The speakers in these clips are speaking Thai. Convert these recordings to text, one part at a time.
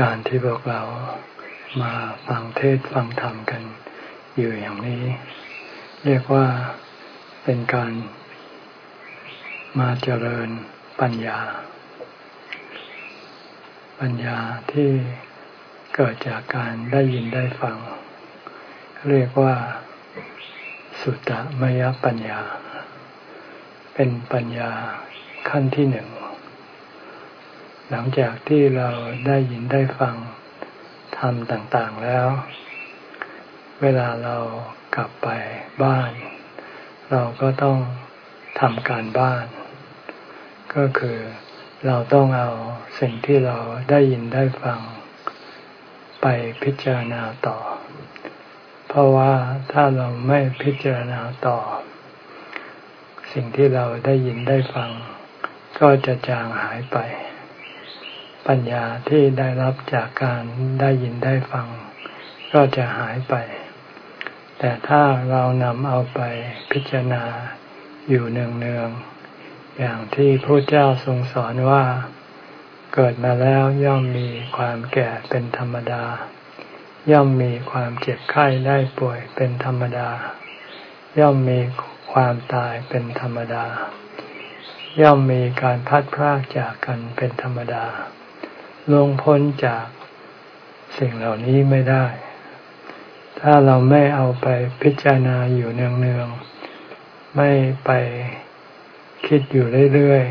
การที่พวกเรามาฟังเทศฟังธรรมกันอยู่อย่างนี้ เรียกว่าเป็นการมาเจริญปัญญา ปัญญาที่เกิดจากการได้ยินได้ฟัง เรียกว่าสุตตมยปัญญา เป็นปัญญาขั้นที่หนึ่ง หลังจากที่เราได้ยินได้ฟังทำต่างๆแล้ว เวลาเรากลับไปบ้าน เราก็ต้องทำการบ้าน ก็คือเราต้องเอาสิ่งที่เราได้ยินได้ฟัง ไปพิจารณาต่อ เพราะว่าถ้าเราไม่พิจารณาต่อ สิ่งที่เราได้ยินได้ฟัง ก็จะจางหายไป ปัญญาที่ได้รับจากการได้ยินได้ฟัง ก็จะหายไป แต่ถ้าเรานำเอาไปพิจารณาอยู่เนืองๆอย่างที่พระเจ้าทรงสอนว่าเกิดมาแล้วย่อมมีความแก่เป็นธรรมดา ย่อมมีความเจ็บไข้ได้ป่วยเป็นธรรมดา ย่อมมีความตายเป็นธรรมดา ย่อมมีการพัดพรากจากกันเป็นธรรมดา ลงพ้นจากสิ่งเหล่านี้ไม่ได้ ถ้าเราไม่เอาไปพิจารณาอยู่เนืองๆ ไม่ไปคิดอยู่เรื่อย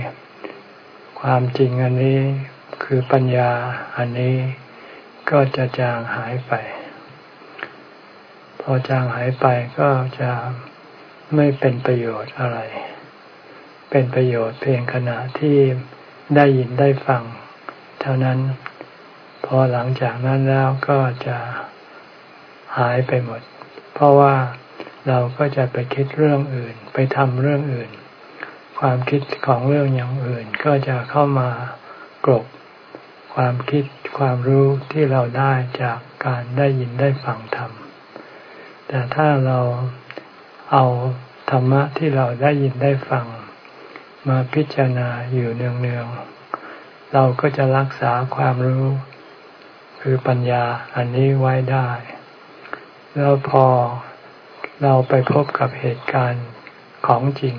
ๆ ความจริงอันนี้คือปัญญาอันนี้ก็จะจางหายไป พอจางหายไปก็จะไม่เป็นประโยชน์อะไร เป็นประโยชน์เพียงขณะที่ได้ยินได้ฟัง เท่านั้น พอหลังจากนั้นแล้วก็จะหายไปหมด เพราะว่าเราก็จะไปคิดเรื่องอื่น ไปทำเรื่องอื่น ความคิดของเรื่องอย่างอื่น ก็จะเข้ามากรบความคิดความรู้ที่เราได้จากการได้ยินได้ฟังธรรม แต่ถ้าเราเอาธรรมะที่เราได้ยินได้ฟัง มาพิจารณาอยู่เนืองๆ เราก็จะรักษาความรู้ คือปัญญาอันนี้ไว้ได้ แล้วพอเราไปพบกับเหตุการณ์ของจริง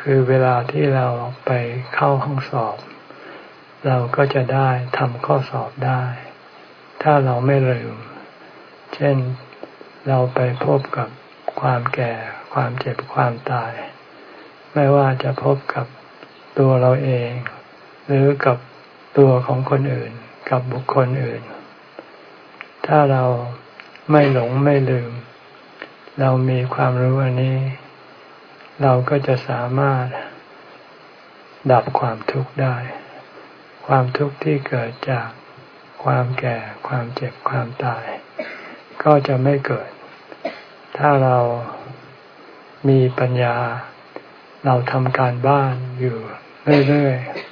คือเวลาที่เราไปเข้าห้องสอบ เราก็จะได้ทำข้อสอบได้ ถ้าเราไม่ลืม เช่นเราไปพบกับความแก่ ความเจ็บความตาย ไม่ว่าจะพบกับตัวเราเอง หรือกับตัวของคนอื่น กับบุคคลอื่น ถ้าเราไม่หลงไม่ลืม เรามีความรู้อันนี้ เราก็จะสามารถดับความทุกข์ได้ ความทุกข์ที่เกิดจากความแก่ ความเจ็บ ความตาย ก็จะไม่เกิด ถ้าเรามีปัญญา เราทำการบ้านอยู่เรื่อย ๆ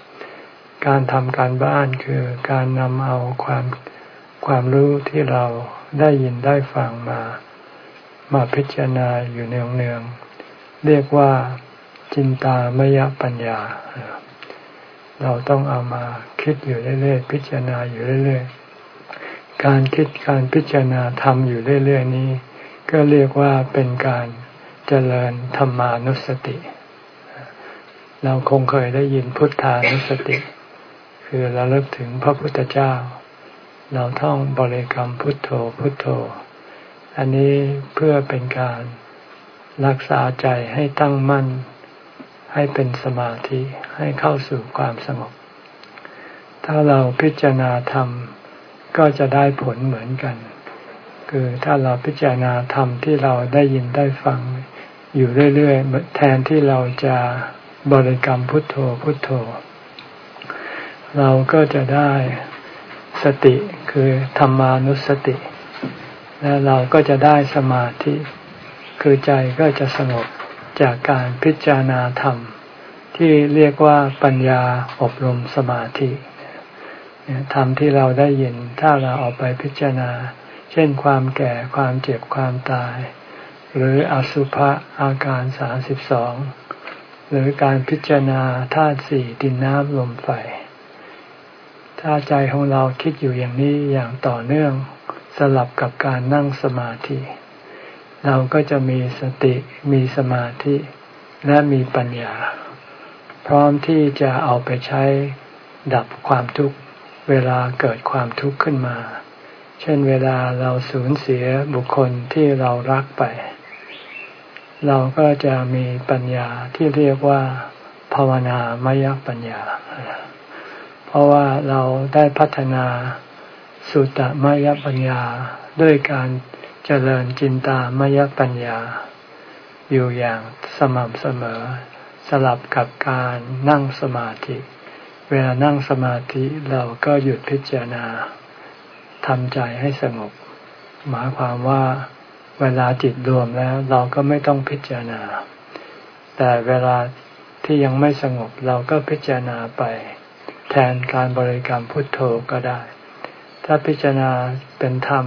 การทำการบ้านคือการนำเอาความความรู้ที่เราได้ยินได้ฟังมา มาพิจารณาอยู่เนืองๆเรียกว่าจินตามยปัญญา เราต้องเอามาคิดอยู่เรื่อยๆพิจารณาอยู่เรื่อยๆการคิดการพิจารณาทำอยู่เรื่อยๆนี้ ก็เรียกว่าเป็นการเจริญธรรมานุสติ เราคงเคยได้ยินพุทธานุสติ คือเราเลิกถึงพระพุทธเจ้า เราท่องบริกรรมพุทโธพุทโธ อันนี้เพื่อเป็นการรักษาใจให้ตั้งมั่น ให้เป็นสมาธิให้เข้าสู่ความสงบ ถ้าเราพิจารณาธรรมก็จะได้ผลเหมือนกัน คือถ้าเราพิจารณาธรรมที่เราได้ยินได้ฟังอยู่เรื่อยๆแทนที่เราจะบริกรรมพุทโธพุทโธ เราก็จะได้สติคือธรรมานุสติ และเราก็จะได้สมาธิ คือใจก็จะสงบจากการพิจารณาธรรม ที่เรียกว่าปัญญาอบรมสมาธิธรรมที่เราได้ยินถ้าเราเอาไปพิจารณา เช่นความแก่ความเจ็บความตาย หรืออสุภะอาการสามสิบสองหรือการพิจารณาธาตุสี่ดินน้ำลมไฟ ถ้าใจของเราคิดอยู่อย่างนี้อย่างต่อเนื่องสลับกับการนั่งสมาธิ เราก็จะมีสติมีสมาธิและมีปัญญา พร้อมที่จะเอาไปใช้ดับความทุกข์เวลาเกิดความทุกข์ขึ้นมา เช่นเวลาเราสูญเสียบุคคลที่เรารักไป เราก็จะมีปัญญาที่เรียกว่า ภาวนามยปัญญา เพราะว่าเราได้พัฒนาสุตตมยปัญญาด้วยการเจริญจินตามยปัญญา อยู่อย่างสม่ำเสมอ สลับกับการนั่งสมาธิ เวลานั่งสมาธิเราก็หยุดพิจารณาทำใจให้สงบ หมายความว่าเวลาจิตรวมแล้วเราก็ไม่ต้องพิจารณา แต่เวลาที่ยังไม่สงบเราก็พิจารณาไป แทนการบริกรรมพุทโธก็ได้ ถ้าพิจารณาเป็นธรรม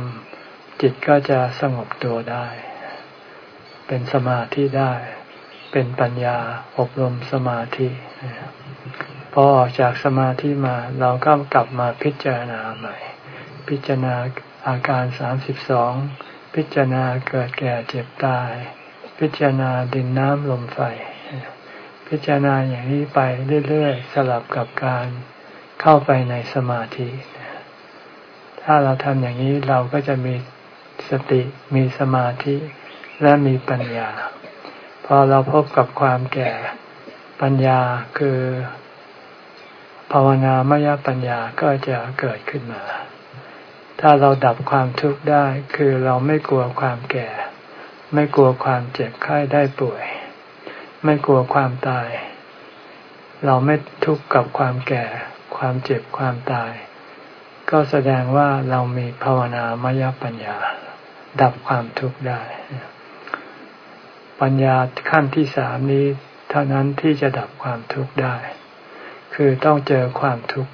จิตก็จะสงบตัวได้ เป็นสมาธิได้ เป็นปัญญาอบรมสมาธิพอออกจากสมาธิมาเราก็กลับมาพิจารณาใหม่ พิจารณาอาการสามสิบสองพิจารณาเกิดแก่เจ็บตาย พิจารณาดินน้ำลมไฟ พิจารณาอย่างนี้ไปเรื่อยๆ สลับกับการ เข้าไปในสมาธิ ถ้าเราทำอย่างนี้เราก็จะมีสติมีสมาธิและมีปัญญา พอเราพบกับความแก่ปัญญาคือภาวนามยปัญญาก็จะเกิดขึ้นมา ถ้าเราดับความทุกข์ได้คือเราไม่กลัวความแก่ ไม่กลัวความเจ็บไข้ได้ป่วย ไม่กลัวความตาย เราไม่ทุกข์กับความแก่ ความเจ็บความตาย ก็แสดงว่าเรามีภาวนามยปัญญา ดับความทุกข์ได้ ปัญญาขั้นที่สามนี้ เท่านั้นที่จะดับความทุกข์ได้ คือต้องเจอความทุกข์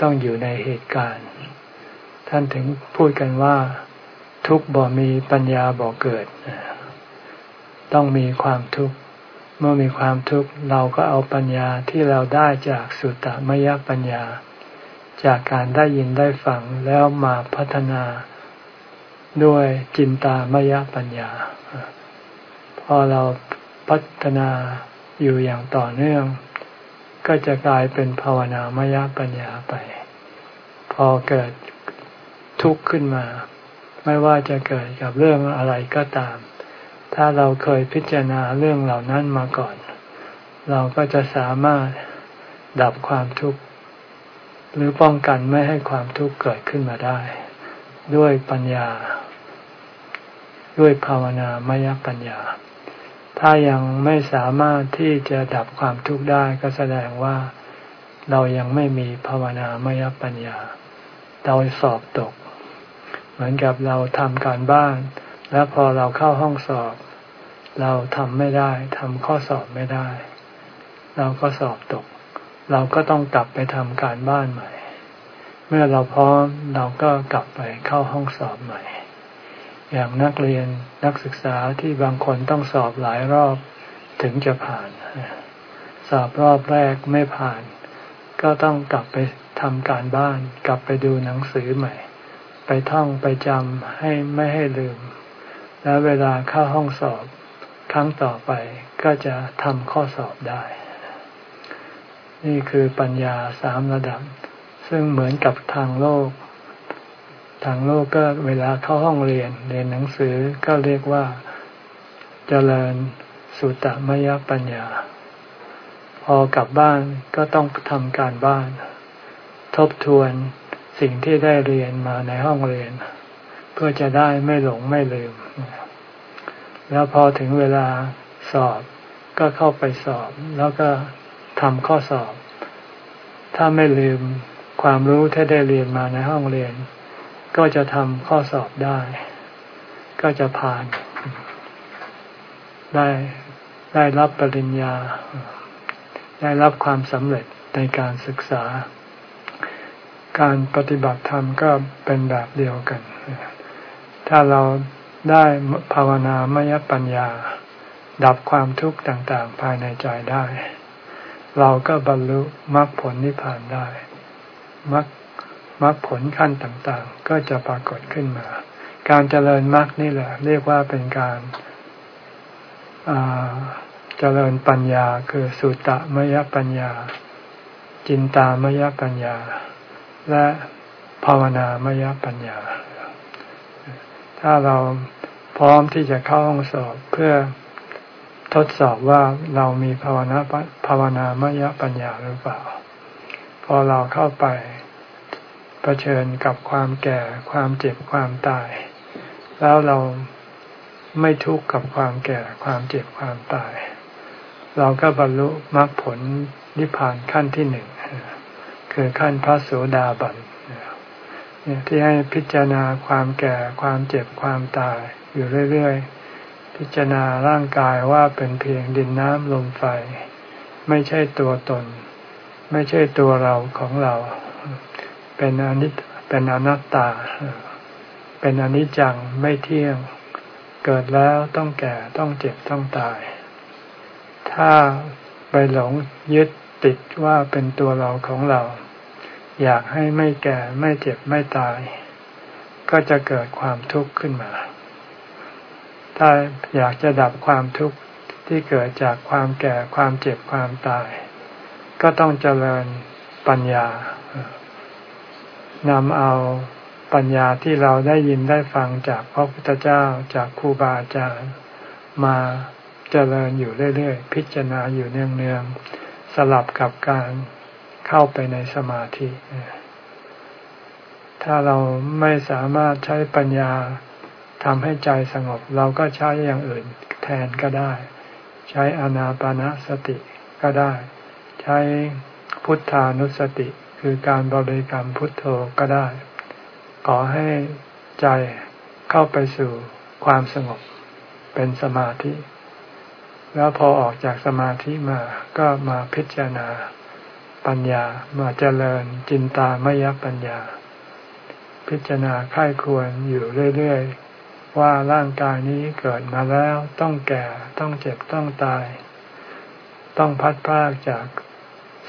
ต้องอยู่ในเหตุการณ์ ท่านถึงพูดกันว่า ทุกบ่มีปัญญาบ่เกิด ต้องมีความทุกข์ เมื่อมีความทุกข์เราก็เอาปัญญาที่เราได้จากสุตตมยปัญญา จากการได้ยินได้ฟังแล้วมาพัฒนาด้วยจินตามยปัญญา พอเราพัฒนาอยู่อย่างต่อเนื่อง ก็จะกลายเป็นภาวนามยปัญญาไป พอเกิดทุกข์ขึ้นมา ไม่ว่าจะเกิดกับเรื่องอะไรก็ตาม ถ้าเราเคยพิจารณาเรื่องเหล่านั้นมาก่อน เราก็จะสามารถดับความทุกข์ หรือป้องกันไม่ให้ความทุกข์เกิดขึ้นมาได้ ด้วยปัญญา ด้วยภาวนามยปัญญา ถ้ายังไม่สามารถที่จะดับความทุกข์ได้ก็แสดงว่าเรายังไม่มีภาวนามยปัญญา เราสอบตก เหมือนกับเราทำการบ้าน แล้วพอเราเข้าห้องสอบ เราทำไม่ได้ทำข้อสอบไม่ได้ เราก็สอบตก เราก็ต้องกลับไปทำการบ้านใหม่ เมื่อเราพร้อมเราก็กลับไปเข้าห้องสอบใหม่ อย่างนักเรียนนักศึกษาที่บางคนต้องสอบหลายรอบถึงจะผ่าน สอบรอบแรกไม่ผ่าน ก็ต้องกลับไปทำการบ้าน กลับไปดูหนังสือใหม่ ไปท่องไปจำให้ไม่ให้ลืม แล้วเวลาเข้าห้องสอบครั้งต่อไปก็จะทำข้อสอบได้ นี่คือปัญญาสามระดับ ซึ่งเหมือนกับทางโลก ทางโลกก็เวลาเข้าห้องเรียน เรียนหนังสือก็เรียกว่าเจริญสุตตมยปัญญา พอกลับบ้านก็ต้องทำการบ้าน ทบทวนสิ่งที่ได้เรียนมาในห้องเรียน เพื่อจะได้ไม่หลงไม่ลืม แล้วพอถึงเวลาสอบก็เข้าไปสอบ แล้วก็ทำข้อสอบ ถ้าไม่ลืมความรู้ที่ได้เรียนมาในห้องเรียน ก็จะทำข้อสอบได้ ก็จะผ่าน ได้ได้รับปริญญา ได้รับความสำเร็จในการศึกษา การปฏิบัติธรรมก็เป็นแบบเดียวกัน ถ้าเราได้ภาวนามยปัญญา ดับความทุกข์ต่างๆ ภายในใจได้ เราก็บรรลุมรรคผลนิพพานได้มรรคมรรคผลขั้นต่างๆ ก็จะปรากฏขึ้นมา การเจริญมรรคนี่แหละ เรียกว่าเป็นการเจริญปัญญาคือสุตตมยปัญญา จินตามยปัญญา และภาวนามยปัญญา ถ้าเราพร้อมที่จะเข้าห้องสอบเพื่อทดสอบว่าเรามีภาวนาภาวนามยปัญญาหรือเปล่า พอเราเข้าไปเผชิญกับความแก่ความเจ็บความตาย แล้วเราไม่ทุกข์กับความแก่ความเจ็บความตาย เราก็บรรลุมรรคผลนิพพานขั้นที่หนึ่งคือขั้นพระโสดาบัน ที่ให้พิจารณาความแก่ความเจ็บความตายอยู่เรื่อยๆ พิจารณาร่างกายว่าเป็นเพียงดินน้ำลมไฟ ไม่ใช่ตัวตน ไม่ใช่ตัวเราของเรา เป็นอนิจเป็นอนัตตา เป็นอนิจจังไม่เที่ยง เกิดแล้วต้องแก่ต้องเจ็บต้องตาย ถ้าไปหลงยึดติดว่าเป็นตัวเราของเรา อยากให้ไม่แก่ไม่เจ็บไม่ตาย ก็จะเกิดความทุกข์ขึ้นมา ถ้าอยากจะดับความทุกข์ที่เกิดจากความแก่ความเจ็บความตาย ก็ต้องเจริญปัญญานำเอาปัญญาที่เราได้ยินได้ฟังจากพระพุทธเจ้าจากครูบาอาจารย์ มาเจริญอยู่เรื่อยๆ พิจารณาอยู่เนืองๆสลับกับการ เข้าไปในสมาธิ ถ้าเราไม่สามารถใช้ปัญญาทำให้ใจสงบ เราก็ใช้อย่างอื่นแทนก็ได้ ใช้อนาปานาสติก็ได้ ใช้พุทธานุสติคือการบริกรรมพุทโธก็ได้ ขอให้ใจเข้าไปสู่ความสงบเป็นสมาธิ แล้วพอออกจากสมาธิมาก็มาพิจารณา ปัญญามาเจริญจินตามยปัญญา พิจารณาค่ายควรอยู่เรื่อยๆ ว่าร่างกายนี้เกิดมาแล้วต้องแก่ต้องเจ็บต้องตาย ต้องพัดพากจาก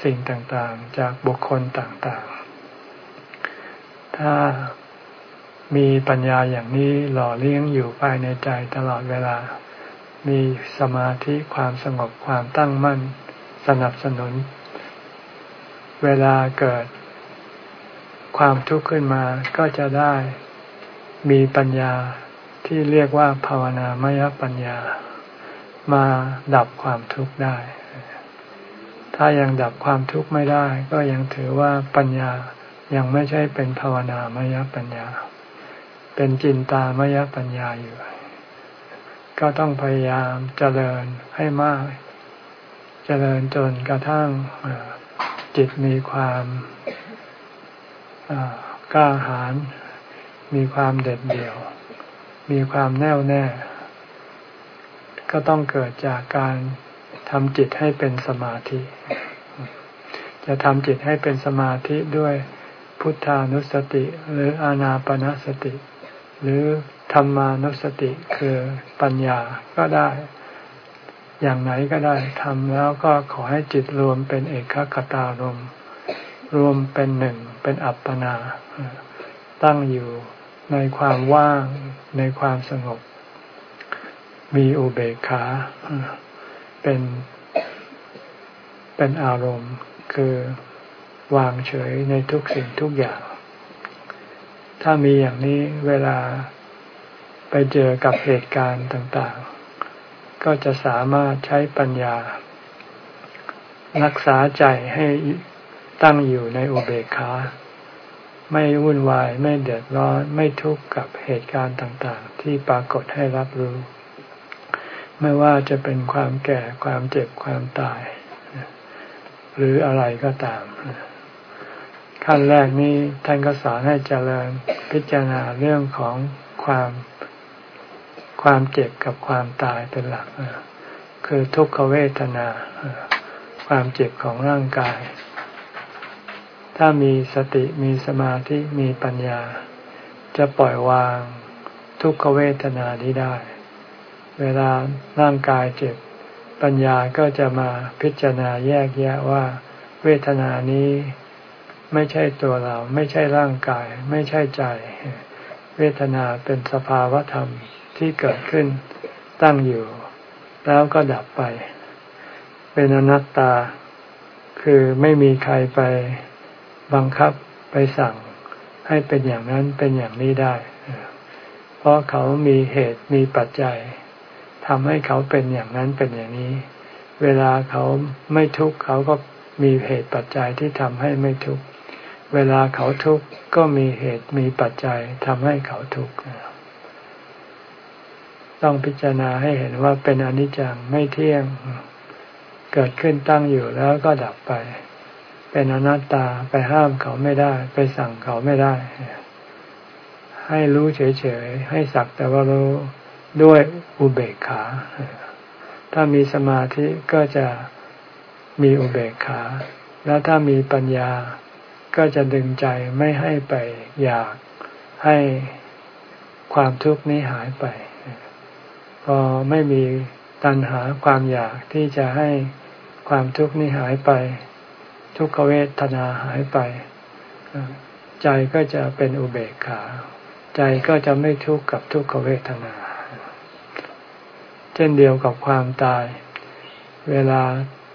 สิ่งต่างๆ จากบุคคลต่างๆ ถ้ามีปัญญาอย่างนี้หล่อเลี้ยงอยู่ภายในใจตลอดเวลา มีสมาธิความสงบความตั้งมั่น สนับสนุน เวลาเกิดความทุกข์ขึ้นมาก็จะได้มีปัญญาที่เรียกว่าภาวนามยปัญญา มาดับความทุกข์ได้ ถ้ายังดับความทุกข์ไม่ได้ ก็ยังถือว่าปัญญายังไม่ใช่เป็นภาวนามยปัญญา เป็นจินตามยปัญญาอยู่ ก็ต้องพยายามเจริญให้มาก เจริญจนกระทั่ง จิตมีความกล้าหาญมีความเด็ดเดี่ยว มีความแน่วแน่ ก็ต้องเกิดจากการทำจิตให้เป็นสมาธิ จะทำจิตให้เป็นสมาธิด้วยพุทธานุสติ หรืออานาปนาสติ หรือธรรมานุสติคือปัญญาก็ได้ อย่างไหนก็ได้ทำแล้วก็ขอให้จิตรวมเป็นเอกคตารมรวมเป็นหนึ่งเป็นอัปปนา ตั้งอยู่ในความว่างในความสงบ มีอุเบกขาเป็นเป็นอารมณ์ คือวางเฉยในทุกสิ่งทุกอย่าง ถ้ามีอย่างนี้เวลาไปเจอกับเหตุการณ์ต่าง ก็จะสามารถใช้ปัญญา รักษาใจให้ตั้งอยู่ในอุเบกขาไม่วุ่นวายไม่เดือดร้อนไม่ทุกข์กับเหตุการณ์ต่างๆ ที่ปรากฏให้รับรู้ ไม่ว่าจะเป็นความแก่ความเจ็บความตาย หรืออะไรก็ตาม ขั้นแรกนี้ท่านก็สอนให้เจริญพิจารณาเรื่องของความ ความเจ็บกับความตายเป็นหลักคือทุกขเวทนา ความเจ็บของร่างกาย ถ้ามีสติมีสมาธิมีปัญญา จะปล่อยวางทุกขเวทนานี้ได้ เวลาร่างกายเจ็บ ปัญญาก็จะมาพิจารณาแยกแยะว่า เวทนานี้ไม่ใช่ตัวเรา ไม่ใช่ร่างกาย ไม่ใช่ใจ เวทนาเป็นสภาวะธรรม ที่เกิดขึ้นตั้งอยู่ แล้วก็ดับไป เป็นอนัตตา คือไม่มีใครไปบังคับไปสั่งให้เป็นอย่างนั้นเป็นอย่างนี้ได้ เพราะเขามีเหตุมีปัจจัยทำให้เขาเป็นอย่างนั้นเป็นอย่างนี้ เวลาเขาไม่ทุกข์เขาก็มีเหตุปัจจัยที่ทำให้ไม่ทุกข์ เวลาเขาทุกข์ก็มีเหตุมีปัจจัยทำให้เขาทุกข์ ต้องพิจารณาให้เห็นว่าเป็นอนิจจังไม่เที่ยง เกิดขึ้นตั้งอยู่แล้วก็ดับไป เป็นอนัตตาไปห้ามเขาไม่ได้ ไปสั่งเขาไม่ได้ ให้รู้เฉยๆ ให้สักแต่ว่ารู้ด้วยอุเบกขา ถ้ามีสมาธิก็จะมีอุเบกขา แล้วถ้ามีปัญญาก็จะดึงใจไม่ให้ไปอยากให้ความทุกข์นี้หายไป พอไม่มีตัณหาความอยากที่จะให้ความทุกข์นี้หายไป ทุกขเวทนาหายไป ใจก็จะเป็นอุเบกขา ใจก็จะไม่ทุกข์กับทุกขเวทนา เช่นเดียวกับความตาย เวลา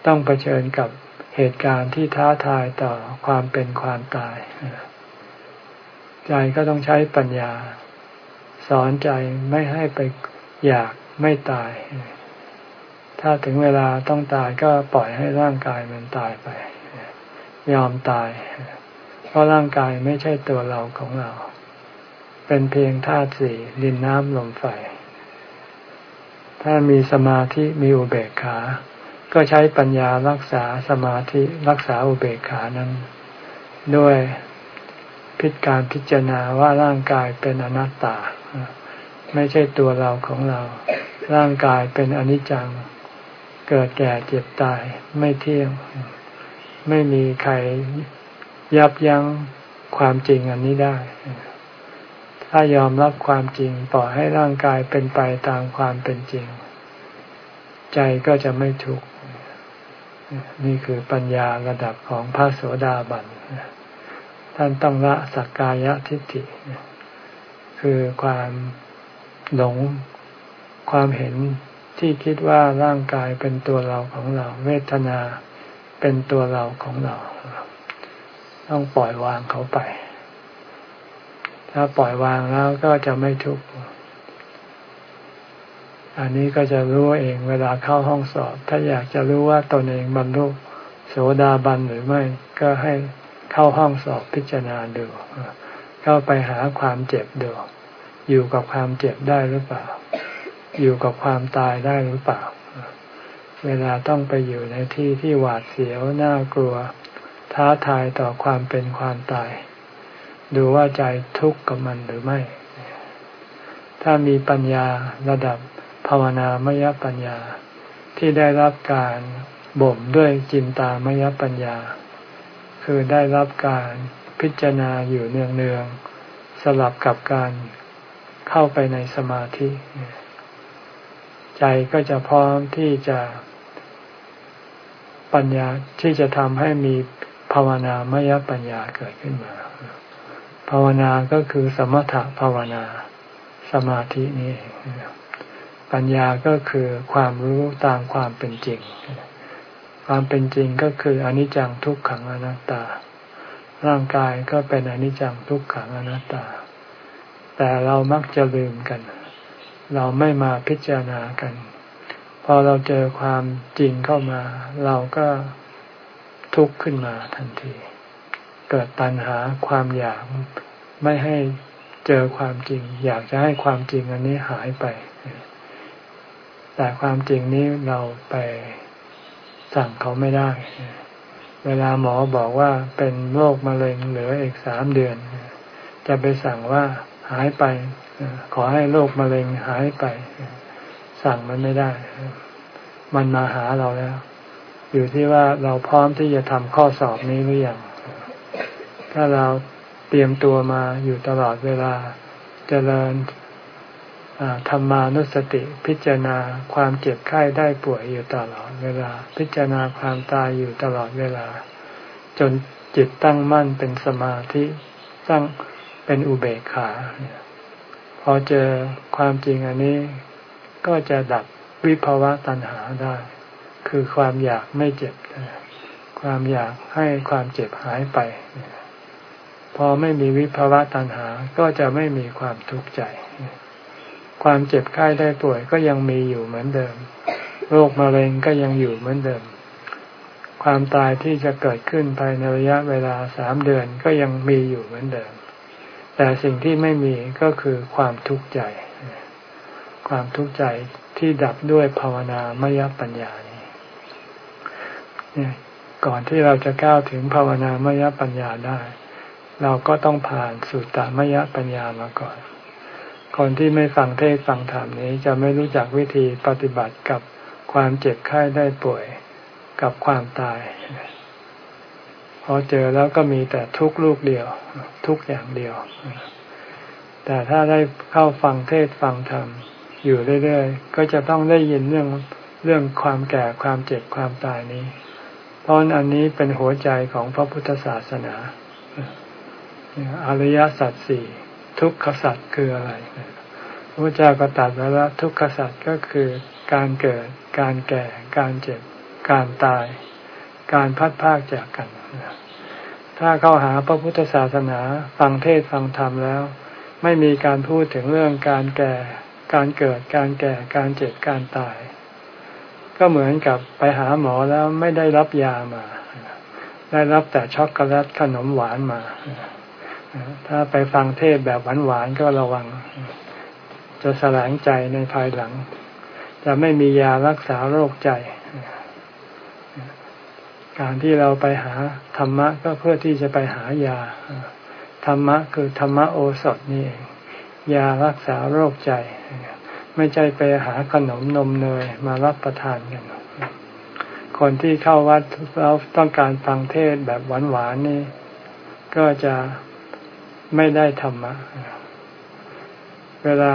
ต้องเผชิญกับเหตุการณ์ที่ท้าทายต่อความเป็นความตาย ใจก็ต้องใช้ปัญญา สอนใจไม่ให้ไป อยากไม่ตาย ถ้าถึงเวลาต้องตายก็ปล่อยให้ร่างกายมันตายไป ยอมตาย เพราะร่างกายไม่ใช่ตัวเราของเรา เป็นเพียงธาตุสี่ดินน้ำลมไฟ ถ้ามีสมาธิมีอุเบกขา ก็ใช้ปัญญารักษาสมาธิรักษาอุเบกขานั้น ด้วยพิจารพิจารณาว่าร่างกายเป็นอนัตตา ไม่ใช่ตัวเราของเรา ร่างกายเป็นอนิจจัง เกิดแก่เจ็บตายไม่เที่ยง ไม่มีใครยับยั้งความจริงอันนี้ได้ ถ้ายอมรับความจริงปล่อยให้ร่างกายเป็นไปตามความเป็นจริง ใจก็จะไม่ทุกข์นี่คือปัญญาระดับของพระโสดาบันท่านต้องละสักกายทิฏฐิคือความ หลงความเห็นที่คิดว่าร่างกายเป็นตัวเราของเรา เวทนาเป็นตัวเราของเรา ต้องปล่อยวางเขาไป ถ้าปล่อยวางแล้วก็จะไม่ทุกข์อันนี้ก็จะรู้เองเวลาเข้าห้องสอบ ถ้าอยากจะรู้ว่าตนเองบรรลุโสดาบันหรือไม่ ก็ให้เข้าห้องสอบพิจารณาดู เข้าไปหาความเจ็บดู อยู่กับความเจ็บได้หรือเปล่า อยู่กับความตายได้หรือเปล่า เวลาต้องไปอยู่ในที่ที่หวาดเสียวน่ากลัว ท้าทายต่อความเป็นความตาย ดูว่าใจทุกข์กับมันหรือไม่ ถ้ามีปัญญาระดับภาวนามยปัญญาที่ได้รับการบ่มด้วยจินตามยปัญญา คือได้รับการพิจารณาอยู่เนืองๆสลับกับการ เข้าไปในสมาธิ ใจก็จะพร้อมที่จะปัญญาที่จะทำให้มีภาวนามยปัญญาเกิดขึ้นมา ภาวนาก็คือสมถะภาวนา สมาธินี่ปัญญาก็คือความรู้ตามความเป็นจริง ความเป็นจริงก็คืออนิจจังทุกขังอนัตตา ร่างกายก็เป็นอนิจจังทุกขังอนัตตา แต่เรามักจะลืมกัน เราไม่มาพิจารณากัน พอเราเจอความจริงเข้ามา เราก็ทุกข์ขึ้นมาทันที เกิดตัณหาความอยากไม่ให้เจอความจริง อยากจะให้ความจริงอันนี้หายไป แต่ความจริงนี้เราไปสั่งเขาไม่ได้ เวลาหมอบอกว่าเป็นโรคมะเร็งเหลืออีกสามเดือน จะไปสั่งว่า หายไป ขอให้โรคมะเร็งหายไป สั่งมันไม่ได้ มันมาหาเราแล้ว อยู่ที่ว่าเราพร้อมที่จะทำข้อสอบนี้หรือยัง ถ้าเราเตรียมตัวมาอยู่ตลอดเวลาจเจริญธรรมานุสติ พิจารณาความเจ็บไข้ได้ป่วยอยู่ตลอดเวลา พิจารณาความตายอยู่ตลอดเวลา จนจิตตั้งมั่นเป็นสมาธิตั้ง เป็นอุเบกขา พอเจอความจริงอันนี้ ก็จะดับวิภาวะตัณหาได้ คือความอยากไม่เจ็บ ความอยากให้ความเจ็บหายไป พอไม่มีวิภาวะตัณหา ก็จะไม่มีความทุกข์ใจ ความเจ็บไข้ได้ป่วยก็ยังมีอยู่เหมือนเดิม โรคมะเร็งก็ยังอยู่เหมือนเดิมความตายที่จะเกิดขึ้นภายในระยะเวลาสามเดือนก็ยังมีอยู่เหมือนเดิม แต่สิ่งที่ไม่มีก็คือความทุกข์ใจ ความทุกข์ใจที่ดับด้วยภาวนามยปัญญานี้ก่อนที่เราจะก้าวถึงภาวนามยปัญญาได้ เราก็ต้องผ่านสุตตมยปัญญามาก่อน คนที่ไม่ฟังเทศฟังธรรมนี้จะไม่รู้จักวิธีปฏิบัติกับความเจ็บไข้ได้ป่วยกับความตาย อเจอแล้วก็มีแต่ทุกลูกเดียว ทุกอย่างเดียว แต่ถ้าได้เข้าฟังเทศฟังธรรมอยู่เรื่อยๆ ก็จะต้องได้ยินเรื่องเรื่องความแก่ความเจ็บความตายนี้ เพราะอันนี้เป็นหัวใจของพระพุทธศาสนาอริยสัจสี่ทุกขสัจคืออะไรพระเจ้าก็ตรัสไว้ว่าทุกขสัจก็คือการเกิด การแก่ การเจ็บ การตาย การพัดพากจากกัน ถ้าเข้าหาพระพุทธศาสนาฟังเทศฟังธรรมแล้ว ไม่มีการพูดถึงเรื่องการแก่ การเกิด การแก่ การเจ็บ การตาย ก็เหมือนกับไปหาหมอแล้วไม่ได้รับยามา ได้รับแต่ช็อกโกแลตขนมหวานมา ถ้าไปฟังเทศแบบหวานๆก็ระวัง จะแสลงใจในภายหลัง จะไม่มียารักษาโรคใจ การที่เราไปหาธรรมะก็เพื่อที่จะไปหายา ธรรมะคือธรรมะโอสถนี่เองยารักษาโรคใจ ไม่ใช่ไปหาขนมนมเนยมารับประทานกัน คนที่เข้าวัดแล้วต้องการฟังเทศแบบหวานๆนี่ ก็จะไม่ได้ธรรมะ เวลา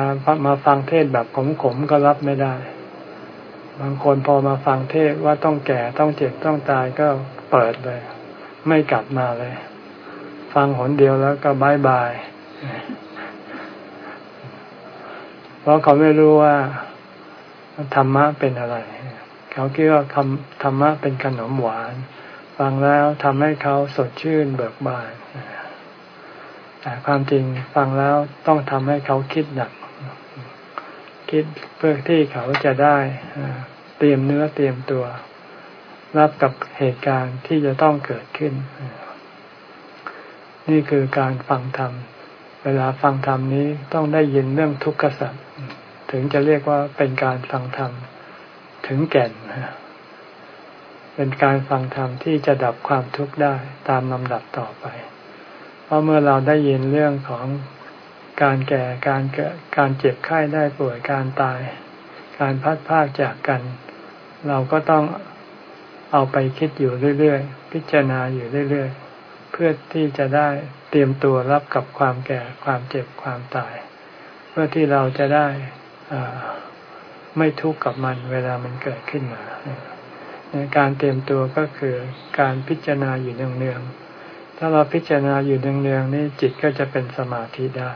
มาฟังเทศแบบขมๆก็รับไม่ได้ บางคนพอมาฟังเทศว่าต้องแก่ต้องเจ็บต้องตายก็เปิดเลย ไม่กลับมาเลย ฟังหนเดียวแล้วก็บายบายเพราะเขาไม่รู้ว่าธรรมะเป็นอะไร เขาคิดว่าคำธรรมะเป็นขนมหวาน ฟังแล้วทำให้เขาสดชื่นเบิกบานแต่ความจริงฟังแล้วต้องทำให้เขาคิดหนัก คิดเพื่อที่เขาจะได้เตรียมเนื้อเตรียมตัว รับกับเหตุการณ์ที่จะต้องเกิดขึ้น นี่คือการฟังธรรม เวลาฟังธรรมนี้ต้องได้ยินเรื่องทุกข์สัตว์ถึงจะเรียกว่าเป็นการฟังธรรมถึงแก่นเป็นการฟังธรรมที่จะดับความทุกข์ได้ตามลำดับต่อไป เพราะเมื่อเราได้ยินเรื่องของ การแก่การเกิดการเจ็บไข้ได้ป่วยการตาย การพัดพากจากกัน เราก็ต้องเอาไปคิดอยู่เรื่อยๆ พิจารณาอยู่เรื่อยๆ เพื่อที่จะได้เตรียมตัวรับกับความแก่ความเจ็บความตาย เพื่อที่เราจะได้ไม่ทุกข์กับมันเวลามันเกิดขึ้นมาการเตรียมตัวก็คือการพิจารณาอยู่เนืองๆถ้าเราพิจารณาอยู่เนืองๆนี่จิตก็จะเป็นสมาธิได้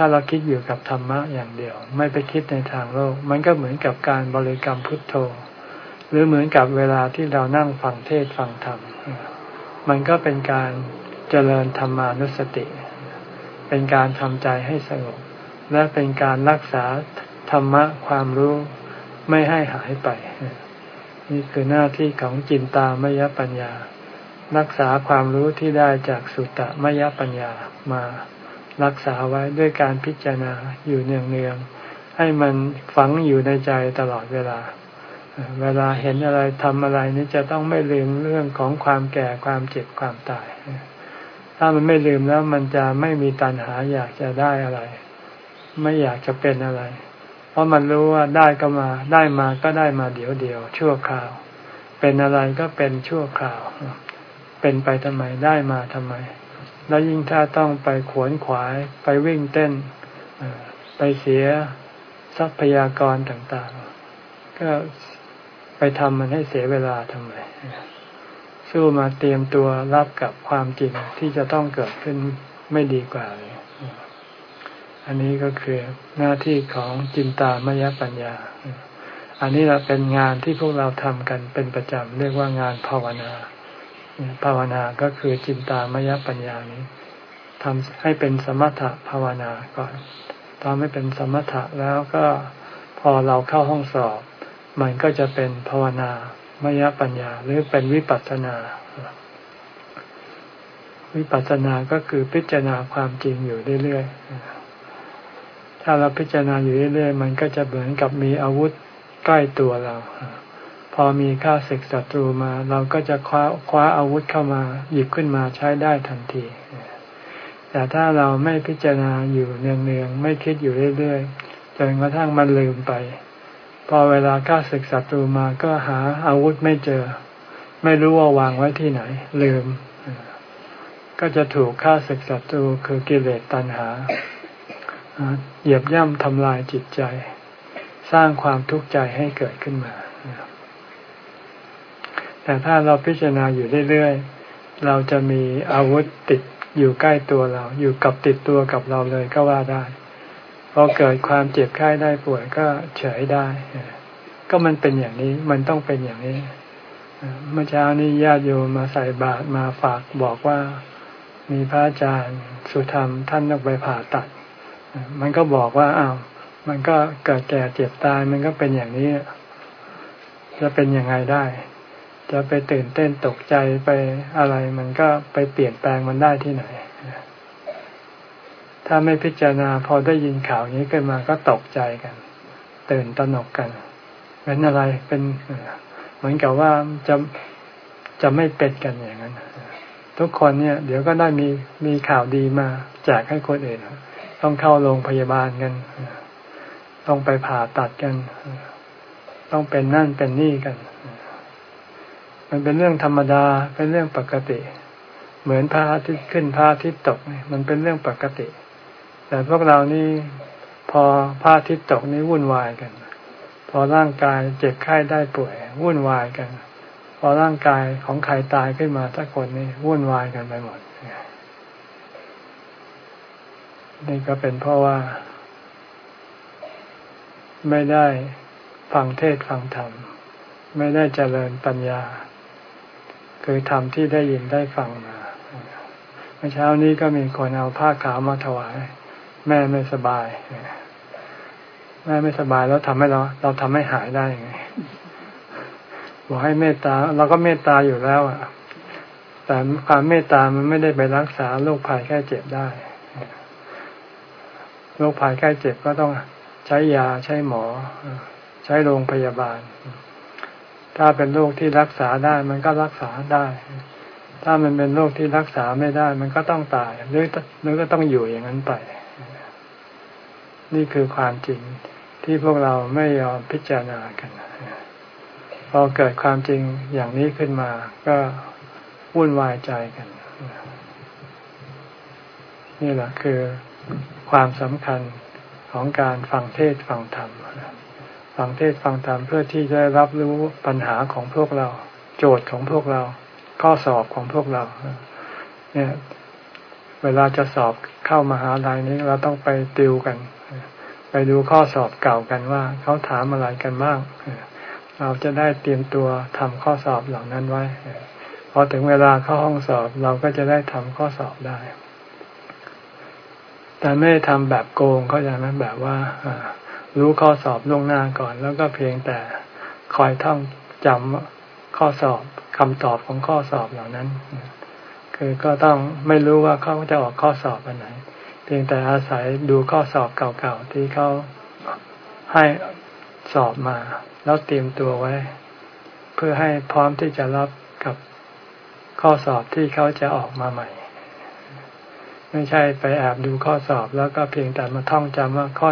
ถ้าเราคิดอยู่กับธรรมะอย่างเดียว ไม่ไปคิดในทางโลก มันก็เหมือนกับการบริกรรมพุทโธ หรือเหมือนกับเวลาที่เรานั่งฟังเทศฟังธรรม มันก็เป็นการเจริญธรรมานุสติ เป็นการทำใจให้สงบ และเป็นการรักษาธรรมะความรู้ไม่ให้หายไป นี่คือหน้าที่ของจินตามยปัญญา รักษาความรู้ที่ได้จากสุตตมยปัญญามา รักษาไว้ด้วยการพิจารณาอยู่เนืองๆให้มันฝังอยู่ในใจตลอดเวลา เวลาเห็นอะไรทำอะไรนี้จะต้องไม่ลืมเรื่องของความแก่ความเจ็บความตาย ถ้ามันไม่ลืมแล้วมันจะไม่มีตัณหาอยากจะได้อะไร ไม่อยากจะเป็นอะไร เพราะมันรู้ว่าได้ก็มาได้มาก็ได้มาเดี๋ยวเดียวชั่วคราว เป็นอะไรก็เป็นชั่วคราว เป็นไปทำไมได้มาทำไม แล้วยิ่งถ้าต้องไปขวนขวาย ไปวิ่งเต้น ไปเสียทรัพยากรต่างๆ ก็ไปทำมันให้เสียเวลาทำไมสู้มาเตรียมตัวรับกับความจริงที่จะต้องเกิดขึ้นไม่ดีกว่าเลยอันนี้ก็คือหน้าที่ของจินตามยปัญญา อันนี้เราเป็นงานที่พวกเราทำกันเป็นประจำเรียกว่างานภาวนา ภาวนาก็คือจินตามยปัญญานี้ทำให้เป็นสมถะภาวนาก่อนทำให้เป็นสมถะแล้วก็พอเราเข้าห้องสอบ มันก็จะเป็นภาวนามยปัญญา หรือเป็นวิปัสสนา วิปัสสนาก็คือพิจารณาความจริงอยู่เรื่อยๆถ้าเราพิจารณาอยู่เรื่อยๆมันก็จะเหมือนกับมีอาวุธใกล้ตัวเรา อมีข้าศึกศัตรูมา เราก็จะคว้าคว้าอาวุธเข้ามาหยิบขึ้นมาใช้ได้ทันที แต่ถ้าเราไม่พิจารณาอยู่เนืองๆไม่คิดอยู่เรื่อยๆจนกระทั่งมันลืมไป พอเวลาข้าศึกศัตรูมาก็หาอาวุธไม่เจอ ไม่รู้ว่าวางไว้ที่ไหน ลืม ก็จะถูกข้าศึกศัตรูคือกิเลสตัณหาเหยียบย่ำทำลายจิตใจ สร้างความทุกข์ใจให้เกิดขึ้นมา แต่ถ้าเราพิจารณาอยู่เรื่อยๆ เราจะมีอาวุธติดอยู่ใกล้ตัวเรา อยู่กับติดตัวกับเราเลยก็ว่าได้ พอเกิดความเจ็บไข้ได้ป่วยก็เฉยได้ ก็มันเป็นอย่างนี้ มันต้องเป็นอย่างนี้ เมื่อเช้านี้ญาติโยมมาใส่บาตรมาฝากบอกว่ามีพระอาจารย์สุธรรมท่านต้องไปผ่าตัด มันก็บอกว่าอ้าว มันก็เกิดแก่เจ็บตาย มันก็เป็นอย่างนี้ จะเป็นยังไงได้ จะไปตื่นเต้นตกใจไปอะไรมันก็ไปเปลี่ยนแปลงมันได้ที่ไหน ถ้าไม่พิจารณาพอได้ยินข่าวนี้ขึ้นมาก็ตกใจกัน ตื่นตระหนกกันเป็นอะไรเป็นเหมือนกับว่าจะจะไม่เป็นกันอย่างนั้น ทุกคนเนี่ย เดี๋ยวก็ได้มีมีข่าวดีมาแจกให้คนอื่นต้องเข้าโรงพยาบาลกัน ต้องไปผ่าตัดกัน ต้องเป็นนั่นเป็นนี่กัน มันเป็นเรื่องธรรมดา เป็นเรื่องปกติ เหมือนพระอาทิตย์ขึ้นพระอาทิตย์ตกนี่มันเป็นเรื่องปกติ แต่พวกเรานี่พอพระอาทิตย์ตกนี่วุ่นวายกัน พอร่างกายเจ็บไข้ได้ป่วย วุ่นวายกัน พอร่างกายของใครตายขึ้นมาสักคนนี่วุ่นวายกันไปหมดนี่ก็เป็นเพราะว่า ไม่ได้ฟังเทศฟังธรรม ไม่ได้เจริญปัญญา คือธรรมที่ได้ยินได้ฟังมาเมื่อเช้านี้ก็มีคนเอาผ้าขาวมาถวาย แม่ไม่สบาย แม่ไม่สบายแล้วทำให้เรา เราทำให้หายได้ไงบอกให้เมตตาเราก็เมตตาอยู่แล้วอะ แต่ความเมตตามันไม่ได้ไปรักษาโรคภัยแค่เจ็บได้โรคภัยแค่เจ็บก็ต้องใช้ยาใช้หมอ ใช้โรงพยาบาล ถ้าเป็นโรคที่รักษาได้มันก็รักษาได้ ถ้ามันเป็นโรคที่รักษาไม่ได้ มันก็ต้องตายหรือหรือก็ต้องอยู่อย่างนั้นไป นี่คือความจริงที่พวกเราไม่ยอมพิจารณากันพอเกิดความจริงอย่างนี้ขึ้นมา ก็วุ่นวายใจกัน นี่แหละคือความสำคัญของการฟังเทศฟังธรรม ฟังเทศฟังธรรมเพื่อที่จะรับรู้ปัญหาของพวกเรา โจทย์ของพวกเรา ข้อสอบของพวกเรา เนี่ยเวลาจะสอบเข้ามาหาลัยนี้เราต้องไปติวกัน ไปดูข้อสอบเก่ากันว่าเขาถามอะไรกันบ้างเราจะได้เตรียมตัวทำข้อสอบเหล่านั้นไว้พอถึงเวลาเข้าห้องสอบเราก็จะได้ทำข้อสอบได้ แต่ไม่ทำแบบโกงเขาอย่างนั้นแบบว่า รู้ข้อสอบล่วงหน้าก่อน แล้วก็เพียงแต่คอยท่องจำข้อสอบคำตอบของข้อสอบเหล่านั้น คือก็ต้องไม่รู้ว่าเขาจะออกข้อสอบอันไหน เพียงแต่อาศัยดูข้อสอบเก่าๆที่เขาให้สอบมา แล้วเตรียมตัวไว้ เพื่อให้พร้อมที่จะรับกับข้อสอบที่เขาจะออกมาใหม่ ไม่ใช่ไปแอบดูข้อสอบแล้วก็เพียงแต่มาท่องจำว่าข้อ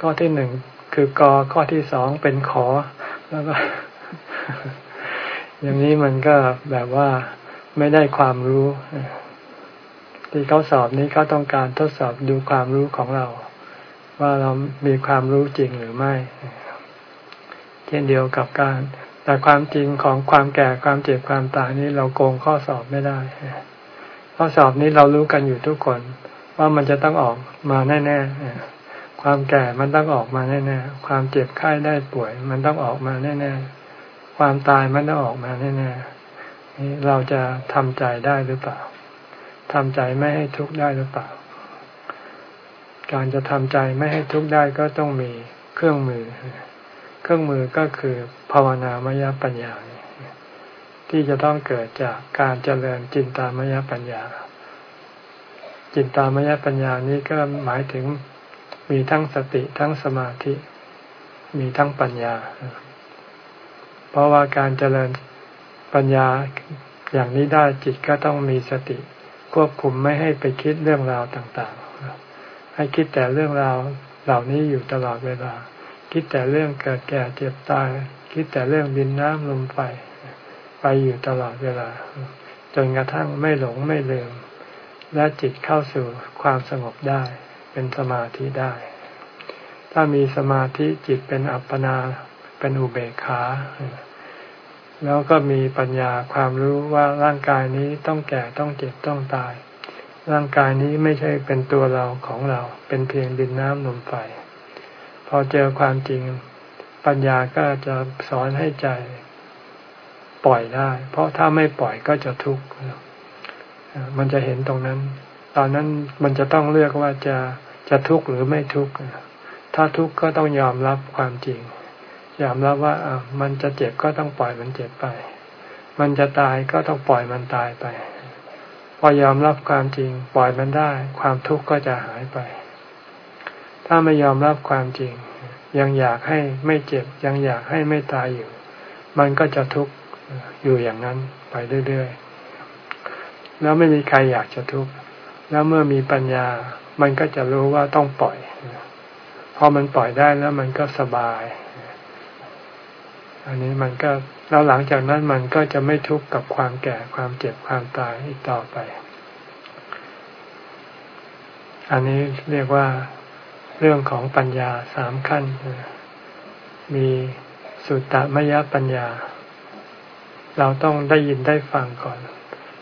ข้อที่หนึ่งคือกอข้อที่สองเป็นขอ แล้วก็ อย่างนี้มันก็แบบว่าไม่ได้ความรู้ที่เขาสอบนี้เขาต้องการทดสอบดูความรู้ของเรา ว่าเรามีความรู้จริงหรือไม่ เช่นเดียวกับการ แต่ความจริงของความแก่ความเจ็บความตายนี้เราโกงข้อสอบไม่ได้ ข้อสอบนี้เรารู้กันอยู่ทุกคน ว่ามันจะต้องออกมาแน่ๆความแก่มันต้องออกมาแน่ๆความเจ็บไข้ได้ป่วย มันต้องออกมาแน่ๆความตายมันต้องออกมาแน่ๆนี่เราจะทำใจได้หรือเปล่าทำใจไม่ให้ทุกข์ได้หรือเปล่า การจะทำใจไม่ให้ทุกข์ได้ก็ต้องมีเครื่องมือ เครื่องมือก็คือภาวนามยปัญญา ที่จะต้องเกิดจากการเจริญจินตามยปัญญา จินตามยปัญญานี้ก็หมายถึงมีทั้งสติทั้งสมาธิ มีทั้งปัญญา เพราะว่าการเจริญปัญญาอย่างนี้ได้จิตก็ต้องมีสติ ควบคุมไม่ให้ไปคิดเรื่องราวต่างๆ ให้คิดแต่เรื่องราวเหล่านี้อยู่ตลอดเวลา คิดแต่เรื่องเกิดแก่เจ็บตาย คิดแต่เรื่องดินน้ำลมไฟ ไปอยู่ตลอดเวลา จนกระทั่งไม่หลงไม่ลืม และจิตเข้าสู่ความสงบได้ เป็นสมาธิได้ ถ้ามีสมาธิจิตเป็นอัปปนาเป็นอุเบกขา แล้วก็มีปัญญาความรู้ว่าร่างกายนี้ต้องแก่ต้องเจ็บต้องตาย ร่างกายนี้ไม่ใช่เป็นตัวเราของเรา เป็นเพียงดินน้ำลมไฟพอเจอความจริงปัญญาก็จะสอนให้ใจ ปล่อยได้ เพราะถ้าไม่ปล่อยก็จะทุกข์มันจะเห็นตรงนั้น ตอนนั้นมันจะต้องเลือกว่าจะจะทุกข์หรือไม่ทุกข์ถ้าทุกข์ก็ต้องยอมรับความจริง ยอมรับว่ามันจะเจ็บก็ต้องปล่อยมันเจ็บไป มันจะตายก็ต้องปล่อยมันตายไป พอยอมรับความจริง ปล่อยมันได้ ความทุกข์ก็จะหายไป ถ้าไม่ยอมรับความจริง ยังอยากให้ไม่เจ็บ ยังอยากให้ไม่ตายอยู่ มันก็จะทุกข์ อยู่อย่างนั้นไปเรื่อยๆ แล้วไม่มีใครอยากจะทุกข์ แล้วเมื่อมีปัญญา มันก็จะรู้ว่าต้องปล่อย พอมันปล่อยได้แล้วมันก็สบาย อันนี้มันก็แล้วหลังจากนั้นมันก็จะไม่ทุกข์กับความแก่ความเจ็บความตายอีกต่อไป อันนี้เรียกว่าเรื่องของปัญญาสามขั้น มีสุตตมยปัญญา เราต้องได้ยินได้ฟังก่อน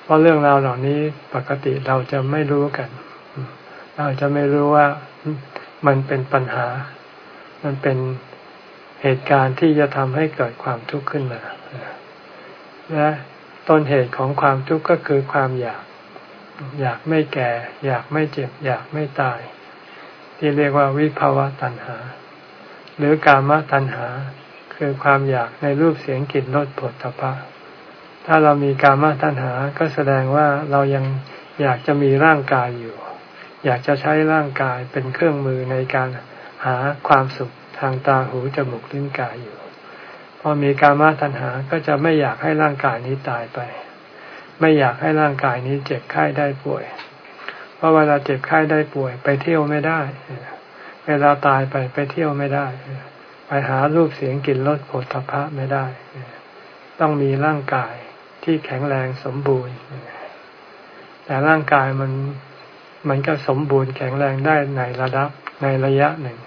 เพราะเรื่องราวเหล่านี้ปกติเราจะไม่รู้กัน เราจะไม่รู้ว่ามันเป็นปัญหา มันเป็นเหตุการณ์ที่จะทำให้เกิดความทุกข์ขึ้นมา และต้นเหตุของความทุกข์ก็คือความอยาก อยากไม่แก่ อยากไม่เจ็บ อยากไม่ตาย ที่เรียกว่าวิภาวะตัณหา หรือกามตัณหา คือความอยากในรูปเสียงกลิ่นรสผลตภะ ถ้าเรามีกามตัณหา ก็แสดงว่าเรายังอยากจะมีร่างกายอยู่ อยากจะใช้ร่างกายเป็นเครื่องมือในการหาความสุขทางตาหูจมูกลิ้นกายอยู่ พอมีกามาตัณหา ก็จะไม่อยากให้ร่างกายนี้ตายไป ไม่อยากให้ร่างกายนี้เจ็บไข้ได้ป่วย เพราะเวลาเจ็บไข้ได้ป่วยไปเที่ยวไม่ได้ เวลาตายไปไปเที่ยวไม่ได้ ไปหารูปเสียงกลิ่นรสผลทพะไม่ได้ ต้องมีร่างกาย ที่แข็งแรงสมบูรณ์ แต่ร่างกายมันมันก็สมบูรณ์แข็งแรงได้ในระดับในระยะหนึ่ง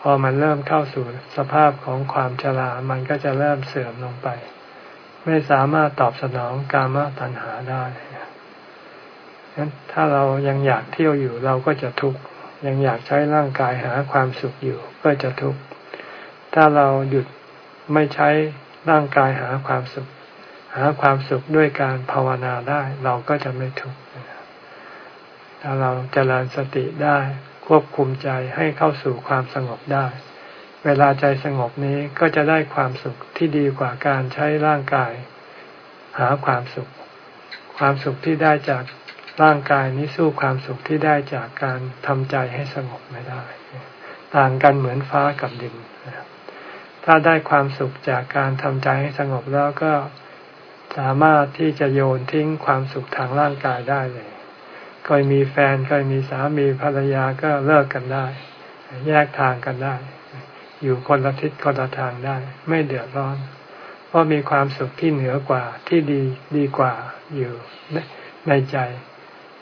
พอมันเริ่มเข้าสู่สภาพของความชรา มันก็จะเริ่มเสื่อมลงไป ไม่สามารถตอบสนองกามตัณหาได้งั้นถ้าเรายังอยากเที่ยวอยู่เราก็จะทุกข์ยังอยากใช้ร่างกายหาความสุขอยู่ก็จะทุกข์ถ้าเราหยุดไม่ใช้ร่างกายหาความสุข หาความสุขด้วยการภาวนาได้ เราก็จะไม่ทุกข์ถ้าเราจเจริญสติได้ควบคุมใจให้เข้าสู่ความสงบได้ เวลาใจสงบนี้ก็จะได้ความสุขที่ดีกว่าการใช้ร่างกาย หาความสุข ความสุขที่ได้จากร่างกายนี้สู้ความสุขที่ได้จากการทำใจให้สงบไม่ได้ ต่างกันเหมือนฟ้ากับดินถ้าได้ความสุขจากการทำใจให้สงบแล้วก็ สามารถที่จะโยนทิ้งความสุขทางร่างกายได้เลยเคยมีแฟนเคยมีสามีภรรยาก็เลิกกันได้ แยกทางกันได้ อยู่คนละทิศคนละทางได้ ไม่เดือดร้อน เพราะมีความสุขที่เหนือกว่าที่ดีดีกว่าอยู่ในใจ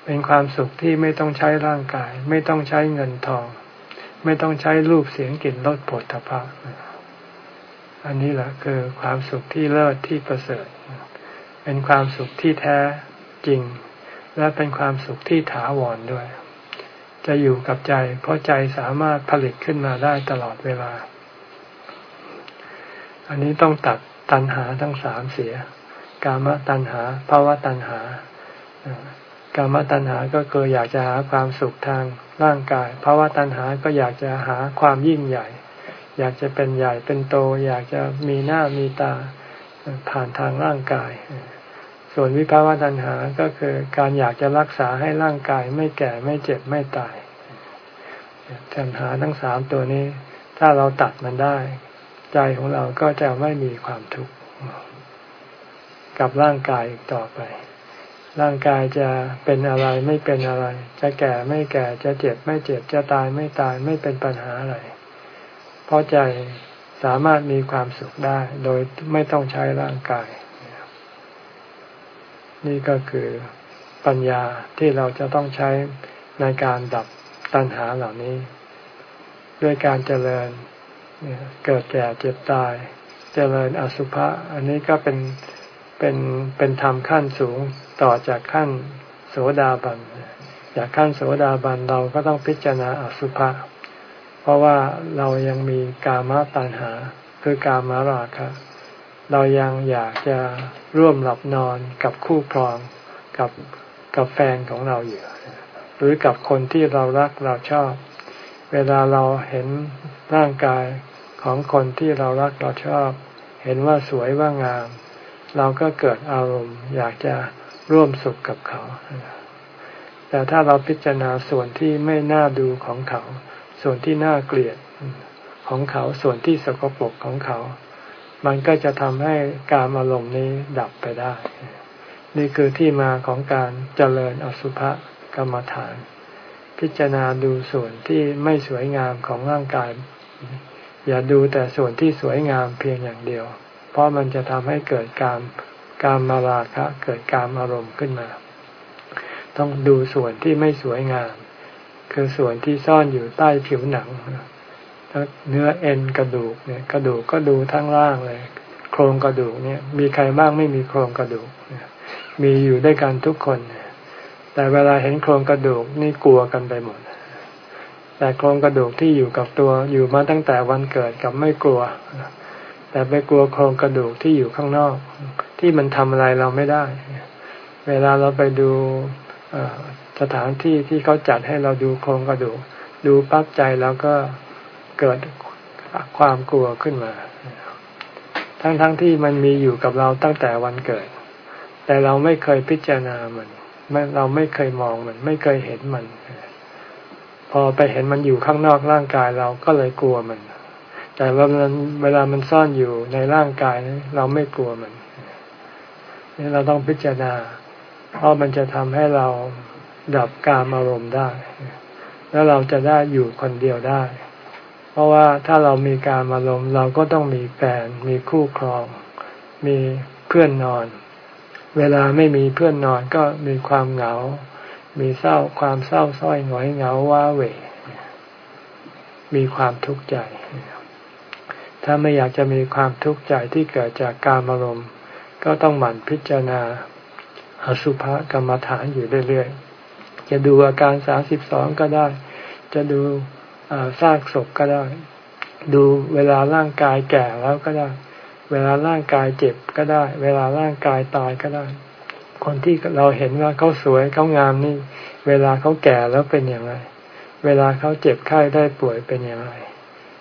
เป็นความสุขที่ไม่ต้องใช้ร่างกาย ไม่ต้องใช้เงินทอง ไม่ต้องใช้รูปเสียงกลิ่นรสผลทพะอันนี้แหละคือความสุขที่เลิศที่ประเสริฐ เป็นความสุขที่แท้จริง และเป็นความสุขที่ถาวรด้วย จะอยู่กับใจ เพราะใจสามารถผลิตขึ้นมาได้ตลอดเวลา อันนี้ต้องตัดตัณหาทั้งสามเสีย กามตัณหาภาวะตัณหากามตัณหาก็คืออยากจะหาความสุขทางร่างกายภาวะตัณหาก็อยากจะหาความยิ่งใหญ่ อยากจะเป็นใหญ่เป็นโต อยากจะมีหน้ามีตาผ่านทางร่างกาย ส่วนวิภาวะตัณหาก็คือการอยากจะรักษาให้ร่างกายไม่แก่ไม่เจ็บไม่ตายตัณหาทั้งสามตัวนี้ ถ้าเราตัดมันได้ ใจของเราก็จะไม่มีความทุกข์กับร่างกายอีกต่อไป ร่างกายจะเป็นอะไรไม่เป็นอะไร จะแก่ไม่แก่จะเจ็บไม่เจ็บจะตายไม่ตายไม่เป็นปัญหาอะไร เพราะใจสามารถมีความสุขได้ โดยไม่ต้องใช้ร่างกาย นี่ก็คือปัญญาที่เราจะต้องใช้ในการดับตัณหาเหล่านี้ ด้วยการเจริญเกิดแก่เจ็บตาย เจริญอสุภะอันนี้ก็เป็นเป็นเป็นธรรมขั้นสูงต่อจากขั้นโสดาบันจากขั้นโสดาบันเราก็ต้องพิจารณาอสุภะเพราะว่าเรายังมีกามตัณหาคือกามราคะ เรายังอยากจะร่วมหลับนอนกับคู่ครองกับกับแฟนของเราอยู่ หรือกับคนที่เรารักเราชอบ เวลาเราเห็นร่างกายของคนที่เรารักเราชอบ เห็นว่าสวยว่างาม เราก็เกิดอารมณ์ อยากจะร่วมสุขกับเขา แต่ถ้าเราพิจารณาส่วนที่ไม่น่าดูของเขา ส่วนที่น่าเกลียดของเขาส่วนที่สกปรกของเขา มันก็จะทำให้การอารมณ์นี้ดับไปได้ นี่คือที่มาของการเจริญอสุภกรรมฐาน พิจารณาดูส่วนที่ไม่สวยงามของร่างกาย อย่าดูแต่ส่วนที่สวยงามเพียงอย่างเดียว เพราะมันจะทำให้เกิดการการมาราคะเกิดการอารมณ์ขึ้นมา ต้องดูส่วนที่ไม่สวยงาม คือส่วนที่ซ่อนอยู่ใต้ผิวหนัง เนื้อเอ็นกระดูกเนี่ย กระดูกก็ดูทั้งล่างเลย โครงกระดูกเนี่ย มีใครบ้างไม่มีโครงกระดูกมีอยู่ด้วยกันทุกคน แต่เวลาเห็นโครงกระดูกนี่กลัวกันไปหมด แต่โครงกระดูกที่อยู่กับตัวอยู่มาตั้งแต่วันเกิดกับไม่กลัว แต่ไปกลัวโครงกระดูกที่อยู่ข้างนอก ที่มันทำอะไรเราไม่ได้ เวลาเราไปดูสถานที่ที่เขาจัดให้เราดูโครงกระดูก ดูปั๊บใจแล้วก็ เกิดความกลัวขึ้นมา ทั้งๆทที่มันมีอยู่กับเราตั้งแต่วันเกิด แต่เราไม่เคยพิจารณามันเราไม่เคยมองมัน ไม่เคยเห็นมัน พอไปเห็นมันอยู่ข้างนอกร่างกายเราก็เลยกลัวมัน แต่เวลาเวลามันซ่อนอยู่ในร่างกายเราไม่กลัวมันนี่เราต้องพิจารณา เพราะมันจะทำให้เราดับกามอารมณ์ได้ แล้วเราจะได้อยู่คนเดียวได้ เพราะว่าถ้าเรามีการอารมณ์เราก็ต้องมีแฟน มีคู่ครอง มีเพื่อนนอน เวลาไม่มีเพื่อนนอนก็มีความเหงา มีเศร้าความเศร้าส้อยหงอยเหงาว้าเหวมีความทุกข์ใจ ถ้าไม่อยากจะมีความทุกข์ใจที่เกิดจากการอารมณ์ ก็ต้องหมั่นพิจารณาอสุภกรรมฐานอยู่เรื่อยๆ จะดูอาการสาสิบสองก็ได้ จะดู ซากศพก็ได้ ดูเวลาร่างกายแก่แล้วก็ได้ เวลาร่างกายเจ็บก็ได้ เวลาร่างกายตายก็ได้ คนที่เราเห็นว่าเขาสวยเขางามนี่ เวลาเขาแก่แล้วเป็นอย่างไร เวลาเขาเจ็บไข้ได้ป่วยเป็นอย่างไร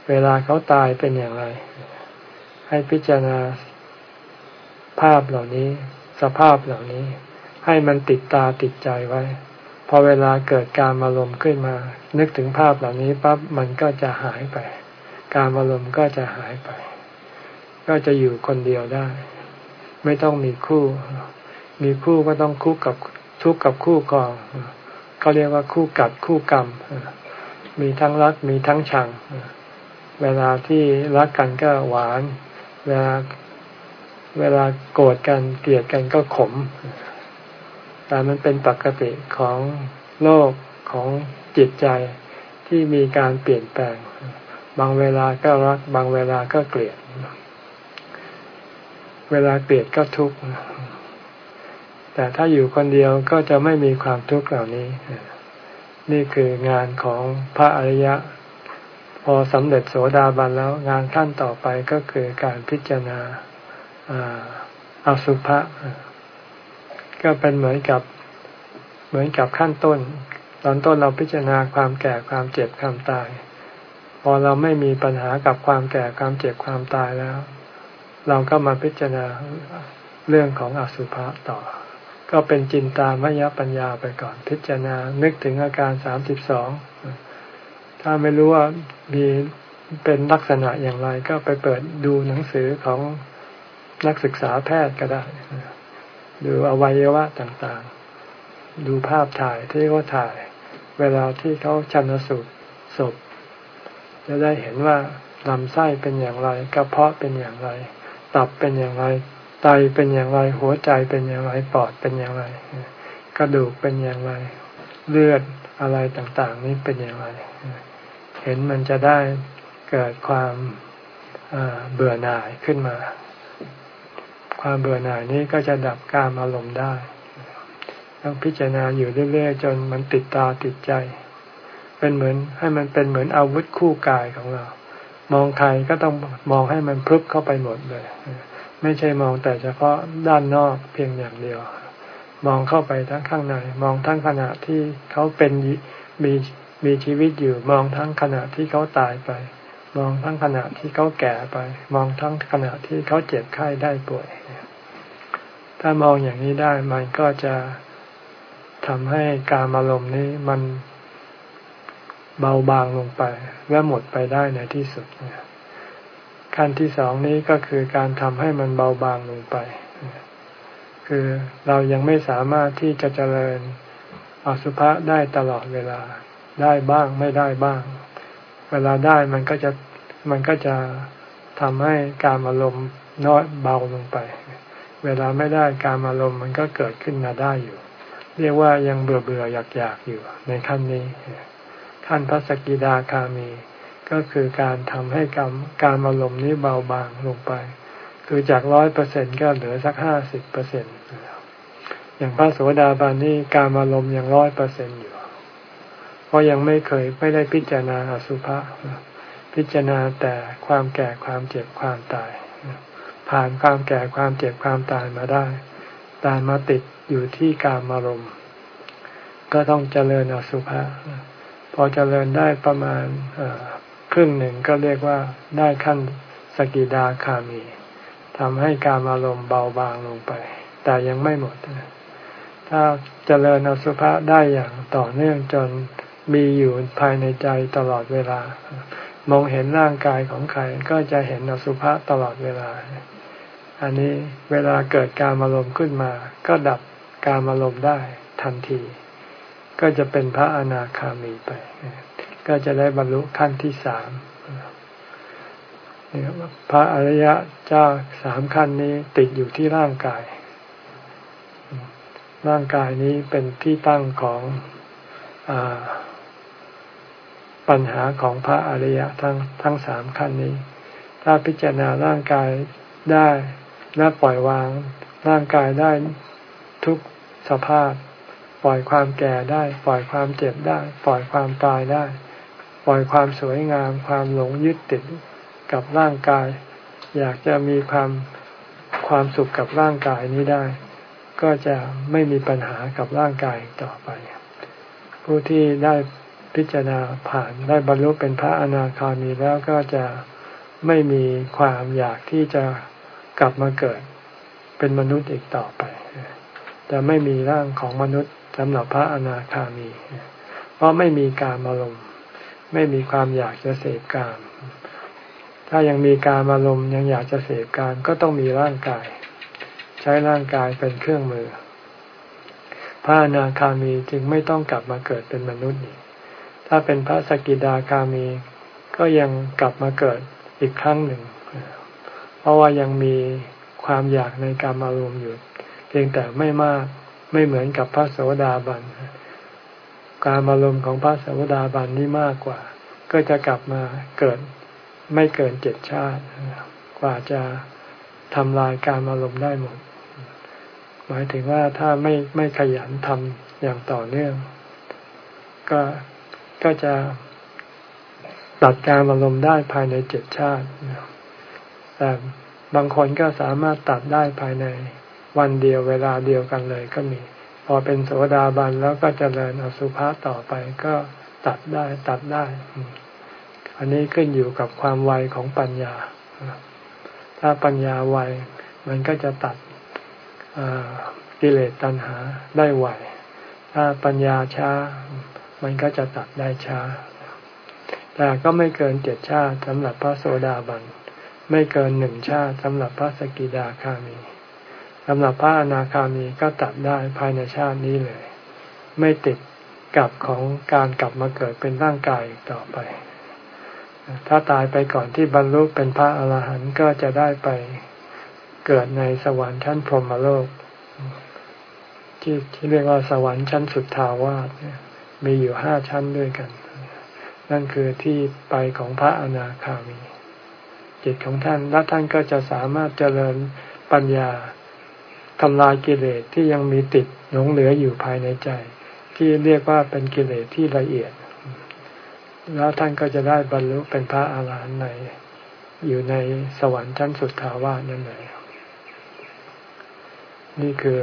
เวลาเขาตายเป็นอย่างไร ให้พิจารณาภาพเหล่านี้ สภาพเหล่านี้ ให้มันติดตาติดใจไว้ พอเวลาเกิดการอารมณ์ขึ้นมา นึกถึงภาพเหล่านี้ปั๊บมันก็จะหายไป การอารมณ์ก็จะหายไป ก็จะอยู่คนเดียวได้ ไม่ต้องมีคู่ มีคู่ก็ต้องคู่กับทุกกับคู่กองเขาเรียกว่าคู่กัดคู่กรรม มีทั้งรักมีทั้งชัง เวลาที่รักกันก็หวาน เวลาเวลาโกรธกันเกลียดกันก็ขม แต่มันเป็นปกติของโลกของจิตใจที่มีการเปลี่ยนแปลง บางเวลาก็รัก บางเวลาก็เกลียด เวลาเกลียดก็ทุกข์ แต่ถ้าอยู่คนเดียวก็จะไม่มีความทุกข์เหล่านี้ นี่คืองานของพระอริยะ พอสำเร็จโสดาบันแล้วงานขั้นต่อไปก็คือการพิจารณาอาสุภะ ก็เป็นเหมือนกับเหมือนกับขั้นต้น ตอนต้นเราพิจารณาความแก่ความเจ็บความตาย พอเราไม่มีปัญหากับความแก่ความเจ็บความตายแล้ว เราก็มาพิจารณาเรื่องของอสุภะต่อ ก็เป็นจินตามยปัญญาไปก่อน พิจารณานึกถึงอาการสามสิบสองถ้าไม่รู้ว่ามีเป็นลักษณะอย่างไรก็ไปเปิดดูหนังสือของนักศึกษาแพทย์ก็ได้ ดูอวัยวะต่างๆ ดูภาพถ่ายที่เขาถ่าย เวลาที่เขาชันสูตรศพจะได้เห็นว่าลำไส้เป็นอย่างไรกระเพาะเป็นอย่างไร ตับเป็นอย่างไร ไตเป็นอย่างไร หัวใจเป็นอย่างไรปอดเป็นอย่างไร กระดูกเป็นอย่างไร เลือดอะไรต่างๆ นี้เป็นอย่างไร เห็นมันจะได้เกิดความเบื่อหน่ายขึ้นมา ความเบื่อหน่ายนี้ก็จะดับการอารมณ์ได้ ต้องพิจารณาอยู่เรื่อยๆ จนมันติดตาติดใจ เป็นเหมือนให้มันเป็นเหมือนอาวุธคู่กายของเรา มองใครก็ต้องมองให้มันพลึบเข้าไปหมดเลย ไม่ใช่มองแต่เฉพาะด้านนอกเพียงอย่างเดียว มองเข้าไปทั้งข้างใน มองทั้งขณะที่เขาเป็นมีมีชีวิตอยู่ มองทั้งขณะที่เขาตายไป มองทั้งขณะที่เขาแก่ไป มองทั้งขณะที่เขาเจ็บไข้ได้ป่วย ถ้ามองอย่างนี้ได้มันก็จะทำให้การอารมณ์นี้มันเบาบางลงไป และหมดไปได้ในที่สุดขั้นที่สองนี้ก็คือการทำให้มันเบาบางลงไป คือเรายังไม่สามารถที่จะเจริญอสุภะได้ตลอดเวลา ได้บ้างไม่ได้บ้าง เวลาได้มันก็จะมันก็จะทำให้การอารมณ์น้อยเบาลงไป เวลาไม่ได้การอารมณ์มันก็เกิดขึ้นมาได้อยู่ เรียกว่ายังเบื่อเบื่ออยากอยากอยู่ในขั้นนี้ ขั้นพระสกิดาคามี ก็คือการทำให้การการอารมณ์นี้เบาบางลงไป คือจากร้อยเปอร์เซ็นก็เหลือสักห้าสิบเปอร์เซ็นอย่างพระโสดาบันนี่การอารมณ์ยังร้อยเปอร์เซ็นอยู่ เพราะยังไม่เคยไม่ได้พิจารณาอสุภะพิจารณาแต่ความแก่ความเจ็บความตาย ผ่านความแก่ความเจ็บความตายมาได้ตายมาติดอยู่ที่กามารมณ์ก็ต้องเจริญอสุภะพอเจริญได้ประมาณครึ่งหนึ่งก็เรียกว่าได้ขั้นสกิดาคามีทำให้การอารมณ์เบาบางลงไป แต่ยังไม่หมด ถ้าเจริญอสุภะได้อย่างต่อเนื่องจน มีอยู่ภายในใจตลอดเวลา มองเห็นร่างกายของใครก็จะเห็นอสุภะตลอดเวลา อันนี้เวลาเกิดการอารมณ์ขึ้นมา ก็ดับการอารมณ์ได้ทันที ก็จะเป็นพระอนาคามีไป ก็จะได้บรรลุขั้นที่สามพระอริยะเจ้าสามขั้นนี้ติดอยู่ที่ร่างกาย ร่างกายนี้เป็นที่ตั้งของอ ปัญหาของพระอริยะทั้งทั้งสามขั้นนี้ ถ้าพิจารณาร่างกายได้และปล่อยวางร่างกายได้ทุกสภาพ ปล่อยความแก่ได้ ปล่อยความเจ็บได้ ปล่อยความตายได้ ปล่อยความสวยงาม ความหลงยึดติดกับร่างกาย อยากจะมีความความสุขกับร่างกายนี้ได้ ก็จะไม่มีปัญหากับร่างกายต่อไป ผู้ที่ได้ พิจารณาผ่านได้บรรลุเป็นพระอนาคามีแล้วก็จะไม่มีความอยากที่จะกลับมาเกิดเป็นมนุษย์อีกต่อไป จะไม่มีร่างของมนุษย์สำหรับพระอนาคามี เพราะไม่มีการอารมณ์ไม่มีความอยากจะเสพกามถ้ายังมีการอารมณ์ยังอยากจะเสพกามก็ต้องมีร่างกาย ใช้ร่างกายเป็นเครื่องมือ พระอนาคามีจึงไม่ต้องกลับมาเกิดเป็นมนุษย์อีก ถ้าเป็นพระสกิดาคามี ก็ยังกลับมาเกิดอีกครั้งหนึ่ง เพราะว่ายังมีความอยากในการมารวมอยู่ เพียงแต่ไม่มากไม่เหมือนกับพระโสดาบัน การมารวมของพระโสดาบันนี่มากกว่า ก็จะกลับมาเกิดไม่เกินเจ็ดชาติ กว่าจะทำลายการอารมณ์ได้หมด หมายถึงว่าถ้าไม่ไม่ขยันทำอย่างต่อเนื่อง ก็ ก็จะตัดการอารมณ์ได้ภายในเจ็ดชาติ แต่บางคนก็สามารถตัดได้ภายในวันเดียวเวลาเดียวกันเลยก็มี พอเป็นโสดาบันแล้วก็จเจริญอสุภะต่อไปก็ตัดได้ตัดได้ อันนี้ขึ้นอยู่กับความไวของปัญญา ถ้าปัญญาไวมันก็จะตัดกิเลสตัณหาได้ไวถ้าปัญญาช้า มันก็จะตัดได้ช้า แต่ก็ไม่เกินเจ็ดชาติสำหรับพระโสดาบัน ไม่เกินหนึ่งชาติสำหรับพระสกิดาคามีสำหรับพระอนาคามีก็ตัดได้ภายในชาตินี้เลย ไม่ติดกับของการกลับมาเกิดเป็นร่างกายต่อไป ถ้าตายไปก่อนที่บรรลุเป็นพระอรหันต์ก็จะได้ไปเกิดในสวรรค์ชั้นพรหมโลก ที่ที่เรียกว่าสวรรค์ชั้นสุดทาวาส มีอยู่ห้าชั้นด้วยกัน นั่นคือที่ไปของพระอนาคามี จิตของท่านและท่านก็จะสามารถเจริญปัญญาทำลายกิเลสที่ยังมีติดหลงเหลืออยู่ภายในใจ ที่เรียกว่าเป็นกิเลสที่ละเอียด แล้วท่านก็จะได้บรรลุเป็นพระอาหารหันต์ในอยู่ในสวรรค์ชั้นสุดทาวาสนั่นเองนี่คือ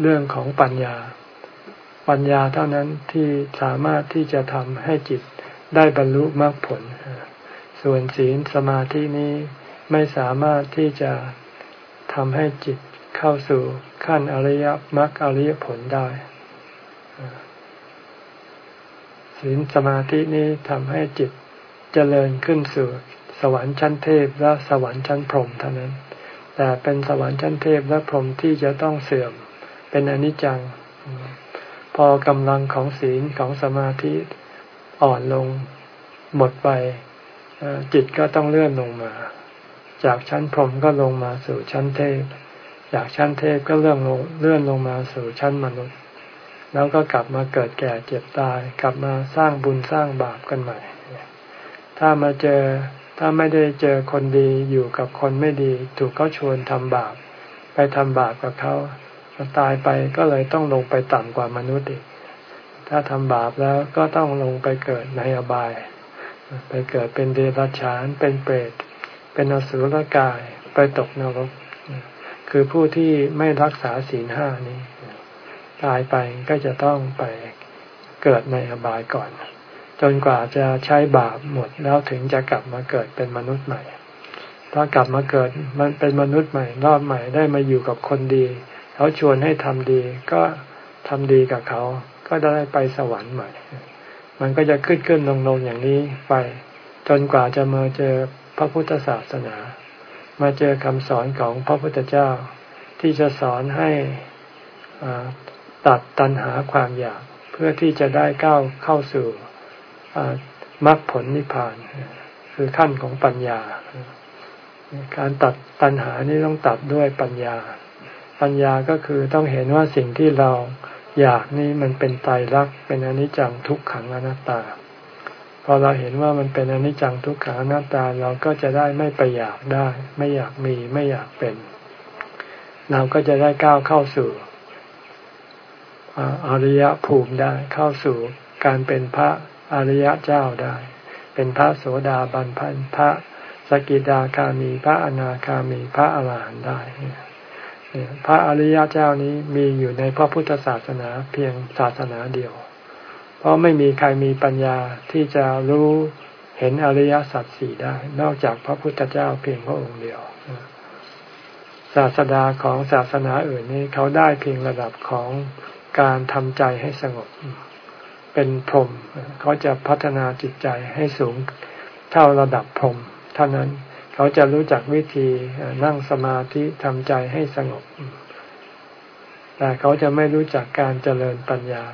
เรื่องของปัญญา ปัญญาเท่านั้นที่สามารถที่จะทำให้จิตได้บรรลุมรรคผล ส่วนศีลสมาธินี้ไม่สามารถที่จะทำให้จิตเข้าสู่ขั้นอริยมรรคอริยผลได้ศีลสมาธินี้ทำให้จิตเจริญขึ้นสู่สวรรค์ชั้นเทพและสวรรค์ชั้นพรหมเท่านั้น แต่เป็นสวรรค์ชั้นเทพและพรหมที่จะต้องเสื่อมเป็นอนิจจัง อกำลังของศีลของสมาธิอ่อนลงหมดไปจิตก็ต้องเลื่อนลงมา จากชั้นพรหมก็ลงมาสู่ชั้นเทพ จากชั้นเทพก็เลื่อนลงเลื่อนลงมาสู่ชั้นมนุษย์ แล้วก็กลับมาเกิดแก่เจ็บตาย กลับมาสร้างบุญสร้างบาปกันใหม่ ถ้ามาเจอถ้าไม่ได้เจอคนดีอยู่กับคนไม่ดี ถูกเขาชวนทำบาป ไปทำบาปกับเขา ตายไปก็เลยต้องลงไปต่ำกว่ามนุษย์อีก ถ้าทำบาปแล้วก็ต้องลงไปเกิดในอบาย ไปเกิดเป็นเดรัจฉาน เป็นเปรต เป็นอสุรกาย ไปตกนรก คือผู้ที่ไม่รักษาศีลห้านี้ ตายไปก็จะต้องไปเกิดในอบายก่อน จนกว่าจะใช้บาปหมดแล้วถึงจะกลับมาเกิดเป็นมนุษย์ใหม่ถ้ากลับมาเกิดมันเป็นมนุษย์ใหม่รอบใหม่ได้มาอยู่กับคนดี เขาชวนให้ทำดีก็ทำดีกับเขา ก็ได้ไปสวรรค์ใหม่ มันก็จะขึ้นขึ้นลงลงอย่างนี้ไป จนกว่าจะมาเจอพระพุทธศาสนา มาเจอคำสอนของพระพุทธเจ้า ที่จะสอนให้ตัดตัณหาความอยาก เพื่อที่จะได้ก้าวเข้าสู่มรรคผลนิพพาน คือขั้นของปัญญา การตัดตัณหานี้ต้องตัดด้วยปัญญา ปัญญาก็คือต้องเห็นว่าสิ่งที่เราอยากนี่มันเป็นไตรลักษณ์เป็นอนิจจังทุกขังอนัตตา พอเราเห็นว่ามันเป็นอนิจจังทุกขังอนัตตาเราก็จะได้ไม่ไปอยากได้ ไม่อยากมีไม่อยากเป็น เราก็จะได้ก้าวเข้าสู่อริยภูมิได้เข้าสู่การเป็นพระอริยเจ้าได้ เป็นพระโสดาบันพันพระสกิดาคามีพระอนาคามีพระอรหันต์ได้ พระอริยเจ้านี้มีอยู่ในพระพุทธศาสนาเพียงศาสนาเดียว เพราะไม่มีใครมีปัญญาที่จะรู้เห็นอริยสัจสี่ได้ นอกจากพระพุทธเจ้าเพียงพระองค์เดียว ศาสดาของศาสนาอื่นนี้เขาได้เพียงระดับของการทำใจให้สงบ เป็นพรหมเขาจะพัฒนาจิตใจให้สูงเท่าระดับพรหมเท่านั้น เขาจะรู้จักวิธีนั่งสมาธิทำใจให้สงบ แต่เขาจะไม่รู้จักการเจริญปัญญา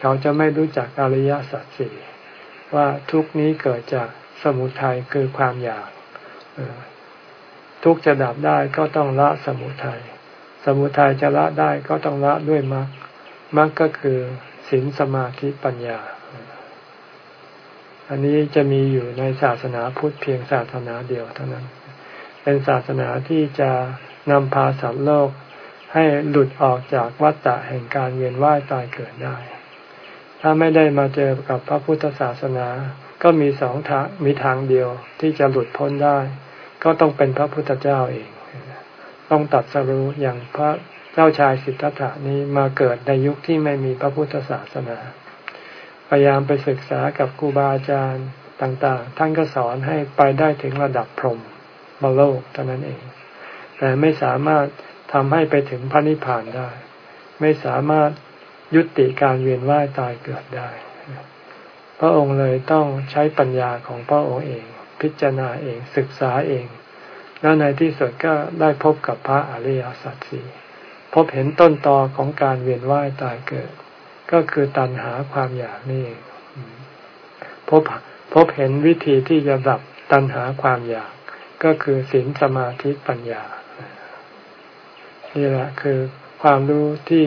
เขาจะไม่รู้จักอริยสัจสี่ว่าทุกนี้เกิดจากสมุทัยคือความอยากทุกจะดับได้ก็ต้องละสมุทัย สมุทัยจะละได้ก็ต้องละด้วยมรรค มรรคก็คือศีลสมาธิปัญญา อันนี้จะมีอยู่ในศาสนาพุทธเพียงศาสนาเดียวเท่านั้น เป็นศาสนาที่จะนำพาสัตว์โลกให้หลุดออกจากวัฏฏะแห่งการเวียนว่ายตายเกิดได้ ถ้าไม่ได้มาเจอกับพระพุทธศาสนา ก็มีสองทางมีทางเดียวที่จะหลุดพ้นได้ ก็ต้องเป็นพระพุทธเจ้าเอง ต้องตัดสรู้อย่างพระเจ้าชายสิทธัตถานี้มาเกิดในยุคที่ไม่มีพระพุทธศาสนา ยายามไปศึกษากับครูบาอาจารย์ต่างๆ ท่านก็สอนให้ไปได้ถึงระดับพรหมบโลกเท่านั้นเอง แต่ไม่สามารถทำให้ไปถึงพระนิพพานได้ ไม่สามารถยุติการเวียนว่ายตายเกิดได้ พระองค์เลยต้องใช้ปัญญาของพระองค์เอง พิจารณาเองศึกษาเอง แล้วในที่สุดก็ได้พบกับพระอริยสัจสี่พบเห็นต้นตอของการเวียนว่ายตายเกิด ก็คือตัณหาความอยากนี่พบพบเห็นวิธีที่จะดับตัณหาความอยาก ก็คือศีลสมาธิปัญญา นี่แหละคือความรู้ที่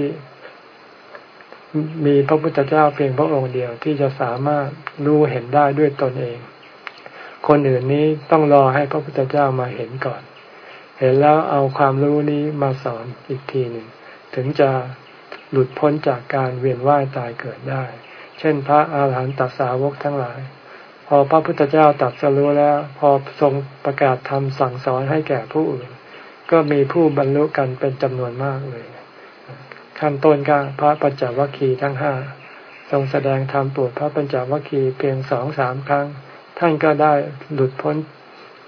มีพระพุทธเจ้าเพียงพระองค์เดียวที่จะสามารถรู้เห็นได้ด้วยตนเอง คนอื่นนี้ต้องรอให้พระพุทธเจ้ามาเห็นก่อน เห็นแล้วเอาความรู้นี้มาสอนอีกทีหนึ่งถึงจะ หลุดพ้นจากการเวียนว่ายตายเกิดได้ เช่นพระอาหารหันตสาวกทั้งหลาย พอพระพุทธเจ้าตัดสรู้แล้ว พอทรงประกาศธรรมสั่งสอนให้แก่ผู้อื่น ก็มีผู้บรรลุกันเป็นจำนวนมากเลย ขั้นต้นก็พระปัญจวัคคีย์ทั้งห้าทรงแสดงธรรมปวดพระปัญจวัคคีย์เพียงสองสามครั้ง ท่านก็ได้หลุดพ้น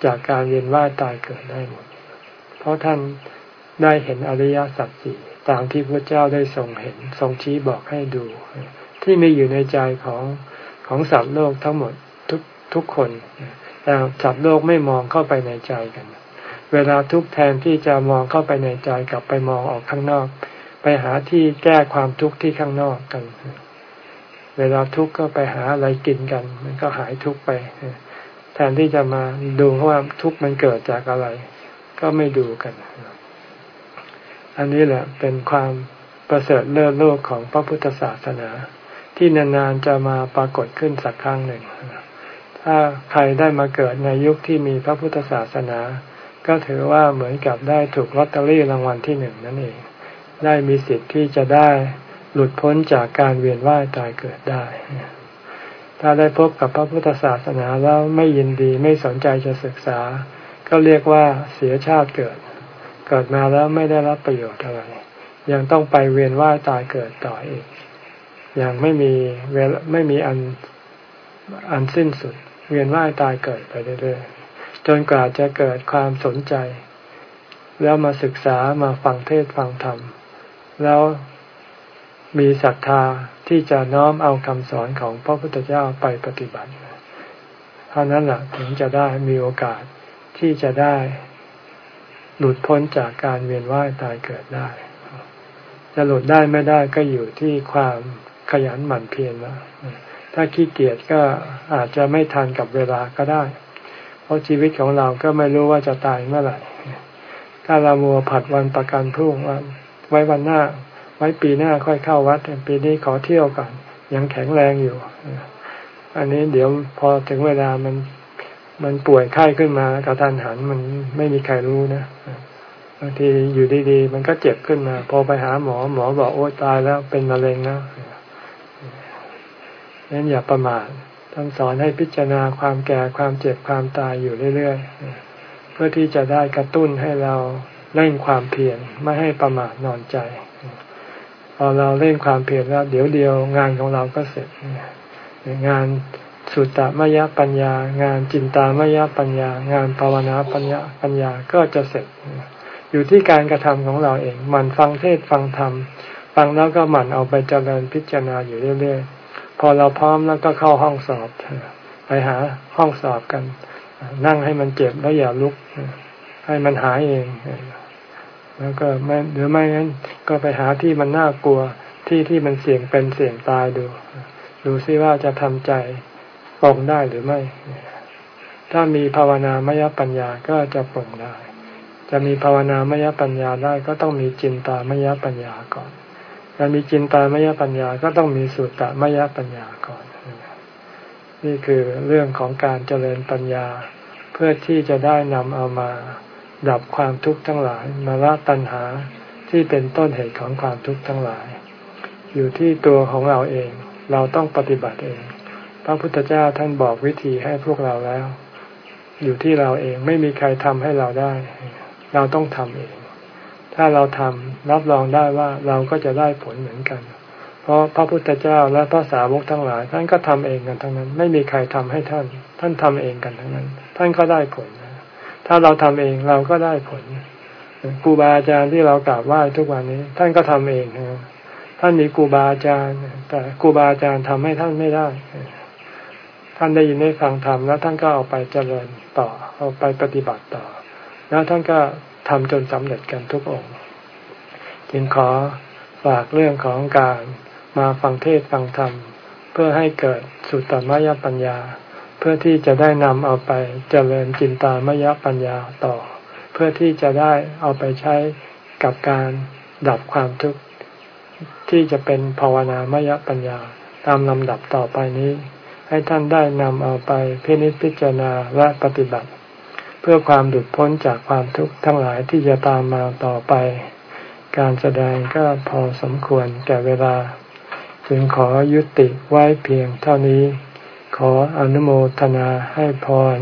จากการเวียนว่ายตายเกิดได้หมด เพราะท่านได้เห็นอริยสัจสี่ ตามที่พระเจ้าได้ทรงเห็น ทรงชี้บอกให้ดู ที่มีอยู่ในใจของของสัตว์โลกทั้งหมดทุกทุกคนแต่สัตว์โลกไม่มองเข้าไปในใจกัน เวลาทุกแทนที่จะมองเข้าไปในใจกลับไปมองออกข้างนอก ไปหาที่แก้ความทุกข์ที่ข้างนอกกัน เวลาทุกข์ก็ไปหาอะไรกินกัน มันก็หายทุกข์ไปแทนที่จะมาดูว่าทุกข์มันเกิดจากอะไร ก็ไม่ดูกัน อันนี้แหละเป็นความประเสริฐเลิศโลกของพระพุทธศาสนา ที่นานๆจะมาปรากฏขึ้นสักครั้งหนึ่ง ถ้าใครได้มาเกิดในยุคที่มีพระพุทธศาสนา ก็ถือว่าเหมือนกับได้ถูกลอตเตอรี่รางวัลที่หนึ่งนั่นเอง ได้มีสิทธิ์ที่จะได้หลุดพ้นจากการเวียนว่ายตายเกิดได้ ถ้าได้พบกับพระพุทธศาสนาแล้วไม่ยินดีไม่สนใจจะศึกษา ก็เรียกว่าเสียชาติเกิด เกิดมาแล้วไม่ได้รับประโยชน์อะไร ยังต้องไปเวียนว่ายตายเกิดต่ออีก อย่างไม่มีเวลไม่มีอันอันสิ้นสุด เวียนว่ายตายเกิดไปเรื่อยๆจนกว่าจะเกิดความสนใจ แล้วมาศึกษามาฟังเทศฟังธรรม แล้วมีศรัทธาที่จะน้อมเอาคำสอนของพระพุทธเจ้าไปปฏิบัติเท่านั้นแหละถึงจะได้มีโอกาสที่จะได้ หลุดพ้นจากการเวียนว่ายตายเกิดได้ จะหลุดได้ไม่ได้ก็อยู่ที่ความขยันหมั่นเพียรนะถ้าขี้เกียจก็อาจจะไม่ทันกับเวลาก็ได้ เพราะชีวิตของเราก็ไม่รู้ว่าจะตายเมื่อไหร่ ถ้าเรามัวผัดวันประกันพรุ่งวันไว้วันหน้า ไว้ปีหน้าค่อยเข้าวัด ปีนี้ขอเที่ยวก่อนยังแข็งแรงอยู่ อันนี้เดี๋ยวพอถึงเวลามัน มันป่วยไข้ขึ้นมากระทันหันมันไม่มีใครรู้นะบางทีอยู่ดีๆ มันก็เจ็บขึ้นมา พอไปหาหมอหมอบอกโอ้ตายแล้วเป็นมะเร็งแล้วนั้นอย่าประมาทท่านสอนให้พิจารณาความแก่ความเจ็บความตายอยู่เรื่อยๆ เพื่อที่จะได้กระตุ้นให้เราเล่นความเพียรไม่ให้ประมาทนอนใจ พอเราเล่นความเพียรแล้วเดี๋ยวเดียวงานของเราก็เสร็จงาน สุตตมยปัญญา งานจินตามยปัญญา งานภาวนาปัญญาปัญญาก็จะเสร็จ อยู่ที่การกระทำของเราเองมันฟังเทศฟังธรรมฟังแล้วก็หมั่นเอาไปเจริญพิจารณาอยู่เรื่อยๆพอเราพร้อมแล้วก็เข้าห้องสอบไปหาห้องสอบกัน นั่งให้มันเจ็บแล้วอย่าลุก ให้มันหายเอง แล้วก็ไม่หรือไม่งั้น ก็ไปหาที่มันน่ากลัวที่ที่มันเสี่ยงเป็นเสี่ยงตายดู ดูซิว่าจะทำใจ ปรงได้หรือไม่ ถ้ามีภาวนามยปัญญาก็จะปรงได้ จะมีภาวนามยปัญญาได้ก็ต้องมีจินตามยปัญญาก่อนการมีจินตามยปัญญาก็ต้องมีสุตตมยปัญญาก่อน นี่คือเรื่องของการเจริญปัญญา เพื่อที่จะได้นำเอามาดับความทุกข์ทั้งหลาย มาละตัณหาที่เป็นต้นเหตุของความทุกข์ทั้งหลาย อยู่ที่ตัวของเราเอง เราต้องปฏิบัติเอง ระพุทธเจ้าท่านบอกวิธีให้พวกเราแล้ว อยู่ที่เราเองไม่มีใครทำให้เราได้ เราต้องทำเอง ถ้าเราทำรับรองได้ว่าเราก็จะได้ผลเหมือนกัน เพราะพระพุทธเจ้าและพระสาวกทั้งหลาย ท่านก็ทำเองกันทั้งนั้น ไม่มีใครทำให้ท่าน ท่านทำเองกันทั้งนั้น ท่านก็ได้ผล ถ้าเราทำเองเราก็ได้ผลครูบาอาจารย์ที่เรากราบไหว้ทุกวันนี้ ท่านก็ทำเองนะท่านมีครูบาอาจารย์ แต่ครูบาอาจารย์ทำให้ท่านไม่ได้ ท่านได้ยินได้ฟังธรรมแล้วท่านก็เอาไปเจริญต่อ เอาไปปฏิบัติต่อ แล้วท่านก็ทำจนสำเร็จกันทุกองค์จึงขอฝากเรื่องของการมาฟังเทศฟังธรรม เพื่อให้เกิดสุตตมยปัญญา เพื่อที่จะได้นำเอาไปเจริญจินตามยปัญญาต่อ เพื่อที่จะได้เอาไปใช้กับการดับความทุกข์ที่จะเป็นภาวนามยปัญญาตามลำดับต่อไปนี้ ให้ท่านได้นำเอาไปพินิจพิจารณาและปฏิบัติ เพื่อความหลุดพ้นจากความทุกข์ทั้งหลายที่จะตามมาต่อไป การแสดงก็พอสมควรแก่เวลา จึงขอยุติไว้เพียงเท่านี้ ขออนุโมทนาให้พร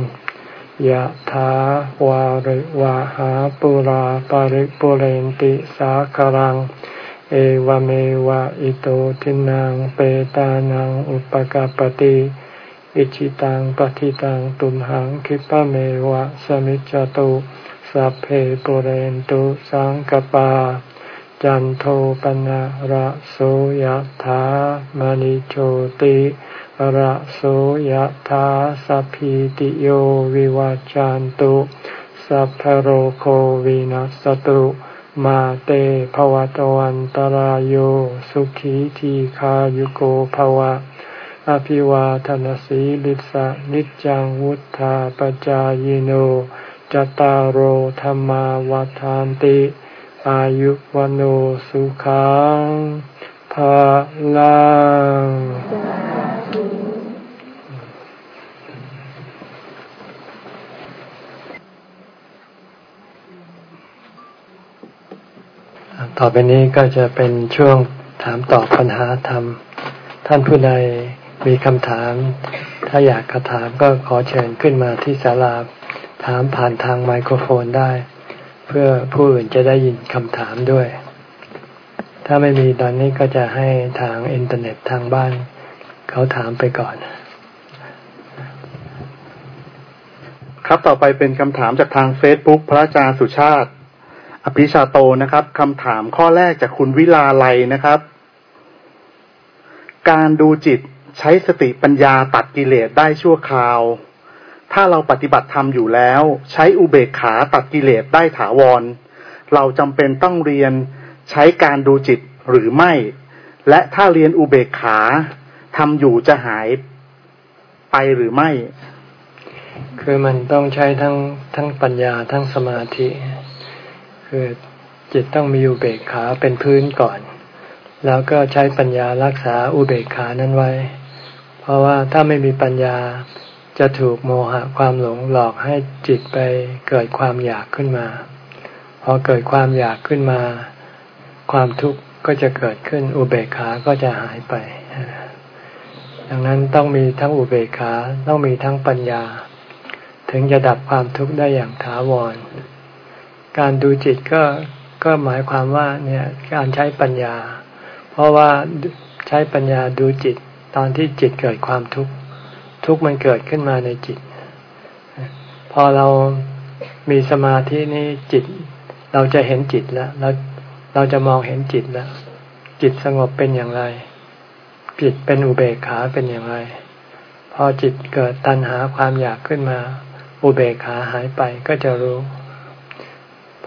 ยะถาวาริวาหาปุราปาริปุเรนติสาครัง เอวเมวะอิโตทินังเปตานังอุปกาปติอิชิตังปฏิตังตุมหังคิปะเมวะสมิจจตุสัพเพปุเรนตุสังกปา จันโทปนะระโสยะถามณิโชติระโสยธาสัพพิติโยวิวาจันตุสัพพโรโควินัสตุ มาเตภวตวันตารโยสุขีทีขายุโกภวะ อภิวาทนสีลิสะนิจังวุธาปจายโนจตารโหธรรมาวาทานติ อายุวโนสุขังภาลัง ต่อไปนี้ก็จะเป็นช่วงถามตอบปัญหาธรรม ท่านผู้ใดมีคำถาม ถ้าอยากกระถามก็ขอเชิญขึ้นมาที่ศาลาถามผ่านทางไมโครโฟนได้ เพื่อผู้อื่นจะได้ยินคำถามด้วย ถ้าไม่มีตอนนี้ก็จะให้ทางอินเทอร์เน็ตทางบ้าน เขาถามไปก่อน ครับต่อไปเป็นคำถามจากทางเฟซบุ๊กพระอาจารย์สุชาติ อภิชาโตนะครับคำถามข้อแรกจากคุณวิลาไลนะครับ การดูจิตใช้สติปัญญาตัดกิเลสได้ชั่วคราว ถ้าเราปฏิบัติธรรมอยู่แล้ว ใช้อุเบกขาตัดกิเลสได้ถาวร เราจำเป็นต้องเรียนใช้การดูจิตหรือไม่ และถ้าเรียนอุเบกขาทำอยู่จะหายไปหรือไม่ คือมันต้องใช้ทั้งทั้งปัญญาทั้งสมาธิ คือจิตต้องมีอุเบกขาเป็นพื้นก่อน แล้วก็ใช้ปัญญารักษาอุเบกขานั้นไว้ เพราะว่าถ้าไม่มีปัญญาจะถูกโมหะความหลงหลอกให้จิตไปเกิดความอยากขึ้นมา พอเกิดความอยากขึ้นมา ความทุกข์ก็จะเกิดขึ้นอุเบกขาก็จะหายไป ดังนั้นต้องมีทั้งอุเบกขาต้องมีทั้งปัญญา ถึงจะดับความทุกข์ได้อย่างถาวร การดูจิตก็ก็หมายความว่าเนี่ยการใช้ปัญญา เพราะว่าใช้ปัญญาดูจิตตอนที่จิตเกิดความทุกข์ทุกข์มันเกิดขึ้นมาในจิต พอเรามีสมาธินี้จิต เราจะเห็นจิตแล้วเราเราจะมองเห็นจิตแล้ว จิตสงบเป็นอย่างไร จิตเป็นอุเบกขาเป็นอย่างไร พอจิตเกิดตัณหาความอยากขึ้นมา อุเบกขาหายไปก็จะรู้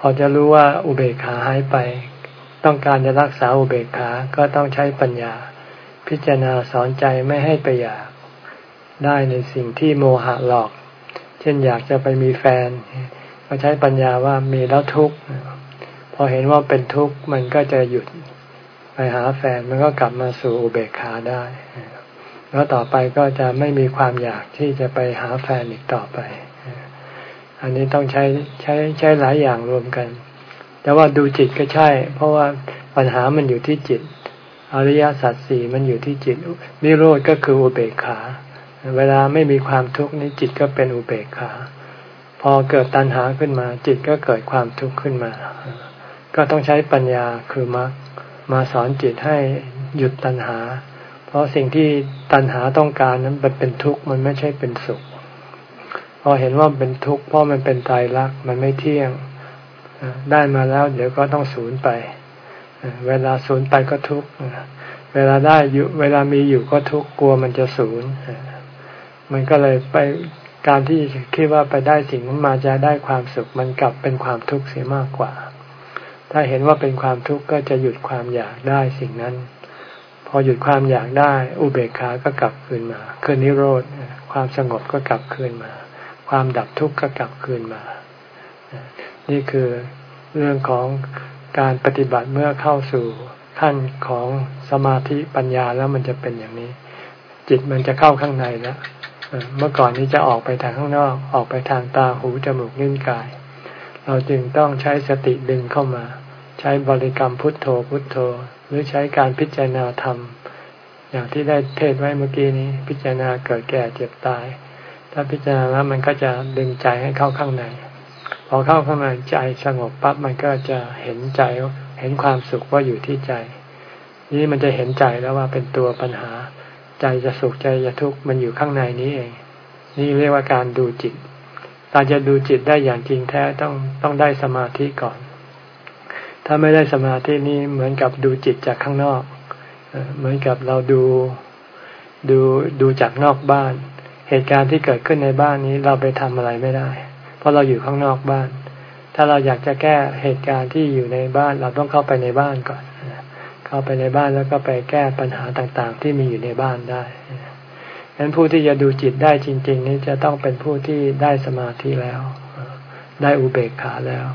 พอจะรู้ว่าอุเบกขาหายไป ต้องการจะรักษาอุเบกขาก็ต้องใช้ปัญญา พิจารณาสอนใจไม่ให้ไปอยากได้ในสิ่งที่โมหะหลอก เช่นอยากจะไปมีแฟน ก็ใช้ปัญญาว่ามีแล้วทุกข์พอเห็นว่าเป็นทุกข์มันก็จะหยุดไปหาแฟนมันก็กลับมาสู่อุเบกขาได้ แล้วต่อไปก็จะไม่มีความอยากที่จะไปหาแฟนอีกต่อไป อันนี้ต้องใช้ใช้ใช้หลายอย่างรวมกัน แต่ว่าดูจิตก็ใช่ เพราะว่าปัญหามันอยู่ที่จิต อริยสัจสี่มันอยู่ที่จิต นิโรธก็คืออุเบกขา เวลาไม่มีความทุกข์นี้จิตก็เป็นอุเบกขา พอเกิดตัณหาขึ้นมา จิตก็เกิดความทุกข์ขึ้นมา ก็ต้องใช้ปัญญาคือมรรคมาสอนจิตให้หยุดตัณหา เพราะสิ่งที่ตัณหาต้องการนั้นมันเป็นทุกข์มันไม่ใช่เป็นสุข พอเห็นว่าเป็นทุกข์เพราะมันเป็นตายรักมันไม่เที่ยงได้มาแล้ว เดี๋ยวก็ต้องสูญไป เวลาสูญไปก็ทุกข์เวลาได้อยู่เวลามีอยู่ก็ทุกข์กลัวมันจะสูญมันก็เลยไปการที่คิดว่าไปได้สิ่งนั้นมาจะได้ความสุข มันกลับเป็นความทุกข์เสียมากกว่า ถ้าเห็นว่าเป็นความทุกข์ก็จะหยุดความอยากได้สิ่งนั้น พอหยุดความอยากได้ อุเบกขาก็กลับคืนมาคือนิโรธความสงบก็กลับคืนมา ความดับทุกข์ก็กลับคืนมา นี่คือเรื่องของการปฏิบัติเมื่อเข้าสู่ขั้นของสมาธิปัญญาแล้วมันจะเป็นอย่างนี้ จิตมันจะเข้าข้างในแล้วเมื่อก่อนนี้จะออกไปทางข้างนอกออกไปทางตาหูจมูกนิ้วกาย เราจึงต้องใช้สติดึงเข้ามา ใช้บริกรรมพุทโธพุทโธ หรือใช้การพิจารณาธรรม อย่างที่ได้เทศไว้เมื่อกี้นี้ พิจารณาเกิดแก่เจ็บตาย ถ้าพิจารณาแล้วมันก็จะดึงใจให้เข้าข้างใน พอเข้าข้างในใจสงบปั๊บมันก็จะเห็นใจเห็นความสุขว่าอยู่ที่ใจ นี่มันจะเห็นใจแล้วว่าเป็นตัวปัญหา ใจจะสุขใจจะทุกข์มันอยู่ข้างในนี้เอง นี่เรียกว่าการดูจิตการจะดูจิตได้อย่างจริงแท้ต้องต้องได้สมาธิก่อน ถ้าไม่ได้สมาธินี่เหมือนกับดูจิตจากข้างนอก เหมือนกับเราดูดูดูจากนอกบ้าน เหตุการณ์ที่เกิดขึ้นในบ้านนี้เราไปทำอะไรไม่ได้ เพราะเราอยู่ข้างนอกบ้าน ถ้าเราอยากจะแก้เหตุการณ์ที่อยู่ในบ้านเราต้องเข้าไปในบ้านก่อน เข้าไปในบ้านแล้วก็ไปแก้ปัญหาต่างๆ ที่มีอยู่ในบ้านได้ฉะนั้นผู้ที่จะดูจิตได้จริง ๆ นี้จะต้องเป็นผู้ที่ได้สมาธิแล้ว ได้อุเบกขาแล้ว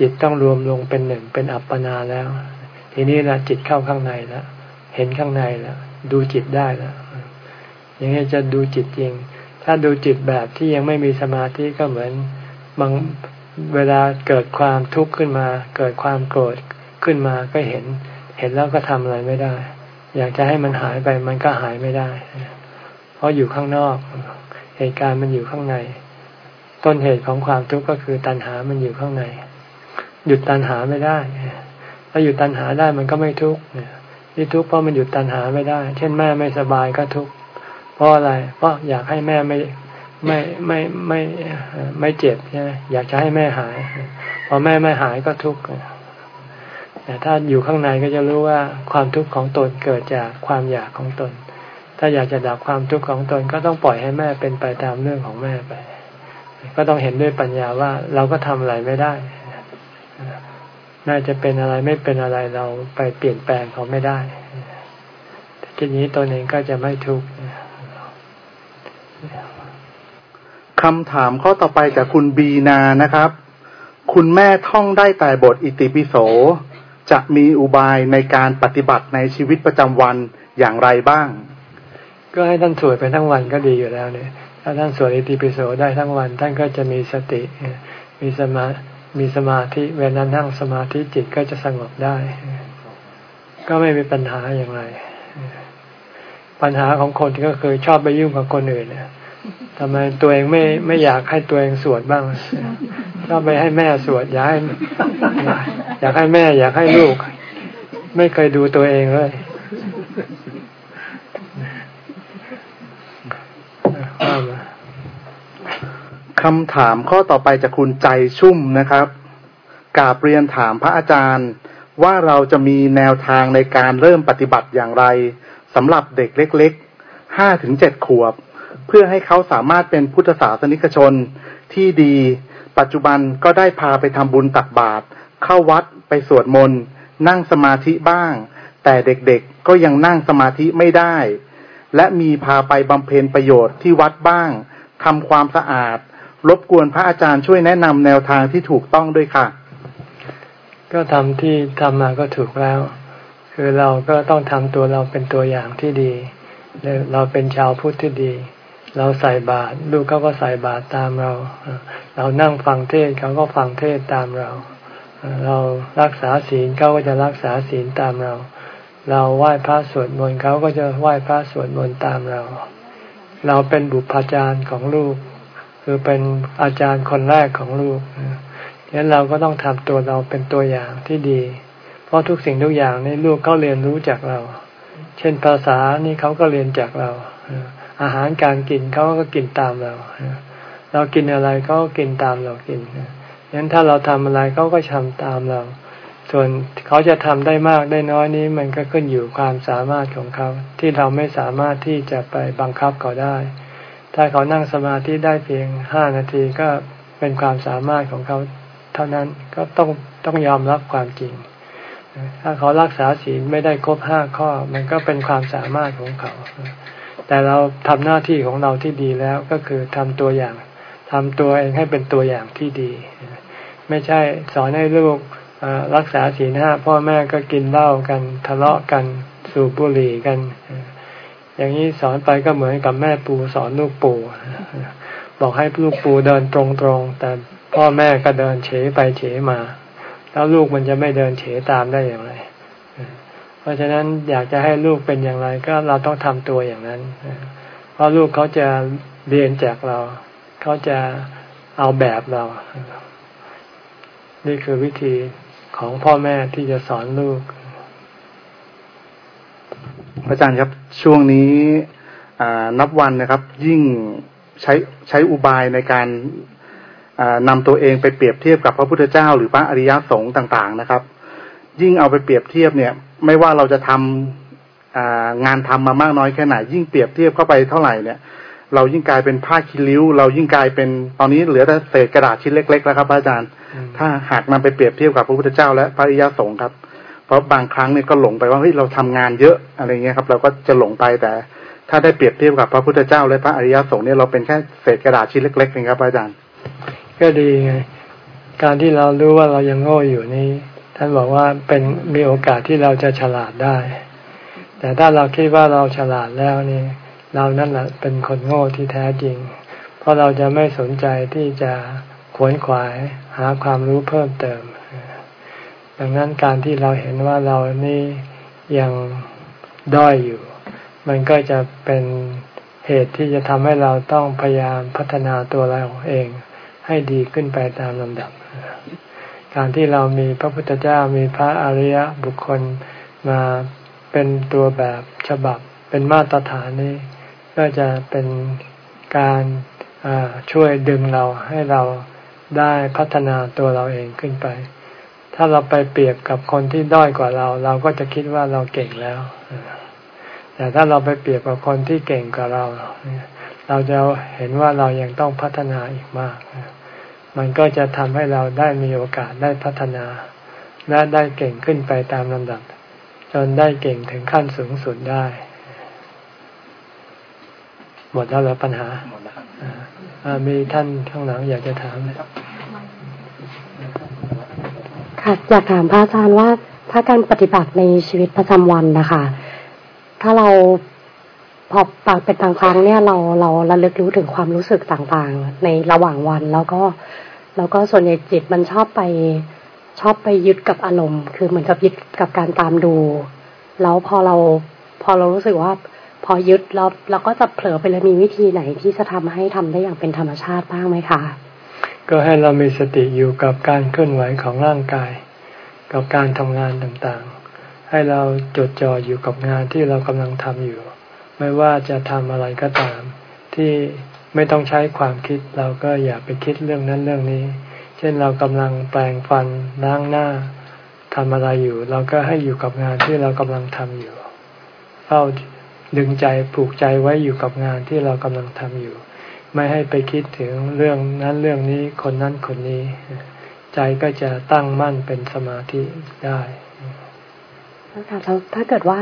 จิตต้องรวมลงเป็นหนึ่งเป็นอัปปนาแล้ว ทีนี้นะจิตเข้าข้างในแล้วเห็นข้างในแล้วดูจิตได้แล้ว อย่างนี้จะดูจิตจริง ถ้าดูจิตแบบที่ยังไม่มีสมาธิก็เหมือนบางเวลาเกิดความทุกข์ขึ้นมา เกิดความโกรธขึ้นมาก็เห็น เห็นแล้วก็ทำอะไรไม่ได้ อยากจะให้มันหายไปมันก็หายไม่ได้ เพราะอยู่ข้างนอก เหตุการณ์มันอยู่ข้างใน ต้นเหตุของความทุกข์ก็คือตัณหามันอยู่ข้างใน หยุดตัณหาไม่ได้ ถ้าหยุดตัณหาได้มันก็ไม่ทุกข์ที่ทุกข์เพราะมันหยุดตัณหาไม่ได้ เช่นแม่ไม่สบายก็ทุกข์ เพราะอะไร เพราะอยากให้แม่ไม่ไม่ไม่ไม่ไม่เจ็บใช่ไหมอยากจะให้แม่หาย พอแม่ไม่หายก็ทุกข์แต่ถ้าอยู่ข้างในก็จะรู้ว่าความทุกข์ของตนเกิดจากความอยากของตน ถ้าอยากจะดับความทุกข์ของตนก็ต้องปล่อยให้แม่เป็นไปตามเรื่องของแม่ไป ก็ต้องเห็นด้วยปัญญาว่าเราก็ทำอะไรไม่ได้น่าจะเป็นอะไรไม่เป็นอะไรเราไปเปลี่ยนแปลงเขาไม่ได้ทีนี้ตนเองก็จะไม่ทุกข์ คำถามข้อต่อไปจากคุณบีนานะครับ คุณแม่ท่องได้แต่บทอิติปิโส จะมีอุบายในการปฏิบัติในชีวิตประจำวันอย่างไรบ้าง ก็ให้ท่านสวดไปทั้งวันก็ดีอยู่แล้วเนี่ย ถ้าท่านสวดอิติปิโสได้ทั้งวัน ท่านก็จะมีสติ มีสมา มีสมาธิ เวลานั่งสมาธิจิตก็จะสงบได้ ก็ไม่มีปัญหาอย่างไร ปัญหาของคนก็คือชอบไปยุ่งกับคนอื่นเนี่ยทำไมตัวเองไม่ไม่อยากให้ตัวเองสวดบ้างชอบไปให้แม่สวดอยากให้อยากให้แม่ อยากให้ลูก ไม่เคยดูตัวเองเลยคำถามข้อต่อไปจากคุณใจชุ่มนะครับกาบเรียนถามพระอาจารย์ว่าเราจะมีแนวทางในการเริ่มปฏิบัติอย่างไร สำหรับเด็กเล็กๆห้าถึงเจ็ดขวบ เพื่อให้เขาสามารถเป็นพุทธศาสนิกชนที่ดี ปัจจุบันก็ได้พาไปทำบุญตักบาตรเข้าวัดไปสวดมนต์นั่งสมาธิบ้าง แต่เด็กๆก็ยังนั่งสมาธิไม่ได้ และมีพาไปบำเพ็ญประโยชน์ที่วัดบ้างทำความสะอาด รบกวนพระอาจารย์ช่วยแนะนำแนวทางที่ถูกต้องด้วยค่ะ ก็ทำที่ทำมาก็ถูกแล้ว คือเราก็ต้องทำตัวเราเป็นตัวอย่างที่ดี เราเป็นชาวพุทธที่ดี เราใส่บาตรลูกเขาก็ใส่บาตรตามเรา เรานั่งฟังเทศเขาก็ฟังเทศตามเรา เรารักษาศีลเขาก็จะรักษาศีลตามเรา เราไหว้พระสวดมนต์เขาก็จะไหว้พระสวดมนต์ตามเรา เราเป็นบุพจารย์ของลูก คือเป็นอาจารย์คนแรกของลูกฉะนั้นเราก็ต้องทำตัวเราเป็นตัวอย่างที่ดี เพราะทุกสิ่งทุกอย่างในลูกเขาเรียนรู้จากเรา เช่นภาษานี่เขาก็เรียนจากเรา อาหารการกินเขาก็กินตามเรา เรากินอะไรเขาก็กินตามเรากินงั้นถ้าเราทำอะไรเขาก็ทำตามเรา ส่วนเขาจะทำได้มากได้น้อยนี้ มันก็ขึ้นอยู่ความสามารถของเขา ที่เราไม่สามารถที่จะไปบังคับเขาได้ ถ้าเขานั่งสมาธิได้เพียงห้านาทีก็เป็นความสามารถของเขา เท่านั้นก็ต้องต้องยอมรับความจริง ถ้าเขารักษาศีลไม่ได้ครบห้าข้อ มันก็เป็นความสามารถของเขา แต่เราทำหน้าที่ของเราที่ดีแล้วก็คือทำตัวอย่างทำตัวเองให้เป็นตัวอย่างที่ดี ไม่ใช่สอนให้ลูกรักษาศีลห้าพ่อแม่ก็กินเหล้ากันทะเลาะกันสูบบุหรี่กัน อย่างนี้สอนไปก็เหมือนกับแม่ปูสอนลูกปูบอกให้ลูกปูเดินตรงๆแต่พ่อแม่ก็เดินเฉไปเฉมา แล้วลูกมันจะไม่เดินเฉตามได้อย่างไร เพราะฉะนั้นอยากจะให้ลูกเป็นอย่างไร ก็เราต้องทำตัวอย่างนั้น เพราะลูกเขาจะเรียนจากเรา เขาจะเอาแบบเรา นี่คือวิธีของพ่อแม่ที่จะสอนลูกอาจารย์ครับช่วงนี้นับวันนะครับ ยิ่งใช้ใช้อุบายในการ นำตัวเองไปเปรียบเทียบกับพระพุทธเจ้า หรือพระอริยสงฆ์ต่างๆนะครับ ยิ่งเอาไปเปรียบเทียบเนี่ย ไม่ว่าเราจะทำงานทำมามากน้อยแค่ไหน ยิ่งเปรียบเทียบเข้าไปเท่าไหร่เนี่ย เรายิ่งกลายเป็นผ้าคิริ้ว เรายิ่งกลายเป็นตอนนี้เหลือแต่เศษกระดาษชิ้นเล็กๆแล้วครับอาจารย์ ถ้าหากนำไปเปรียบเทียบกับพระพุทธเจ้า และพระอริยสงฆ์ครับ เพราะบางครั้งเนี่ยก็หลงไปว่าเฮ้ยเราทำงานเยอะอะไรเงี้ยครับ เราก็จะหลงไปแต่ ถ้าได้เปรียบเทียบกับพระพุทธเจ้า และพระอริยสงฆ์เนี่ยเราเป็นแค่เศษกระดาษชิ้นเล็กๆเองครับอาจารย์ ก็ดีไง การที่เรารู้ว่าเรายังโง่อยู่นี้ ท่านบอกว่าเป็นมีโอกาสที่เราจะฉลาดได้ แต่ถ้าเราคิดว่าเราฉลาดแล้วนี่ เรานั่นแหละเป็นคนโง่ที่แท้จริง เพราะเราจะไม่สนใจที่จะขวนขวายหาความรู้เพิ่มเติม ดังนั้นการที่เราเห็นว่าเรานี่ยังด้อยอยู่ มันก็จะเป็นเหตุที่จะทำให้เราต้องพยายามพัฒนาตัวเราเอง ให้ดีขึ้นไปตามลำดับ การที่เรามีพระพุทธเจ้ามีพระอริยบุคคลมาเป็นตัวแบบฉบับเป็นมาตรฐานนี้ ก็จะเป็นการช่วยดึงเราให้เราได้พัฒนาตัวเราเองขึ้นไป ถ้าเราไปเปรียบกับคนที่ด้อยกว่าเรา เราก็จะคิดว่าเราเก่งแล้ว แต่ถ้าเราไปเปรียบกับคนที่เก่งกว่าเรา เราจะเห็นว่าเรายังต้องพัฒนาอีกมาก มันก็จะทำให้เราได้มีโอกาสได้พัฒนา และได้เก่งขึ้นไปตามลำดับ จนได้เก่งถึงขั้นสูงสุดได้ หมดแล้วเหรอปัญหาหมดแล้วมีท่านข้างหลังอยากจะถามค่ะอยากถามพระอาจารย์ว่า ถ้าการปฏิบัติในชีวิตประจำวันนะคะ ถ้าเรา พอปากเป็นบางครั้งเนี่ยเราเราระลึกรู้ถึงความรู้สึกต่างๆ ในระหว่างวัน แล้วก็แล้วก็ส่วนใหญ่จิตมันชอบไปชอบไปยึดกับอารมณ์ คือเหมือนกับยึดกับการตามดู แล้วพอเราพอเรารู้สึกว่าพอยึดแล้วเราก็จะเผลอไปเลยมีวิธีไหนที่จะทำให้ทำได้อย่างเป็นธรรมชาติบ้างไหมคะ ก็ให้เรามีสติอยู่กับการเคลื่อนไหวของร่างกาย กับการทำงานต่างๆ ให้เราจดจ่ออยู่กับงานที่เรากำลังทำอยู่ ไม่ว่าจะทำอะไรก็ตาม ที่ไม่ต้องใช้ความคิดเราก็อย่าไปคิดเรื่องนั้นเรื่องนี้ เช่นเรากำลังแปลงฟันล้างหน้าทำอะไรอยู่ เราก็ให้อยู่กับงานที่เรากำลังทำอยู่เฝ้าดึงใจผูกใจไว้อยู่กับงานที่เรากำลังทำอยู่ ไม่ให้ไปคิดถึงเรื่องนั้นเรื่องนี้คนนั้นคนนี้ ใจก็จะตั้งมั่นเป็นสมาธิได้ค่ะถ้าเกิดว่า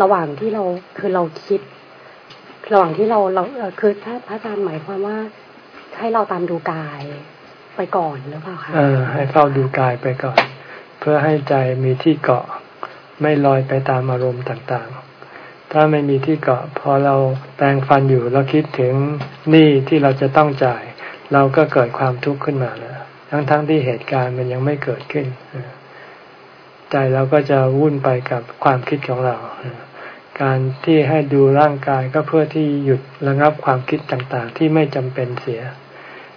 ระหว่างที่เราคือเราคิด ระหว่างที่เราเราคือถ้าพระอาจารย์หมายความว่า ให้เราตามดูกายไปก่อนหรือเปล่าคะอ่าให้เฝ้าดูกายไปก่อน เพื่อให้ใจมีที่เกาะ ไม่ลอยไปตามอารมณ์ต่างๆถถ้าไม่มีที่เกาะ พอเราแปลงฟันอยู่เราคิดถึงหนี้ที่เราจะต้องจ่าย เราก็เกิดความทุกข์ขึ้นมาแล้วทั้งๆทที่เหตุการณ์มันยังไม่เกิดขึ้น ใจเราก็จะวุ่นไปกับความคิดของเรา การที่ให้ดูร่างกายก็เพื่อที่หยุดระงับความคิดต่างๆ ที่ไม่จำเป็นเสีย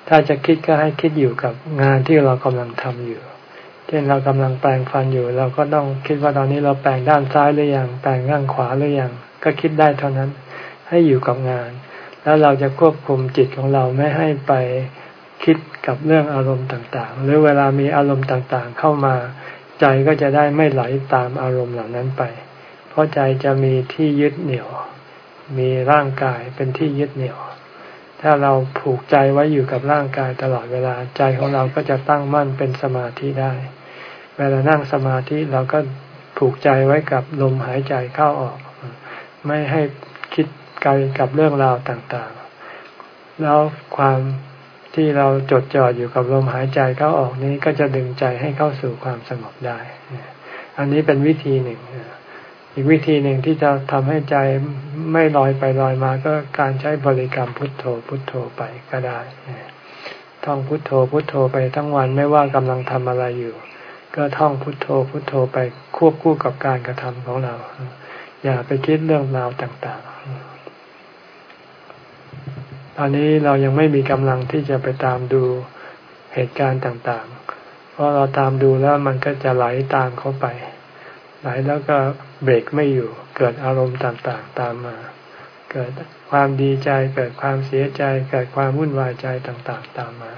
ถ้าจะคิดก็ให้คิดอยู่กับงานที่เรากำลังทำอยู่ เช่นเรากำลังแปลงฟันอยู่ เราก็ต้องคิดว่าตอนนี้เราแปลงด้านซ้ายหรือยัง แปลงด้านขวาหรือยัง ก็คิดได้เท่านั้น ให้อยู่กับงาน แล้วเราจะควบคุมจิตของเราไม่ให้ไปคิดกับเรื่องอารมณ์ต่างๆ หรือเวลามีอารมณ์ต่างๆ เข้ามา ใจก็จะได้ไม่ไหลตามอารมณ์เหล่านั้นไป เพราะใจจะมีที่ยึดเหนี่ยว มีร่างกายเป็นที่ยึดเหนี่ยว ถ้าเราผูกใจไว้อยู่กับร่างกายตลอดเวลาใจของเราก็จะตั้งมั่นเป็นสมาธิได้ เวลานั่งสมาธิเราก็ผูกใจไว้กับลมหายใจเข้าออก ไม่ให้คิดไกลกับเรื่องราวต่างๆ แล้วความ ที่เราจดจ่ออยู่กับลมหายใจเข้าออกนี้ก็จะดึงใจให้เข้าสู่ความสงบได้ อันนี้เป็นวิธีหนึ่ง อีกวิธีหนึ่งที่จะทำให้ใจไม่ลอยไปลอยมาก็การใช้บริกรรมพุทโธพุทโธไปก็ได้ ท่องพุทโธพุทโธไปทั้งวันไม่ว่ากำลังทำอะไรอยู่ ก็ท่องพุทโธพุทโธไปควบคู่กับการกระทำของเรา อย่าไปคิดเรื่องราวต่างๆ ตอนนี้เรายังไม่มีกำลังที่จะไปตามดูเหตุการณ์ต่างๆ เพราะเราตามดูแล้วมันก็จะไหลาตามเขาไป ไหลแล้วก็เบรกไม่อยู่ เกิดอารมณ์ต่างๆ ตามมา เกิดความดีใจ เกิดความเสียใจ เกิดความวุ่นวายใจต่างๆ ตามมา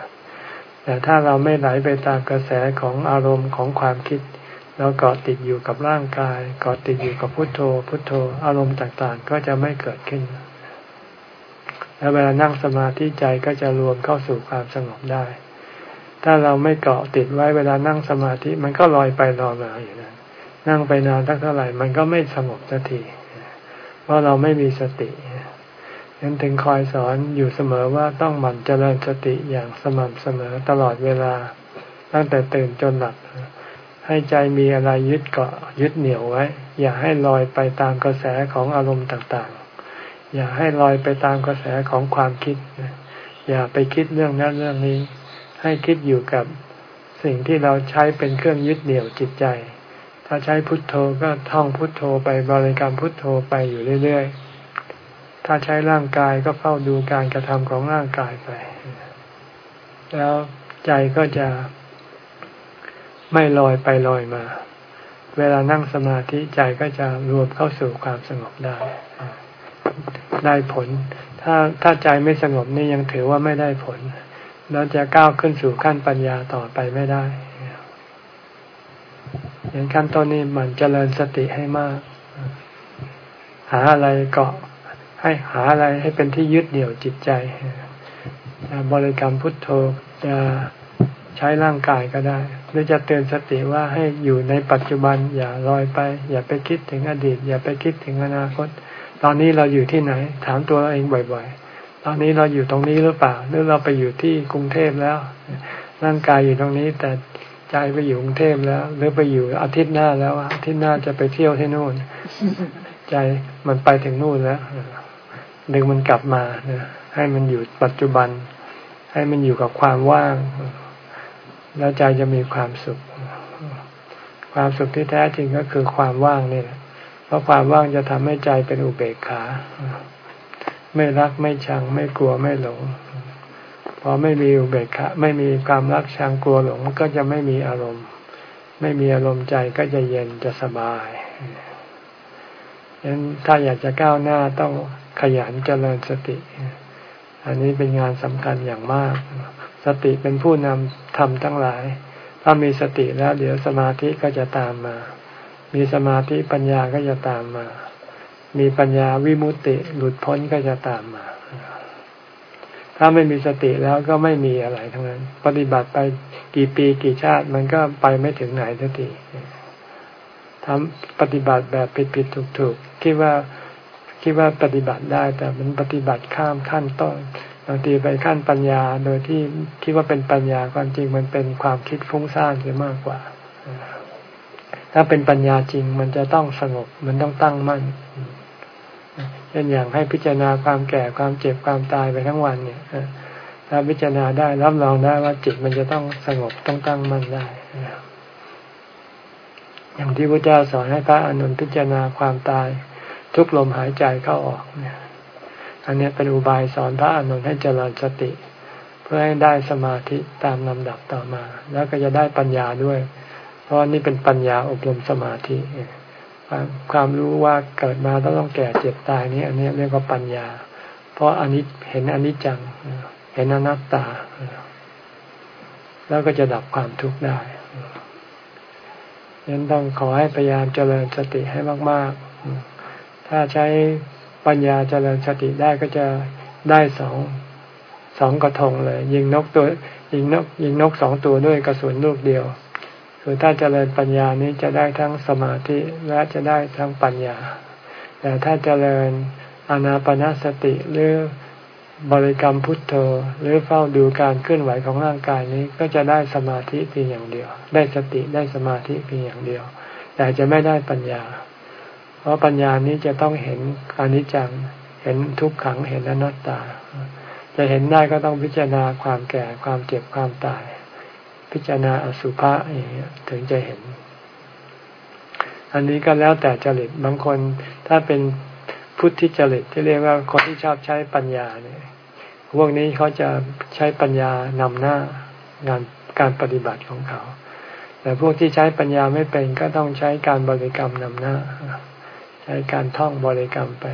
แต่ถ้าเราไม่ไหลไปตามกระแสของอารมณ์ของความคิด เราเกาะติดอยู่กับร่างกาย เกาะติดอยู่กับพุทโธ พุทโธ อารมณ์ต่างๆ ก็จะไม่เกิดขึ้น แล้วเวลานั่งสมาธิใจก็จะรวมเข้าสู่ความสงบได้ ถ้าเราไม่เกาะติดไว้เวลานั่งสมาธิมันก็ลอยไปลอยมาอยู่นั้นนั่งไปนานทักเท่าไหร่ มันก็ไม่สงบสักที เพราะเราไม่มีสตินั้นถึงคอยสอนอยู่เสมอว่าต้องหมั่นเจริญสติอย่างสม่ำเสมอตลอดเวลาตั้งแต่ตื่นจนหลับ ให้ใจมีอะไรยึดเกาะยึดเหนี่ยวไว้ อย่าให้ลอยไปตามกระแสของอารมณ์ต่าง อย่าให้ลอยไปตามกระแสของความคิด อย่าไปคิดเรื่องนั้นเรื่องนี้ ให้คิดอยู่กับสิ่งที่เราใช้เป็นเครื่องยึดเหนี่ยวจิตใจ ถ้าใช้พุทโธก็ท่องพุทโธไปบริกรรมพุทโธไปอยู่เรื่อยๆ ถ้าใช้ร่างกายก็เฝ้าดูการกระทำของร่างกายไป แล้วใจก็จะไม่ลอยไปลอยมา เวลานั่งสมาธิใจก็จะรวมเข้าสู่ความสงบได้ ได้ผล ถ้าถ้าใจไม่สงบนี่ยังถือว่าไม่ได้ผล แล้วจะก้าวขึ้นสู่ขั้นปัญญาต่อไปไม่ได้อย่างขั้นต้นนี้มันเจริญสติให้มาก หาอะไรเกาะ ให้หาอะไรให้เป็นที่ยึดเหนี่ยวจิตใจบริกรรมพุทโธจะใช้ร่างกายก็ได้ หรือจะเตือนสติว่าให้อยู่ในปัจจุบัน อย่าลอยไป อย่าไปคิดถึงอดีต อย่าไปคิดถึงอนาคต ตอนนี้เราอยู่ที่ไหน ถามตัวเราเองบ่อย ๆ ตอนนี้เราอยู่ตรงนี้หรือเปล่า หรือเราไปอยู่ที่กรุงเทพแล้ว ร่างกายอยู่ตรงนี้ แต่ใจไปอยู่กรุงเทพแล้ว หรือไปอยู่อาทิตย์หน้าแล้วอาทิตย์หน้าจะไปเที่ยวที่นู่น ใจมันไปถึงนู่นแล้วดึงมันกลับมาให้มันอยู่ปัจจุบัน ให้มันอยู่กับความว่าง แล้วใจจะมีความสุข ความสุขที่แท้จริงก็คือความว่างนี่แหละ เพราะความว่างจะทำให้ใจเป็นอุเบกขา ไม่รักไม่ชัง ไม่กลัวไม่หลง พอไม่มีอุเบกขาไม่มีความรักชังกลัวหลงก็จะไม่มีอารมณ์ ไม่มีอารมณ์ใจก็จะเย็นจะสบายฉะนั้นถ้าอยากจะก้าวหน้าต้องขยันเจริญสติ อันนี้เป็นงานสำคัญอย่างมาก สติเป็นผู้นำทำทั้งหลาย ถ้ามีสติแล้วเดี๋ยวสมาธิก็จะตามมา มีสมาธิปัญญาก็จะตามมา มีปัญญาวิมุตติหลุดพ้นก็จะตามมา ถ้าไม่มีสติแล้วก็ไม่มีอะไรทั้งนั้น ปฏิบัติไปกี่ปีกี่ชาติมันก็ไปไม่ถึงไหนทันทีทำปฏิบัติแบบผิดผิดถูกถูกคิดว่าคิดว่าปฏิบัติได้ แต่มันปฏิบัติข้ามขั้นต้นบางทีไปขั้นปัญญาโดยที่คิดว่าเป็นปัญญาความจริงมันเป็นความคิดฟุ้งซ่านเสียมากกว่า ถ้าเป็นปัญญาจริงมันจะต้องสงบ มันต้องตั้งมั่นเช่นอย่างให้พิจารณาความแก่ความเจ็บความตายไปทั้งวันเนี่ยถ้าพิจารณาได้รับรองได้ว่าจิตมันจะต้องสงบต้องตั้งมั่นได้อย่างที่พระเจ้าสอนให้พระอนุนพิจารณาความตาย ทุกลมหายใจเข้าออกเนี่ย อันนี้เป็นอุบายสอนพระอนุนให้เจริญสติ เพื่อให้ได้สมาธิตามลำดับต่อมา แล้วก็จะได้ปัญญาด้วย เพราะนี่เป็นปัญญาอบรมสมาธิความรู้ว่าเกิดมาต้องต้องแก่เจ็บตายนี้อันนี้เรียกว่าปัญญา เพราะอันนี้เห็นอันนี้จัง เห็นอนัตตา แล้วก็จะดับความทุกข์ได้ยังต้องขอให้พยายามเจริญสติให้มาก ๆ ถ้าใช้ปัญญาเจริญสติได้ก็จะได้สองสองกระทงเลย ยิงนกตัว ยิงนก ยิงนกสองตัวด้วยกระสุนลูกเดียว คือถ้าเจริญปัญญานี้จะได้ทั้งสมาธิและจะได้ทั้งปัญญา แต่ถ้าเจริญอนาปนาสติหรือบริกรรมพุทโธหรือเฝ้าดูการเคลื่อนไหวของร่างกายนี้ก็จะได้สมาธิเพียงอย่างเดียว ได้สติได้สมาธิเพียงอย่างเดียว แต่จะไม่ได้ปัญญา เพราะปัญญานี้จะต้องเห็นอนิจจังเห็นทุกขังเห็นอนัตตา จะเห็นได้ก็ต้องพิจารณาความแก่ความเจ็บความตาย พิจารณาอสุภะอย่างเงี้ยถึงจะเห็น อันนี้ก็แล้วแต่จริตบางคนถ้าเป็นพุทธิจริตที่เรียกว่าคนที่ชอบใช้ปัญญาเนี่ยพวกนี้เขาจะใช้ปัญญานำหน้างานการปฏิบัติของเขา แต่พวกที่ใช้ปัญญาไม่เป็นก็ต้องใช้การบริกรรมนำหน้า ใช้การท่องบริกรรมไป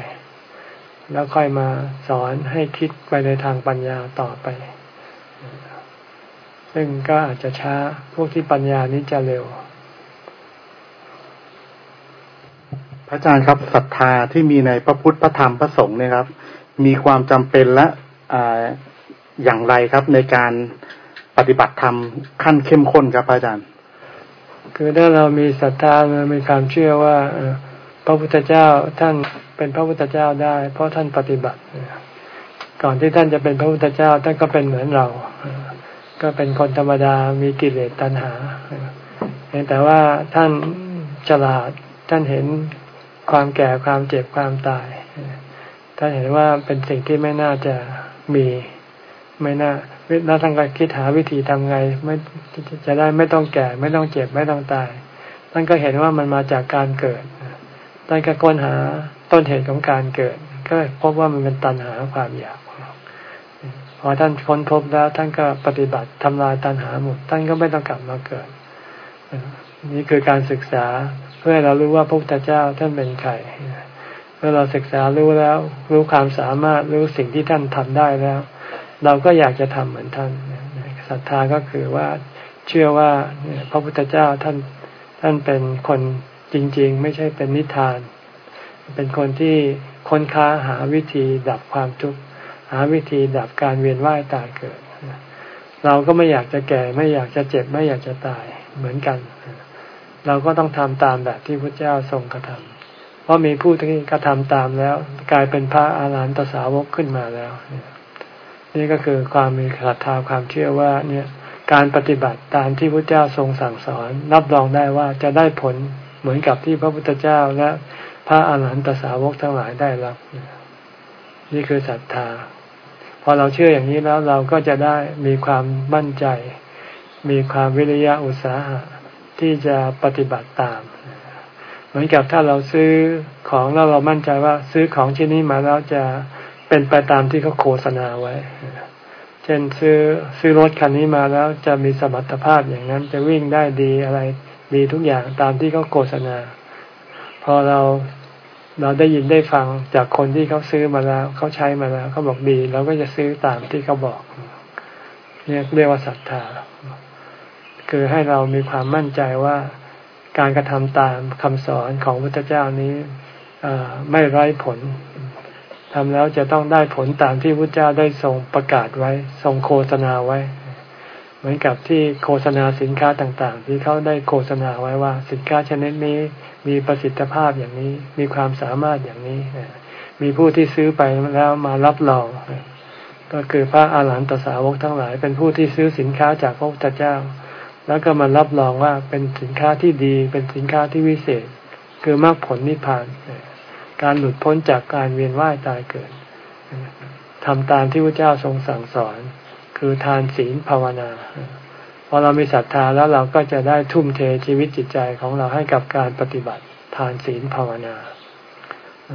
แล้วค่อยมาสอนให้คิดไปในทางปัญญาต่อไป ซึ่งก็อาจจะช้าพวกที่ปัญญานี้จะเร็ว พระอาจารย์ครับศรัทธาที่มีในพระพุทธพระธรรมพระสงฆ์เนี่ยครับ มีความจำเป็นและออย่างไรครับในการปฏิบัติธรรมขั้นเข้มข้นครับอาจารย์ คือถ้าเรามีศรัทธาเรามีความเชื่อว่าพระพุทธเจ้าท่านเป็นพระพุทธเจ้าได้ เพราะท่านปฏิบัติ ก่อนที่ท่านจะเป็นพระพุทธเจ้าท่านก็เป็นเหมือนเรา ก็เป็นคนธรรมดามีกิเลสตัณหาแต่ว่าท่านฉลาดท่านเห็นความแก่ความเจ็บความตาย ท่านเห็นว่าเป็นสิ่งที่ไม่น่าจะมีไม่น่าแล้วท่านก็คิดหาวิธีทำไงไม่จะได้ไม่ต้องแก่ ไม่ต้องเจ็บไม่ต้องตาย ท่านก็เห็นว่ามันมาจากการเกิดท่านก็ค้นหาต้นเหตุของการเกิด ก็พบว่ามันเป็นตัณหาความอยาก พอท่านค้นพบแล้วท่านก็ปฏิบัติทำลายตัณหาหมดท่านก็ไม่ต้องกลับมาเกิด นี่คือการศึกษาเพื่อเรารู้ว่าพระพุทธเจ้าท่านเป็นใครเมื่อเราศึกษารู้แล้ว รู้ความสามารถรู้สิ่งที่ท่านทำได้แล้ว เราก็อยากจะทำเหมือนท่านศรัทธาก็คือว่าเชื่อว่าพระพุทธเจ้าท่านท่านเป็นคนจริง ๆ ไม่ใช่เป็นนิทาน เป็นคนที่ค้นค้าหาวิธีดับความทุกข์าวิธีดับการเวียนว่ายตายเกิด เราก็ไม่อยากจะแก่ไม่อยากจะเจ็บไม่อยากจะตายเหมือนกัน เราก็ต้องทำตามแบบที่พระเจ้าทรงกระทำเพราะมีผู้ที่กระทำตามแล้ว กลายเป็นพระอาหารหันตสาวกขึ้นมาแล้ว นี่ก็คือความมีศรัทธาความเชื่อว่าเนี่ยการปฏิบัติตามที่พระเจ้าทรงสั่งสอน รับรองได้ว่าจะได้ผลเหมือนกับที่พระพุทธเจ้าและพระอาหารหันตสาวกทั้งหลายได้รับ นี่คือศรัทธา พอเราเชื่ออย่างนี้แล้วเราก็จะได้มีความมั่นใจ มีความวิริยะอุตสาหะที่จะปฏิบัติตาม เหมือนกับถ้าเราซื้อของแล้วเรามั่นใจว่าซื้อของชิ้นนี้มาแล้วจะเป็นไปตามที่เขาโฆษณาไว้ เช่นซื้อซื้อรถคันนี้มาแล้วจะมีสมรรถภาพอย่างนั้นจะวิ่งได้ดีอะไร มีทุกอย่างตามที่เขาโฆษณา พอเรา เราได้ยินได้ฟังจากคนที่เขาซื้อมาแล้วเขาใช้มาแล้วเขาบอกดีเราก็จะซื้อตามที่เขาบอกเนี่ยเรียกว่าศรัทธา คือให้เรามีความมั่นใจว่าการกระทำตามคำสอนของพระเจ้านี้ไม่ไร้ผลทำแล้วจะต้องได้ผลตามที่พระเจ้าได้ทรงประกาศไว้ ทรงโฆษณาไว้ เหมือนกับที่โฆษณาสินค้าต่างๆ ที่เขาได้โฆษณาไว้ว่า สินค้าชนิดนี้มีประสิทธิภาพอย่างนี้ มีความสามารถอย่างนี้ มีผู้ที่ซื้อไปแล้วมารับรองก็คือพระอาหารหันตสาวกทั้งหลาย เป็นผู้ที่ซื้อสินค้าจากพระพุทธเจ้า แล้วก็มารับรองว่าเป็นสินค้าที่ดี เป็นสินค้าที่วิเศษ คือมรรคผลนิพพาน การหลุดพ้นจากการเวียนว่ายตายเกิดทำตามที่พระเจ้าทรงสั่งสอน คือทานศีลภาวนาพอเรามีศรัทธาแล้วเราก็จะได้ทุ่มเทชีวิตจิตใจของเราให้กับการปฏิบัติทานศีลภาวนา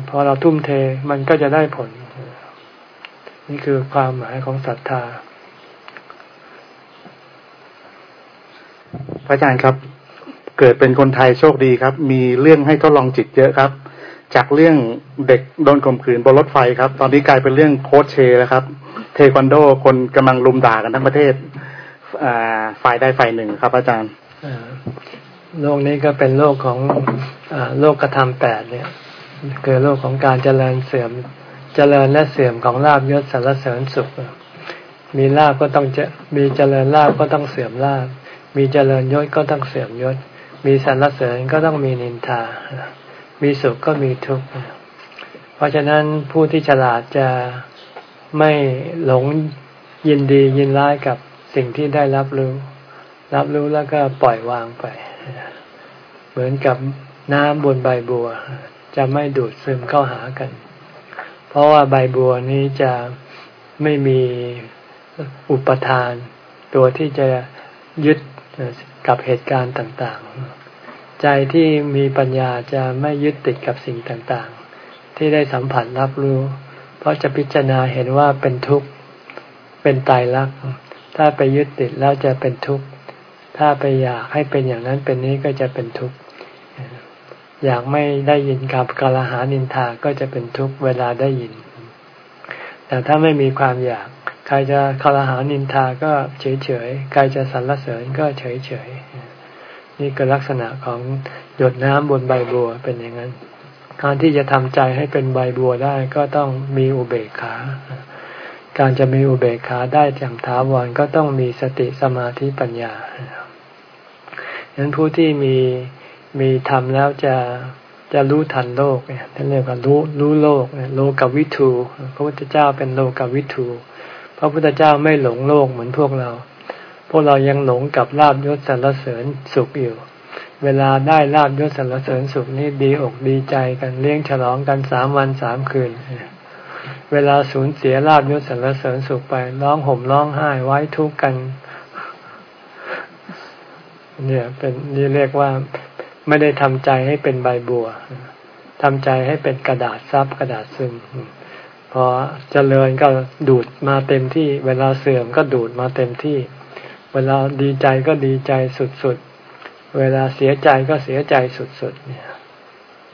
พอเราทุ่มเทมันก็จะได้ผล นี่คือความหมายของศรัทธาพระอาจารย์ครับ เกิดเป็นคนไทยโชคดีครับ มีเรื่องให้ทดลองจิตเยอะครับ จากเรื่องเด็กโดนข่มขืนบนรถไฟครับ ตอนนี้กลายเป็นเรื่องโคชเชแล้วครับ เทควันโดคนกำลังลุมด่ากันทั้งประเทศฝ่ายใดฝ่ายหนึ่งครับ อาจารย์โลกนี้ก็เป็นโลกของอโลกกระทำแปดเนี่ยคือโลกของการเจริญเสื่อมเจริญและเสื่อมของลาบยศสารเสริญสุข มีลาบก็ต้องจะมีเจริญลาบก็ต้องเสื่อมลาบมีเจริญยศก็ต้องเสื่อมยศ มีสรรเสริญก็ต้องมีนินทา มีสุขก็มีทุกข์เพราะฉะนั้นผู้ที่ฉลาดจะไม่หลงยินดียินร้ายกับสิ่งที่ได้รับรู้ รับรู้แล้วก็ปล่อยวางไป เหมือนกับน้ำบนใบบัว จะไม่ดูดซึมเข้าหากัน เพราะว่าใบบัวนี้จะไม่มีอุปทาน ตัวที่จะยึดกับเหตุการณ์ต่าง ๆ ใจที่มีปัญญาจะไม่ยึดติดกับสิ่งต่างๆ ที่ได้สัมผัสรับรู้ เพราะจะพิจารณาเห็นว่าเป็นทุกข์ เป็นตายรัก ถ้าไปยึดติดแล้วจะเป็นทุกข์ ถ้าไปอยากให้เป็นอย่างนั้นเป็นนี้ก็จะเป็นทุกข์ อยากไม่ได้ยินกับกาลหานินทาก็จะเป็นทุกข์เวลาได้ยิน แต่ถ้าไม่มีความอยาก ใครจะกาลหานินทาก็เฉยเฉยใครจะสรรเสริญก็เฉยเฉย นี่คือลักษณะของหยดน้ำบนใบบัวเป็นอย่างนั้น การที่จะทำใจให้เป็นใบบัวได้ก็ต้องมีอุเบกขา การจะมีอุเบกขาได้อย่างถาวรก็ต้องมีสติสมาธิปัญญาฉะนั้นผู้ที่มีมีธรรมแล้วจะจะรู้ทันโลกเนี่ยท่านเรียกว่ารู้รู้โลกโลกวิทูพระพุทธเจ้าเป็นโลกวิทูพระพุทธเจ้าไม่หลงโลกเหมือนพวกเรา พวกเรายังหลงกับลาบยศสรรเสริญสุขอยู่ เวลาได้ลาบยศสรรเสริญสุขนี่ดีอกดีใจกันเลี้ยงฉลองกันสามวันสามคืน เวลาสูญเสียลาบยศสรรเสริญสุขไปร้องห่มร้องไห้ไว้ทุกข์กัน เนี่ยเป็นนี่เรียกว่าไม่ได้ทำใจให้เป็นใบบัวทำใจให้เป็นกระดาษซับกระดาษซึมพอเจริญก็ดูดมาเต็มที่ เวลาเสื่อมก็ดูดมาเต็มที่ ลาดีใจก็ดีใจสุดๆ เวลาเสียใจก็เสียใจสุดๆเนี่ย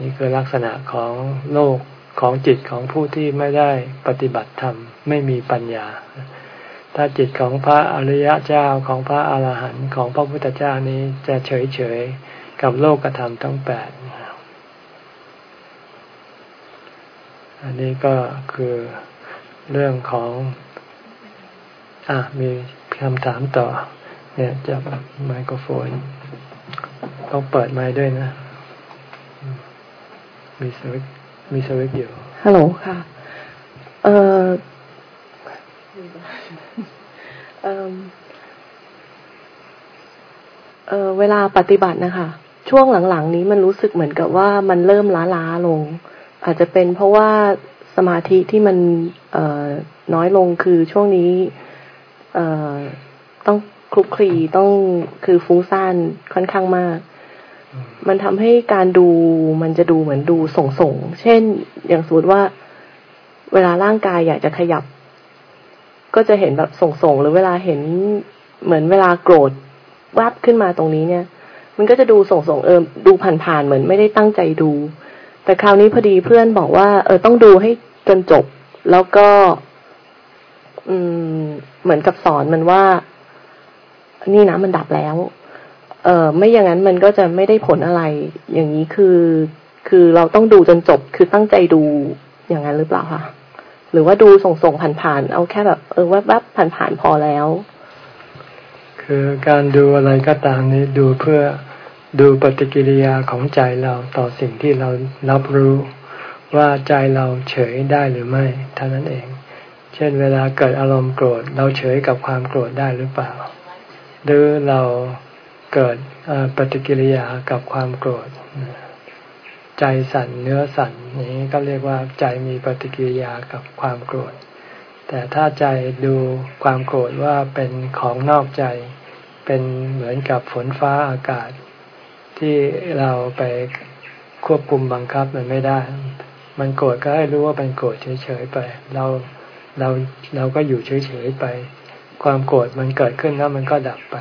นี่คือลักษณะของโลกของจิตของผู้ที่ไม่ได้ปฏิบัติธรรม ไม่มีปัญญา ถ้าจิตของพระอริยะเจ้าของพระอาหารหันต์ของพระพุทธเจ้านี้จะเฉยๆ กับโลกธรรมทั้งแปดอันนี้ก็คือเรื่องของ อะมี คำถามต่อ เนี่ยจับไมโครโฟนต้องเปิดไมค์ด้วยนะ มีสวิตมีสวิตอยู่ฮัลโหลค่ะเอ่อเอ่อเวลาปฏิบัตินะคะ ช่วงหลังๆ นี้มันรู้สึกเหมือนกับว่ามันเริ่มล้าๆลง อาจจะเป็นเพราะว่าสมาธิที่มันเอน้อยลงคือช่วงนี้ เอต้องคลุกคลีต้องคือฟุ้งซ่านค่อนข้างมาก มันทำให้การดูมันจะดูเหมือนดูส่งๆเช่น อย่างสมมติว่า เวลาร่างกายอยากจะขยับ ก็จะเห็นแบบส่งๆหรือเวลาเห็นเหมือนเวลาโกรธวับขึ้นมาตรงนี้เนี่ย มันก็จะดูส่งส่งเออดูผ่านๆเหมือนไม่ได้ตั้งใจดู แต่คราวนี้พอดีเพื่อนบอกว่า เออต้องดูให้จนจบ แล้วก็ อืม เหมือนกับสอนมันว่า นี่นะมันดับแล้ว เออไม่อย่างนั้นมันก็จะไม่ได้ผลอะไร อย่างนี้คือ คือเราต้องดูจนจบ คือตั้งใจดูอย่างนั้นหรือเปล่าคะหรือว่าดูส่งส่งผ่านๆเอาแค่แบบ เออแวบๆผ่านๆพอแล้ว คือการดูอะไรก็ตามนี้ดูเพื่อดูปฏิกิริยาของใจเราต่อสิ่งที่เรารับรู้ว่าใจเราเฉยได้หรือไม่เท่านั้นเอง เช่นเวลาเกิดอารมณ์โกรธเราเฉยกับความโกรธได้หรือเปล่า หรือเราเกิดปฏิกิริยากับความโกรธ ใจสั่นเนื้อสั่นนี้ก็เรียกว่าใจมีปฏิกิริยากับความโกรธ แต่ถ้าใจดูความโกรธว่าเป็นของนอกใจ เป็นเหมือนกับฝนฟ้าอากาศ ที่เราไปควบคุมบังคับมันไม่ได้ มันโกรธก็ให้รู้ว่าเป็นโกรธเฉยๆไป เรา เราเราก็อยู่เฉยๆไป ความโกรธมันเกิดขึ้นแล้วมันก็ดับไป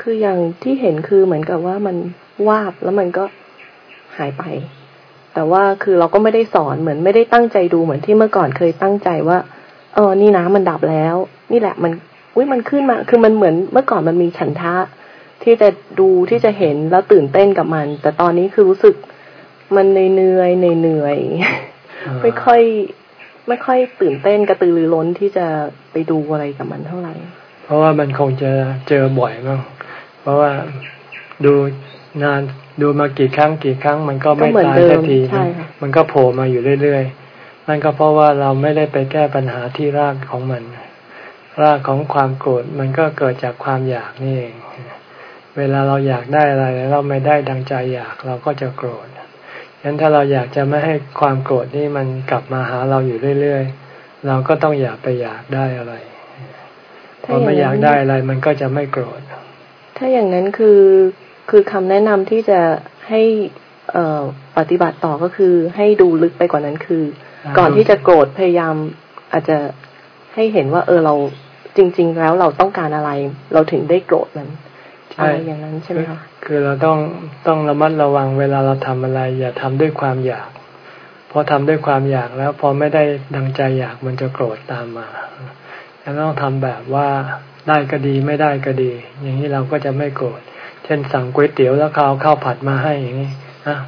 คืออย่างที่เห็นคือเหมือนกับว่ามันวาบแล้วมันก็หายไป แต่ว่าคือเราก็ไม่ได้สอนเหมือนไม่ได้ตั้งใจดูเหมือนที่เมื่อก่อนเคยตั้งใจว่า เออ นี่นะมันดับแล้ว นี่แหละมันอุ้ยมันขึ้นมา คือมันเหมือนเมื่อก่อนมันมีฉันทะ ที่จะดูที่จะเห็นแล้วตื่นเต้นกับมัน แต่ตอนนี้คือรู้สึกมันเหนื่อยเหนื่อย ไม่ค่อย ไม่ค่อยตื่นเต้นกระตือรือร้นที่จะไปดูอะไรกับมันเท่าไหร่ เพราะว่ามันคงจะเจอบ่อยมั้งเพราะว่าดูนานดูมากี่ครั้งกี่ครั้ง มันก็ไม่ตายสักทีมันก็โผล่มาอยู่เรื่อยๆนั่นก็เพราะว่าเราไม่ได้ไปแก้ปัญหาที่รากของมัน รากของความโกรธมันก็เกิดจากความอยากนี่เองเวลาเราอยากได้อะไรแล้วเราไม่ได้ดังใจอยากเราก็จะโกรธ ฉะนั้นถ้าเราอยากจะไม่ให้ความโกรธนี่มันกลับมาหาเราอยู่เรื่อยๆ เราก็ต้องอยากไปอยากได้อะไรพอไม่อยากได้อะไรมันก็จะไม่โกรธ ถ้าอย่างนั้นคือคือคำแนะนำที่จะให้เอ่อปฏิบัติต่อก็คือให้ดูลึกไปกว่านั้นคือ ก่อนที่จะโกรธพยายามอาจจะให้เห็นว่า เออเราจริง ๆ แล้วเราต้องการอะไร เราถึงได้โกรธมัน อะไรอย่างนั้นใช่ไหมคะคือเราต้องต้องระมัดระวังเวลาเราทำอะไร อย่าทำด้วยความอยากพอทำด้วยความอยากแล้วพอไม่ได้ดังใจอยากมันจะโกรธตามมาแล้วต้องทำแบบว่าได้ก็ดีไม่ได้ก็ดี อย่างนี้เราก็จะไม่โกรธเช่นสั่งก๋วยเตี๋ยวแล้วเขาเอาข้าวผัดมาให้อย่างนี้นะ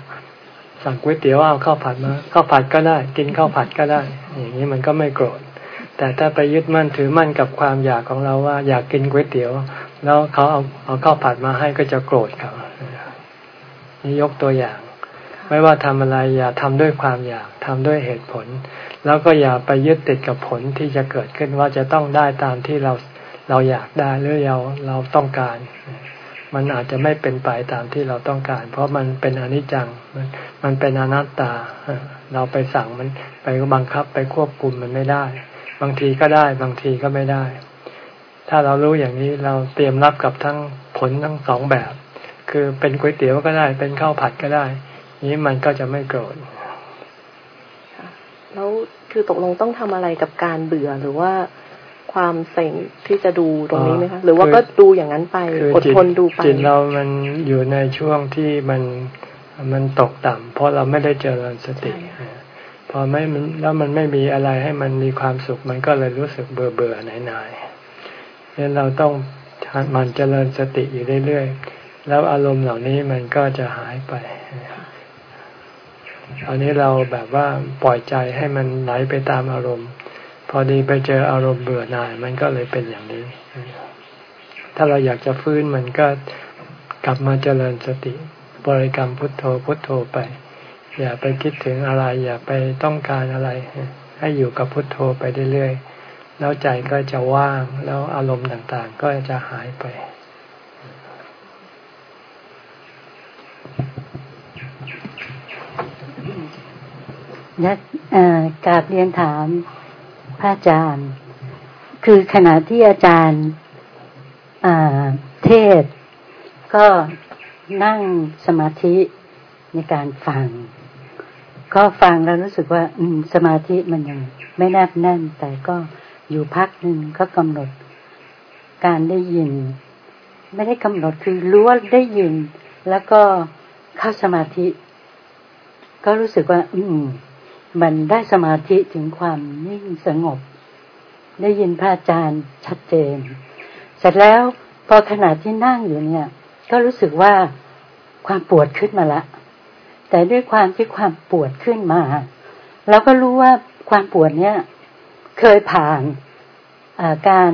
สั่งก๋วยเตี๋ยวเอาข้าวผัดมาข้าวผัดก็ได้ กินข้าวผัดก็ได้ อย่างนี้มันก็ไม่โกรธแต่ถ้าไปยึดมั่นถือมั่นกับความอยากของเราว่า อยากกินก๋วยเตี๋ยว แล้วเขาเอาเอาข้าวผัดมาให้ก็จะโกรธเขานี่ยกตัวอย่าง ไม่ว่าทำอะไรอย่าทำด้วยความอยากทำด้วยเหตุผล แล้วก็อย่าไปยึดติดกับผลที่จะเกิดขึ้นว่าจะต้องได้ตามที่เราเราอยากได้หรือเราเราต้องการ มันอาจจะไม่เป็นไปตามที่เราต้องการ เพราะมันเป็นอนิจจังมันมันเป็นอนัตตา เราไปสั่งมันไปบังคับไปควบคุมมันไม่ได้ บางทีก็ได้บางทีก็ไม่ได้ ถ้าเรารู้อย่างนี้เราเตรียมรับกับทั้งผลทั้งสองแบบ คือเป็นก๋วยเตี๋ยวก็ได้ เป็นข้าวผัดก็ได้ นี้มันก็จะไม่โกรธแล้วคือตกลงต้องทำอะไรกับการเบื่อหรือว่าความเซ็งที่จะดูตรงนี้ไหมคะหรือว่าก็ดูอย่างนั้นไปอดทนดูไปจิตเรามันอยู่ในช่วงที่มันมันตกต่ำเพราะเราไม่ได้เจริญสติพอไม่แล้วมันไม่มีอะไรให้มันมีความสุขมันก็เลยรู้สึกเบื่อเบื่อหน่ายหน่าย งั้นเราต้องมันเจริญสติอยู่เรื่อยๆ แล้วอารมณ์เหล่านี้มันก็จะหายไปอันนี้เราแบบว่าปล่อยใจให้มันไหลไปตามอารมณ์ พอดีไปเจออารมณ์เบื่อหน่าย มันก็เลยเป็นอย่างนี้ ถ้าเราอยากจะฟื้นมันก็กลับมาเจริญสติบริกรรมพุทโธพุทโธไป อย่าไปคิดถึงอะไร อย่าไปต้องการอะไร ให้อยู่กับพุทโธไปเรื่อยๆ แล้วใจก็จะว่างแล้วอารมณ์ต่างๆ ก็จะหายไป นักกาบเรียนถามพระอาจารย์ คือขณะที่อาจารย์เทศ ก็นั่งสมาธิในการฟัง ก็ฟังแล้วรู้สึกว่าสมาธิมันยังไม่แนบแน่น แต่ก็ อยู่พักหนึ่งก็กำหนด การได้ยิน ไม่ได้กำหนดคือรู้ว่าได้ยิน แล้วก็เข้าสมาธิ ก็รู้สึกว่า อืม มันได้สมาธิถึงความนิ่งสงบ ได้ยินพระอาจารย์ชัดเจน เสร็จแล้วพอขณะที่นั่งอยู่เนี่ย ก็รู้สึกว่าความปวดขึ้นมาละ แต่ด้วยความที่ความปวดขึ้นมาเราก็รู้ว่าความปวดเนี้ย เคยผ่านการ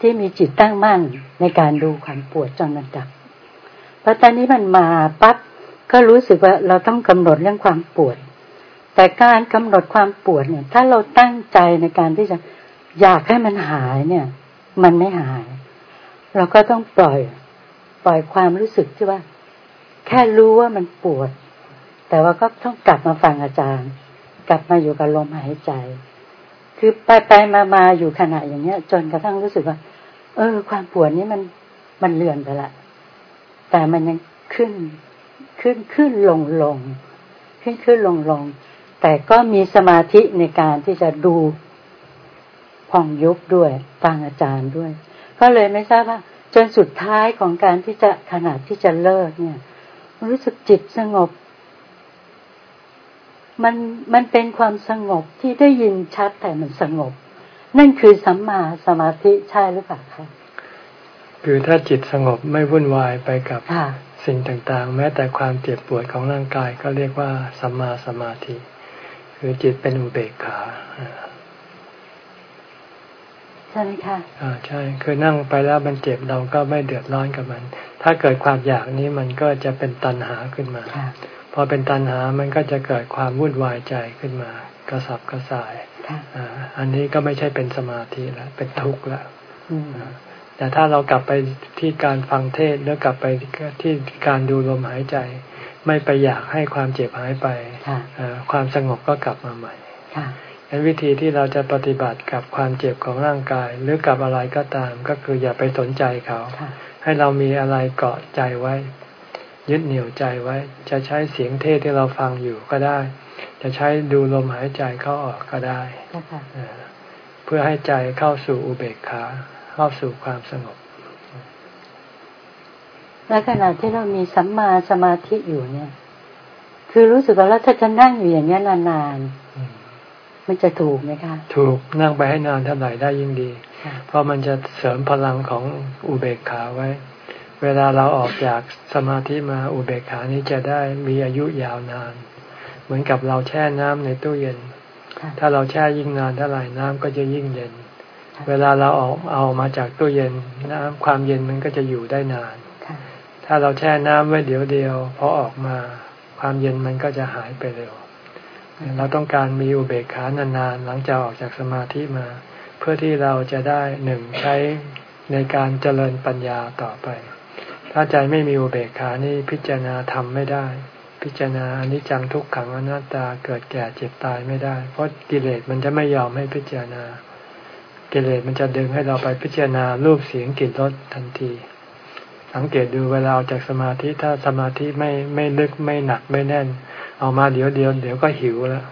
ที่มีจิตตั้งมั่นในการดูความปวดจนมันดับพอตอนนี้มันมาปั๊บก็รู้สึกว่าเราต้องกำหนดเรื่องความปวด แต่การกำหนดความปวดเนี่ย ถ้าเราตั้งใจในการที่จะอยากให้มันหายเนี่ย มันไม่หาย เราก็ต้องปล่อยปล่อยความรู้สึกที่ว่า แค่รู้ว่ามันปวด แต่ว่าก็ต้องกลับมาฟังอาจารย์ กลับมาอยู่กับลมหายใจ คือไปไปมามาอยู่ขณะอย่างเนี้ย จนกระทั่งรู้สึกว่า เออ ความปวดนี้มันมันเลื่อนไปละ แต่มันยังขึ้นขึ้นขึ้นลงลงขึ้นขึ้นลงลงแต่ก็มีสมาธิในการที่จะดูพองยุบด้วยฟังอาจารย์ด้วย ก็เลยไม่ทราบว่า จนสุดท้ายของการที่จะขนาดที่จะเลิกเนี่ย รู้สึกจิตสงบ มันมันเป็นความสงบที่ได้ยินชัดแต่มันสงบ นั่นคือสัมมาสมาธิใช่หรือเปล่าคะคือถ้าจิตสงบไม่วุ่นวายไปกับสิ่งต่างๆ แม้แต่ความเจ็บปวดของร่างกายก็เรียกว่าสัมมาสมาธิ คือจิตเป็นอุเบกขาใช่ไหมคะอ่าใช่คือนั่งไปแล้วมันเจ็บเราก็ไม่เดือดร้อนกับมัน ถ้าเกิดความอยากนี้มันก็จะเป็นตัณหาขึ้นมาพ อเป็นตัณหามันก็จะเกิดความวุ่นวายใจขึ้นมา กระสับกระส่ายอ่าอันนี้ก็ไม่ใช่เป็นสมาธิแล้วเป็นทุกข์แล้วแต่ถ้าเรากลับไปที่การฟังเทศแล้วกลับไปที่การดูลมหายใจ ไม่ไปอยากให้ความเจ็บหายไปความสงบก็กลับมาใหม่ดังวิธีที่เราจะปฏิบัติกับความเจ็บของร่างกาย หรือกับอะไรก็ตามก็คืออย่าไปสนใจเขา ให้เรามีอะไรเกาะใจไว้ ยึดเหนี่ยวใจไว้ จะใช้เสียงเทศที่เราฟังอยู่ก็ได้ จะใช้ดูลมหายใจเข้าออกก็ได้เพื่อให้ใจเข้าสู่อุเบกขาเข้าสู่ความสงบและขณะที่เรามีสัมมาสมาธิอยู่เนี่ย คือรู้สึกว่าถ้าจะนั่งอยู่อย่างนี้นานๆมันจะถูกไหมคะถูกนั่งไปให้นานเท่าไหร่ได้ยิ่งดี เพราะมันจะเสริมพลังของอุเบกขาไว้ เวลาเราออกจากสมาธิมาอุเบกขานี้จะได้มีอายุยาวนาน เหมือนกับเราแช่น้ำในตู้เย็น ถ้าเราแช่ยิ่งนานเท่าไหร่น้ำก็จะยิ่งเย็น เวลาเราออกเอามาจากตู้เย็นน้ำความเย็นมันก็จะอยู่ได้นาน ถ้าเราแช่น้ำไว้เดี๋ยวเดียวพอออกมาความเย็นมันก็จะหายไปเร็ว เราต้องการมีอุเบกขานานๆหลังจากออกจากสมาธิมา เพื่อที่เราจะได้หนึ่งใช้ในการเจริญปัญญาต่อไป ถ้าใจไม่มีอุเบกขานี่พิจารณาทำไม่ได้ พิจารณาอนิจจังทุกขังอนัตตาเกิดแก่เจ็บตายไม่ได้ เพราะกิเลสมันจะไม่ยอมให้พิจารณา กิเลสมันจะดึงให้เราไปพิจารณารูปเสียงกลิ่นรสทันที สังเกตดูเวลาออกจากสมาธิถ้าสมาธิไม่ไม่ลึกไม่หนักไม่แน่น เอามาเดี๋ยวเดียวเดี๋ยวก็หิวแล้ว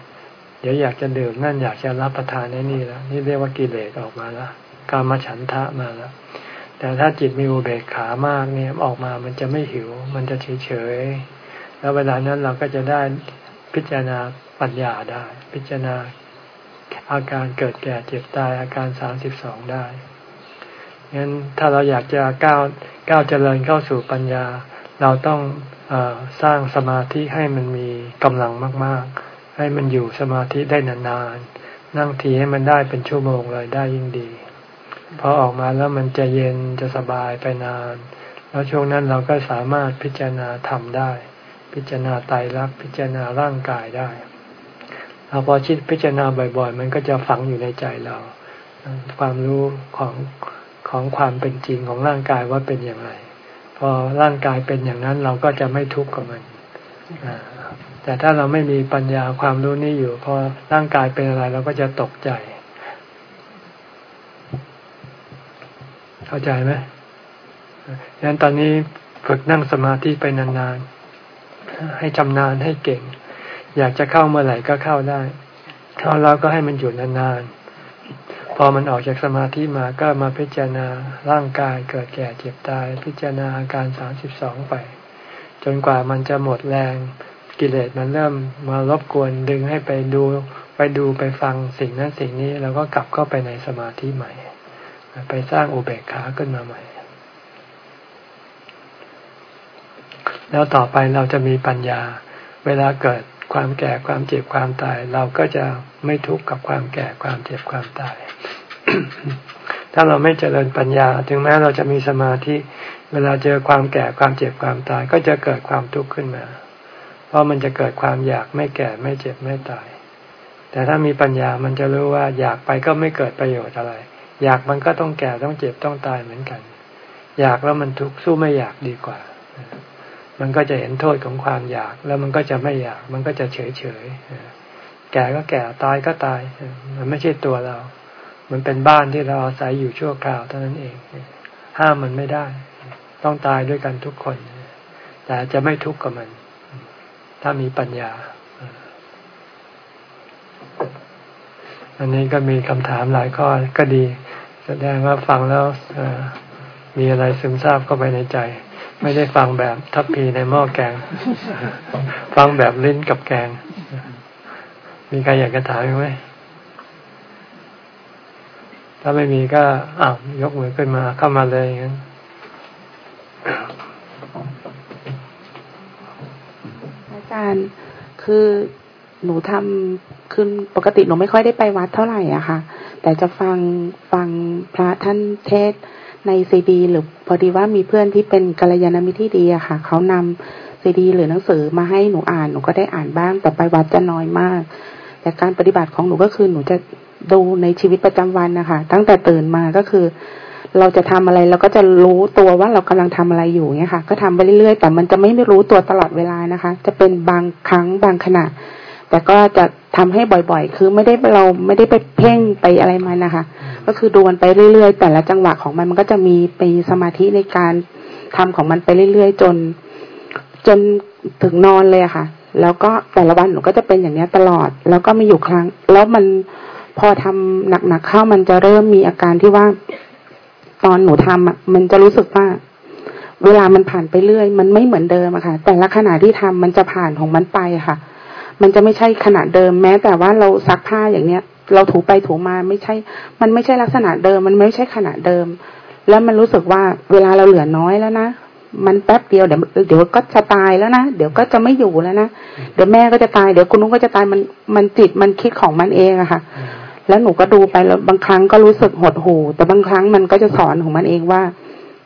เดี๋ยวอยากจะดื่มนั่นอยากจะรับประทานในนี่แล้วนี่เรียกว่ากิเลสออกมาแล้วกามาฉันทะมาแล้ว แต่ถ้าจิตมีอุเบกขามากเนี่ยออกมามันจะไม่หิว มันจะเฉยเฉยแล้วเวลานั้นเราก็จะได้พิจารณาปัญญาได้ พิจารณาอาการเกิดแก่เจ็บตายอาการสามสิบสองได้งั้นถ้าเราอยากจะก้าวก้าวเจริญเข้าสู่ปัญญา เราต้องอสร้างสมาธิให้มันมีกำลังมาก ๆ ให้มันอยู่สมาธิได้นานๆนั่งทีให้มันได้เป็นชั่วโมงเลยได้ยิ่งดี พอออกมาแล้วมันจะเย็นจะสบายไปนาน แล้วช่วงนั้นเราก็สามารถพิจารณาทำได้ พิจารณาไตรลักษณ์พิจารณาร่างกายได้เราพอชิดพิจารณาบ่อย ๆ มันก็จะฝังอยู่ในใจเรา ความรู้ของของความเป็นจริงของร่างกายว่าเป็นอย่างไร พอร่างกายเป็นอย่างนั้นเราก็จะไม่ทุกข์กับมันแต่ถ้าเราไม่มีปัญญาความรู้นี้อยู่ พอร่างกายเป็นอะไรเราก็จะตกใจ เข้าใจไหมดังนั้นตอนนี้ฝึกนั่งสมาธิไปนานๆ ให้ชำนาญให้เก่ง อยากจะเข้าเมื่อไหร่ก็เข้าได้ เข้าแล้วก็ให้มันหยุดนานๆ พอมันออกจากสมาธิมาก็มาพิจารณาร่างกายเกิดแก่เจ็บตาย พิจารณาอาการสามสิบสองไป จนกว่ามันจะหมดแรงกิเลสมันเริ่มมารบกวนดึงให้ไปดูไปดูไปฟังสิ่งนั้นสิ่งนี้ แล้วก็กลับเข้าไปในสมาธิใหม่ ไปสร้างอุเบกขาขึ้นมาใหม่ แล้วต่อไปเราจะมีปัญญา เวลาเกิดความแก่ความเจ็บความตาย เราก็จะไม่ทุกข์กับความแก่ความเจ็บความตาย ถ้าเราไม่เจริญปัญญา ถึงแม้เราจะมีสมาธิ เวลาเจอความแก่ความเจ็บความตาย ก็จะเกิดความทุกข์ขึ้นมา เพราะมันจะเกิดความอยากไม่แก่ไม่เจ็บไม่ตาย แต่ถ้ามีปัญญามันจะรู้ว่าอยากไปก็ไม่เกิดประโยชน์อะไร อยากมันก็ต้องแก่ต้องเจ็บต้องตายเหมือนกัน อยากแล้วมันทุกข์สู้ไม่อยากดีกว่า มันก็จะเห็นโทษของความอยากแล้วมันก็จะไม่อยาก มันก็จะเฉยเฉยแก่ก็แก่ตายก็ตาย มันไม่ใช่ตัวเรา มันเป็นบ้านที่เราอาศัยอยู่ชั่วคราวเท่านั้นเอง ห้ามมันไม่ได้ ต้องตายด้วยกันทุกคน แต่จะไม่ทุกข์กับมัน ถ้ามีปัญญา อันนี้ก็มีคำถามหลายข้อก็ดี แสดงว่าฟังแล้วมีอะไรซึมซาบเข้าไปในใจ ไม่ได้ฟังแบบทัพพีในหม้อแกง ฟังแบบลิ้นกับแกง มีใครอยากจะถามไหมถ้าไม่มีก็อ้าวยกมือขึ้นมาเข้ามาเลยงั้นอาจารย์คือหนูทำ คือปกติหนูไม่ค่อยได้ไปวัดเท่าไหร่อะค่ะ แต่จะฟังฟังพระท่านเทศในซีดีหรือพอดีว่ามีเพื่อนที่เป็นกัลยาณมิตรที่ดีอะค่ะเขานำซีดีหรือหนังสือมาให้หนูอ่านหนูก็ได้อ่านบ้างแต่ไปวัดจะน้อยมาก แต่การปฏิบัติของหนูก็คือหนูจะดูในชีวิตประจำวันนะคะตั้งแต่ตื่นมาก็คือ เราจะทำอะไรเราก็จะรู้ตัวว่าเรากำลังทำอะไรอยู่เนี่ยค่ะ ก็ทำไปเรื่อยๆแต่มันจะไม่ไม่รู้ตัวตลอดเวลานะคะ จะเป็นบางครั้งบางขณะ แต่ก็จะทำให้บ่อยๆ คือไม่ได้เราไม่ได้ไปเพ่งไปอะไรมันนะคะ ก็คือดูมันไปเรื่อยๆ แต่ละจังหวะของมันมันก็จะมีไปสมาธิในการทำของมันไปเรื่อยๆ จน จนถึงนอนเลยค่ะ แล้วก็แต่ละวันหนูก็จะเป็นอย่างนี้ตลอด แล้วก็มีอยู่ครั้ง แล้วมันพอทำหนักๆเข้ามันจะเริ่มมีอาการที่ว่า ตอนหนูทำอะ มันจะรู้สึกว่า เวลามันผ่านไปเรื่อย มันไม่เหมือนเดิมอะค่ะ แต่ละขณะที่ทำมันจะผ่านของมันไปค่ะ มันจะไม่ใช่ขณะเดิม แม้แต่ว่าเราซักผ้าอย่างเนี้ย เราถูไปถูมาไม่ใช่ มันไม่ใช่ลักษณะเดิม มันไม่ใช่ขณะเดิม แล้วมันรู้สึกว่าเวลาเราเหลือน้อยแล้วนะมันแป๊บเดียวเดี๋ยวเดี๋ยวก็จะตายแล้วนะเดี๋ยวก็จะไม่อยู่แล้วนะเดี๋ยวแม่ก็จะตายเดี๋ยวคุณนุ้งก็จะตายมันมันจิตมันคิดของมันเองอะค่ะ แล้วหนูก็ดูไปแล้วบางครั้งก็รู้สึกหดหู่แต่บางครั้งมันก็จะสอนของมันเองว่า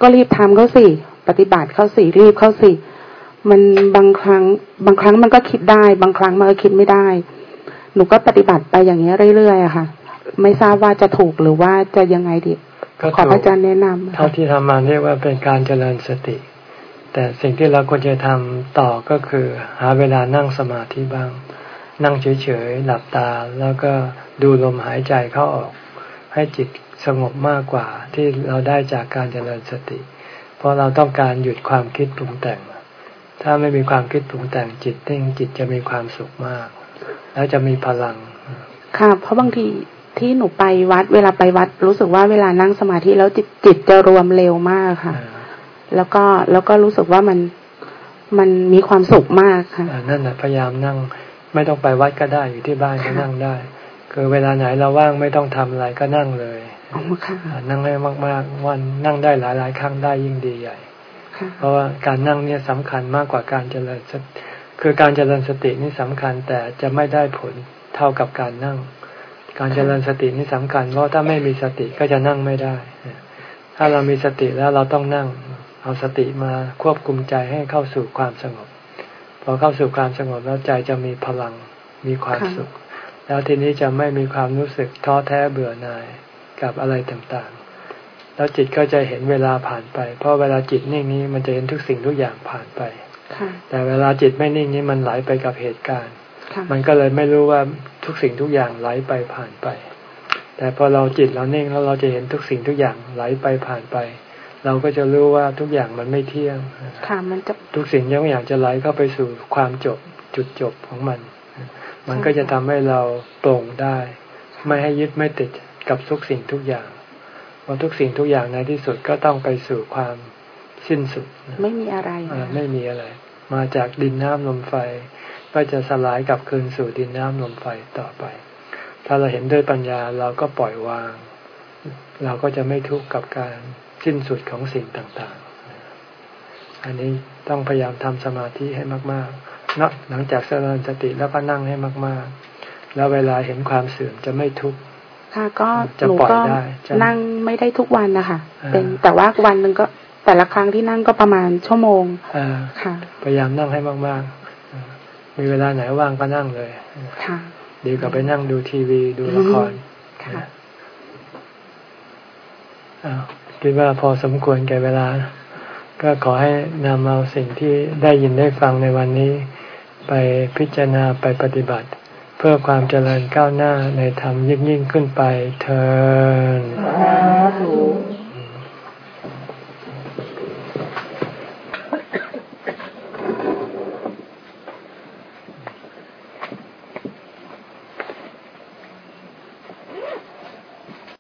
ก็รีบทำเข้าสิปฏิบัติเข้าสิรีบเข้าสิ มันบางครั้ง บางครั้งมันก็คิดได้ บางครั้งมันก็คิดไม่ได้ หนูก็ปฏิบัติไปอย่างนี้เรื่อยๆอะค่ะ ไม่ทราบว่าจะถูกหรือว่าจะยังไงดีขออาจารย์แนะนำเท่าที่ทำมาเรียกว่าเป็นการเจริญสติ แต่สิ่งที่เราควรจะทำต่อก็คือ หาเวลานั่งสมาธิบ้าง นั่งเฉยๆหลับตา แล้วก็ดูลมหายใจเข้าออก ให้จิตสงบมากกว่าที่เราได้จากการเจริญสติ เพราะเราต้องการหยุดความคิดปรุงแต่ง ถ้าไม่มีความคิดปรุงแต่งจิตนิ่งจิตจะมีความสุขมาก แล้วจะมีพลัง ค่ะ เพราะบางทีที่หนูไปวัด เวลาไปวัด รู้สึกว่าเวลานั่งสมาธิแล้วจิตจิตจะรวมเร็วมากค่ะ แล้วก็แล้วก็รู้สึกว่ามันมันมีความสุขมากค่ะนั่นแหละพยายามนั่ง ไม่ต้องไปวัดก็ได้อยู่ที่บ้านก็นั่งได้ คือเวลาไหนเราว่างไม่ต้องทำอะไรก็นั่งเลยนั่งให้มากๆวันนั่งได้หลายๆครั้งได้ยิ่งดีใหญ่ เพราะว่าการนั่งเนี่ยสำคัญมากกว่าการเจริญสติคือการเจริญสตินี่สำคัญแต่จะไม่ได้ผลเท่ากับการนั่ง การเจริญสตินี่สำคัญเพราะถ้าไม่มีสติก็จะนั่งไม่ได้ ถ้าเรามีสติแล้วเราต้องนั่ง เอาสติมาควบคุมใจให้เข้าสู่ความสงบ พอเข้าสู่ความสงบแล้วใจจะมีพลังมีความสุข แล้วทีนี้จะไม่มีความรู้สึกท้อแท้เบื่อหน่ายกับอะไรต่างๆ แล้วจิตก็จะเห็นเวลาผ่านไป เพราะเวลาจิตนิ่งนี้มันจะเห็นทุกสิ่งทุกอย่างผ่านไปแต่เวลาจิตไม่นิ่งนี้มันไหลไปกับเหตุการณ์ มันก็เลยไม่รู้ว่าทุกสิ่งทุกอย่างไหลไปผ่านไป แต่พอเราจิตเรานิ่งแล้วเราจะเห็นทุกสิ่งทุกอย่างไหลไปผ่านไป เราก็จะรู้ว่าทุกอย่างมันไม่เที่ยงค่ะมันจะทุกสิ่งทุกอย่างจะไหลเข้าไปสู่ความจบจุดจบของมัน มันก็จะทำให้เราตรงได้ ไม่ให้ยึดไม่ติดกับทุกสิ่งทุกอย่างเพ ราะทุกสิ่งทุกอย่างในที่สุดก็ต้องไปสู่ความสิ้นสุด ไม่มีอะไรไม่มีอะไร มาจากดินน้ำลมไฟ ก็จะสลายกลับคืนสู่ดินน้ำลมไฟต่อไป ถ้าเราเห็นด้วยปัญญาเราก็ปล่อยวาง เราก็จะไม่ทุกข์กับการสิ้นสุดของสิ่งต่างๆ อันนี้ต้องพยายามทำสมาธิให้มากๆนะหลังจากเจริญสติแล้วก็นั่งให้มากๆ แล้วเวลาเห็นความเสื่อมจะไม่ทุกข์ ค่ะ ก็หนูก็นั่งไม่ได้ทุกวันนะคะเป็นแต่ว่าวันหนึ่งก็แต่ละครั้งที่นั่งก็ประมาณชั่วโมงค่ะพยายามนั่งให้มากๆ มีเวลาไหนว่างก็นั่งเลยค่ะดีกว่าไปนั่งดูทีวีดูละครค่ะคิดว่าพอสมควรแก่เวลา ก็ขอให้นำเอาสิ่งที่ได้ยินได้ฟังในวันนี้ ไปพิจารณาไปปฏิบัติเพื่อความเจริญก้าวหน้าในธรรมยิ่งยิ่งขึ้นไปเธอ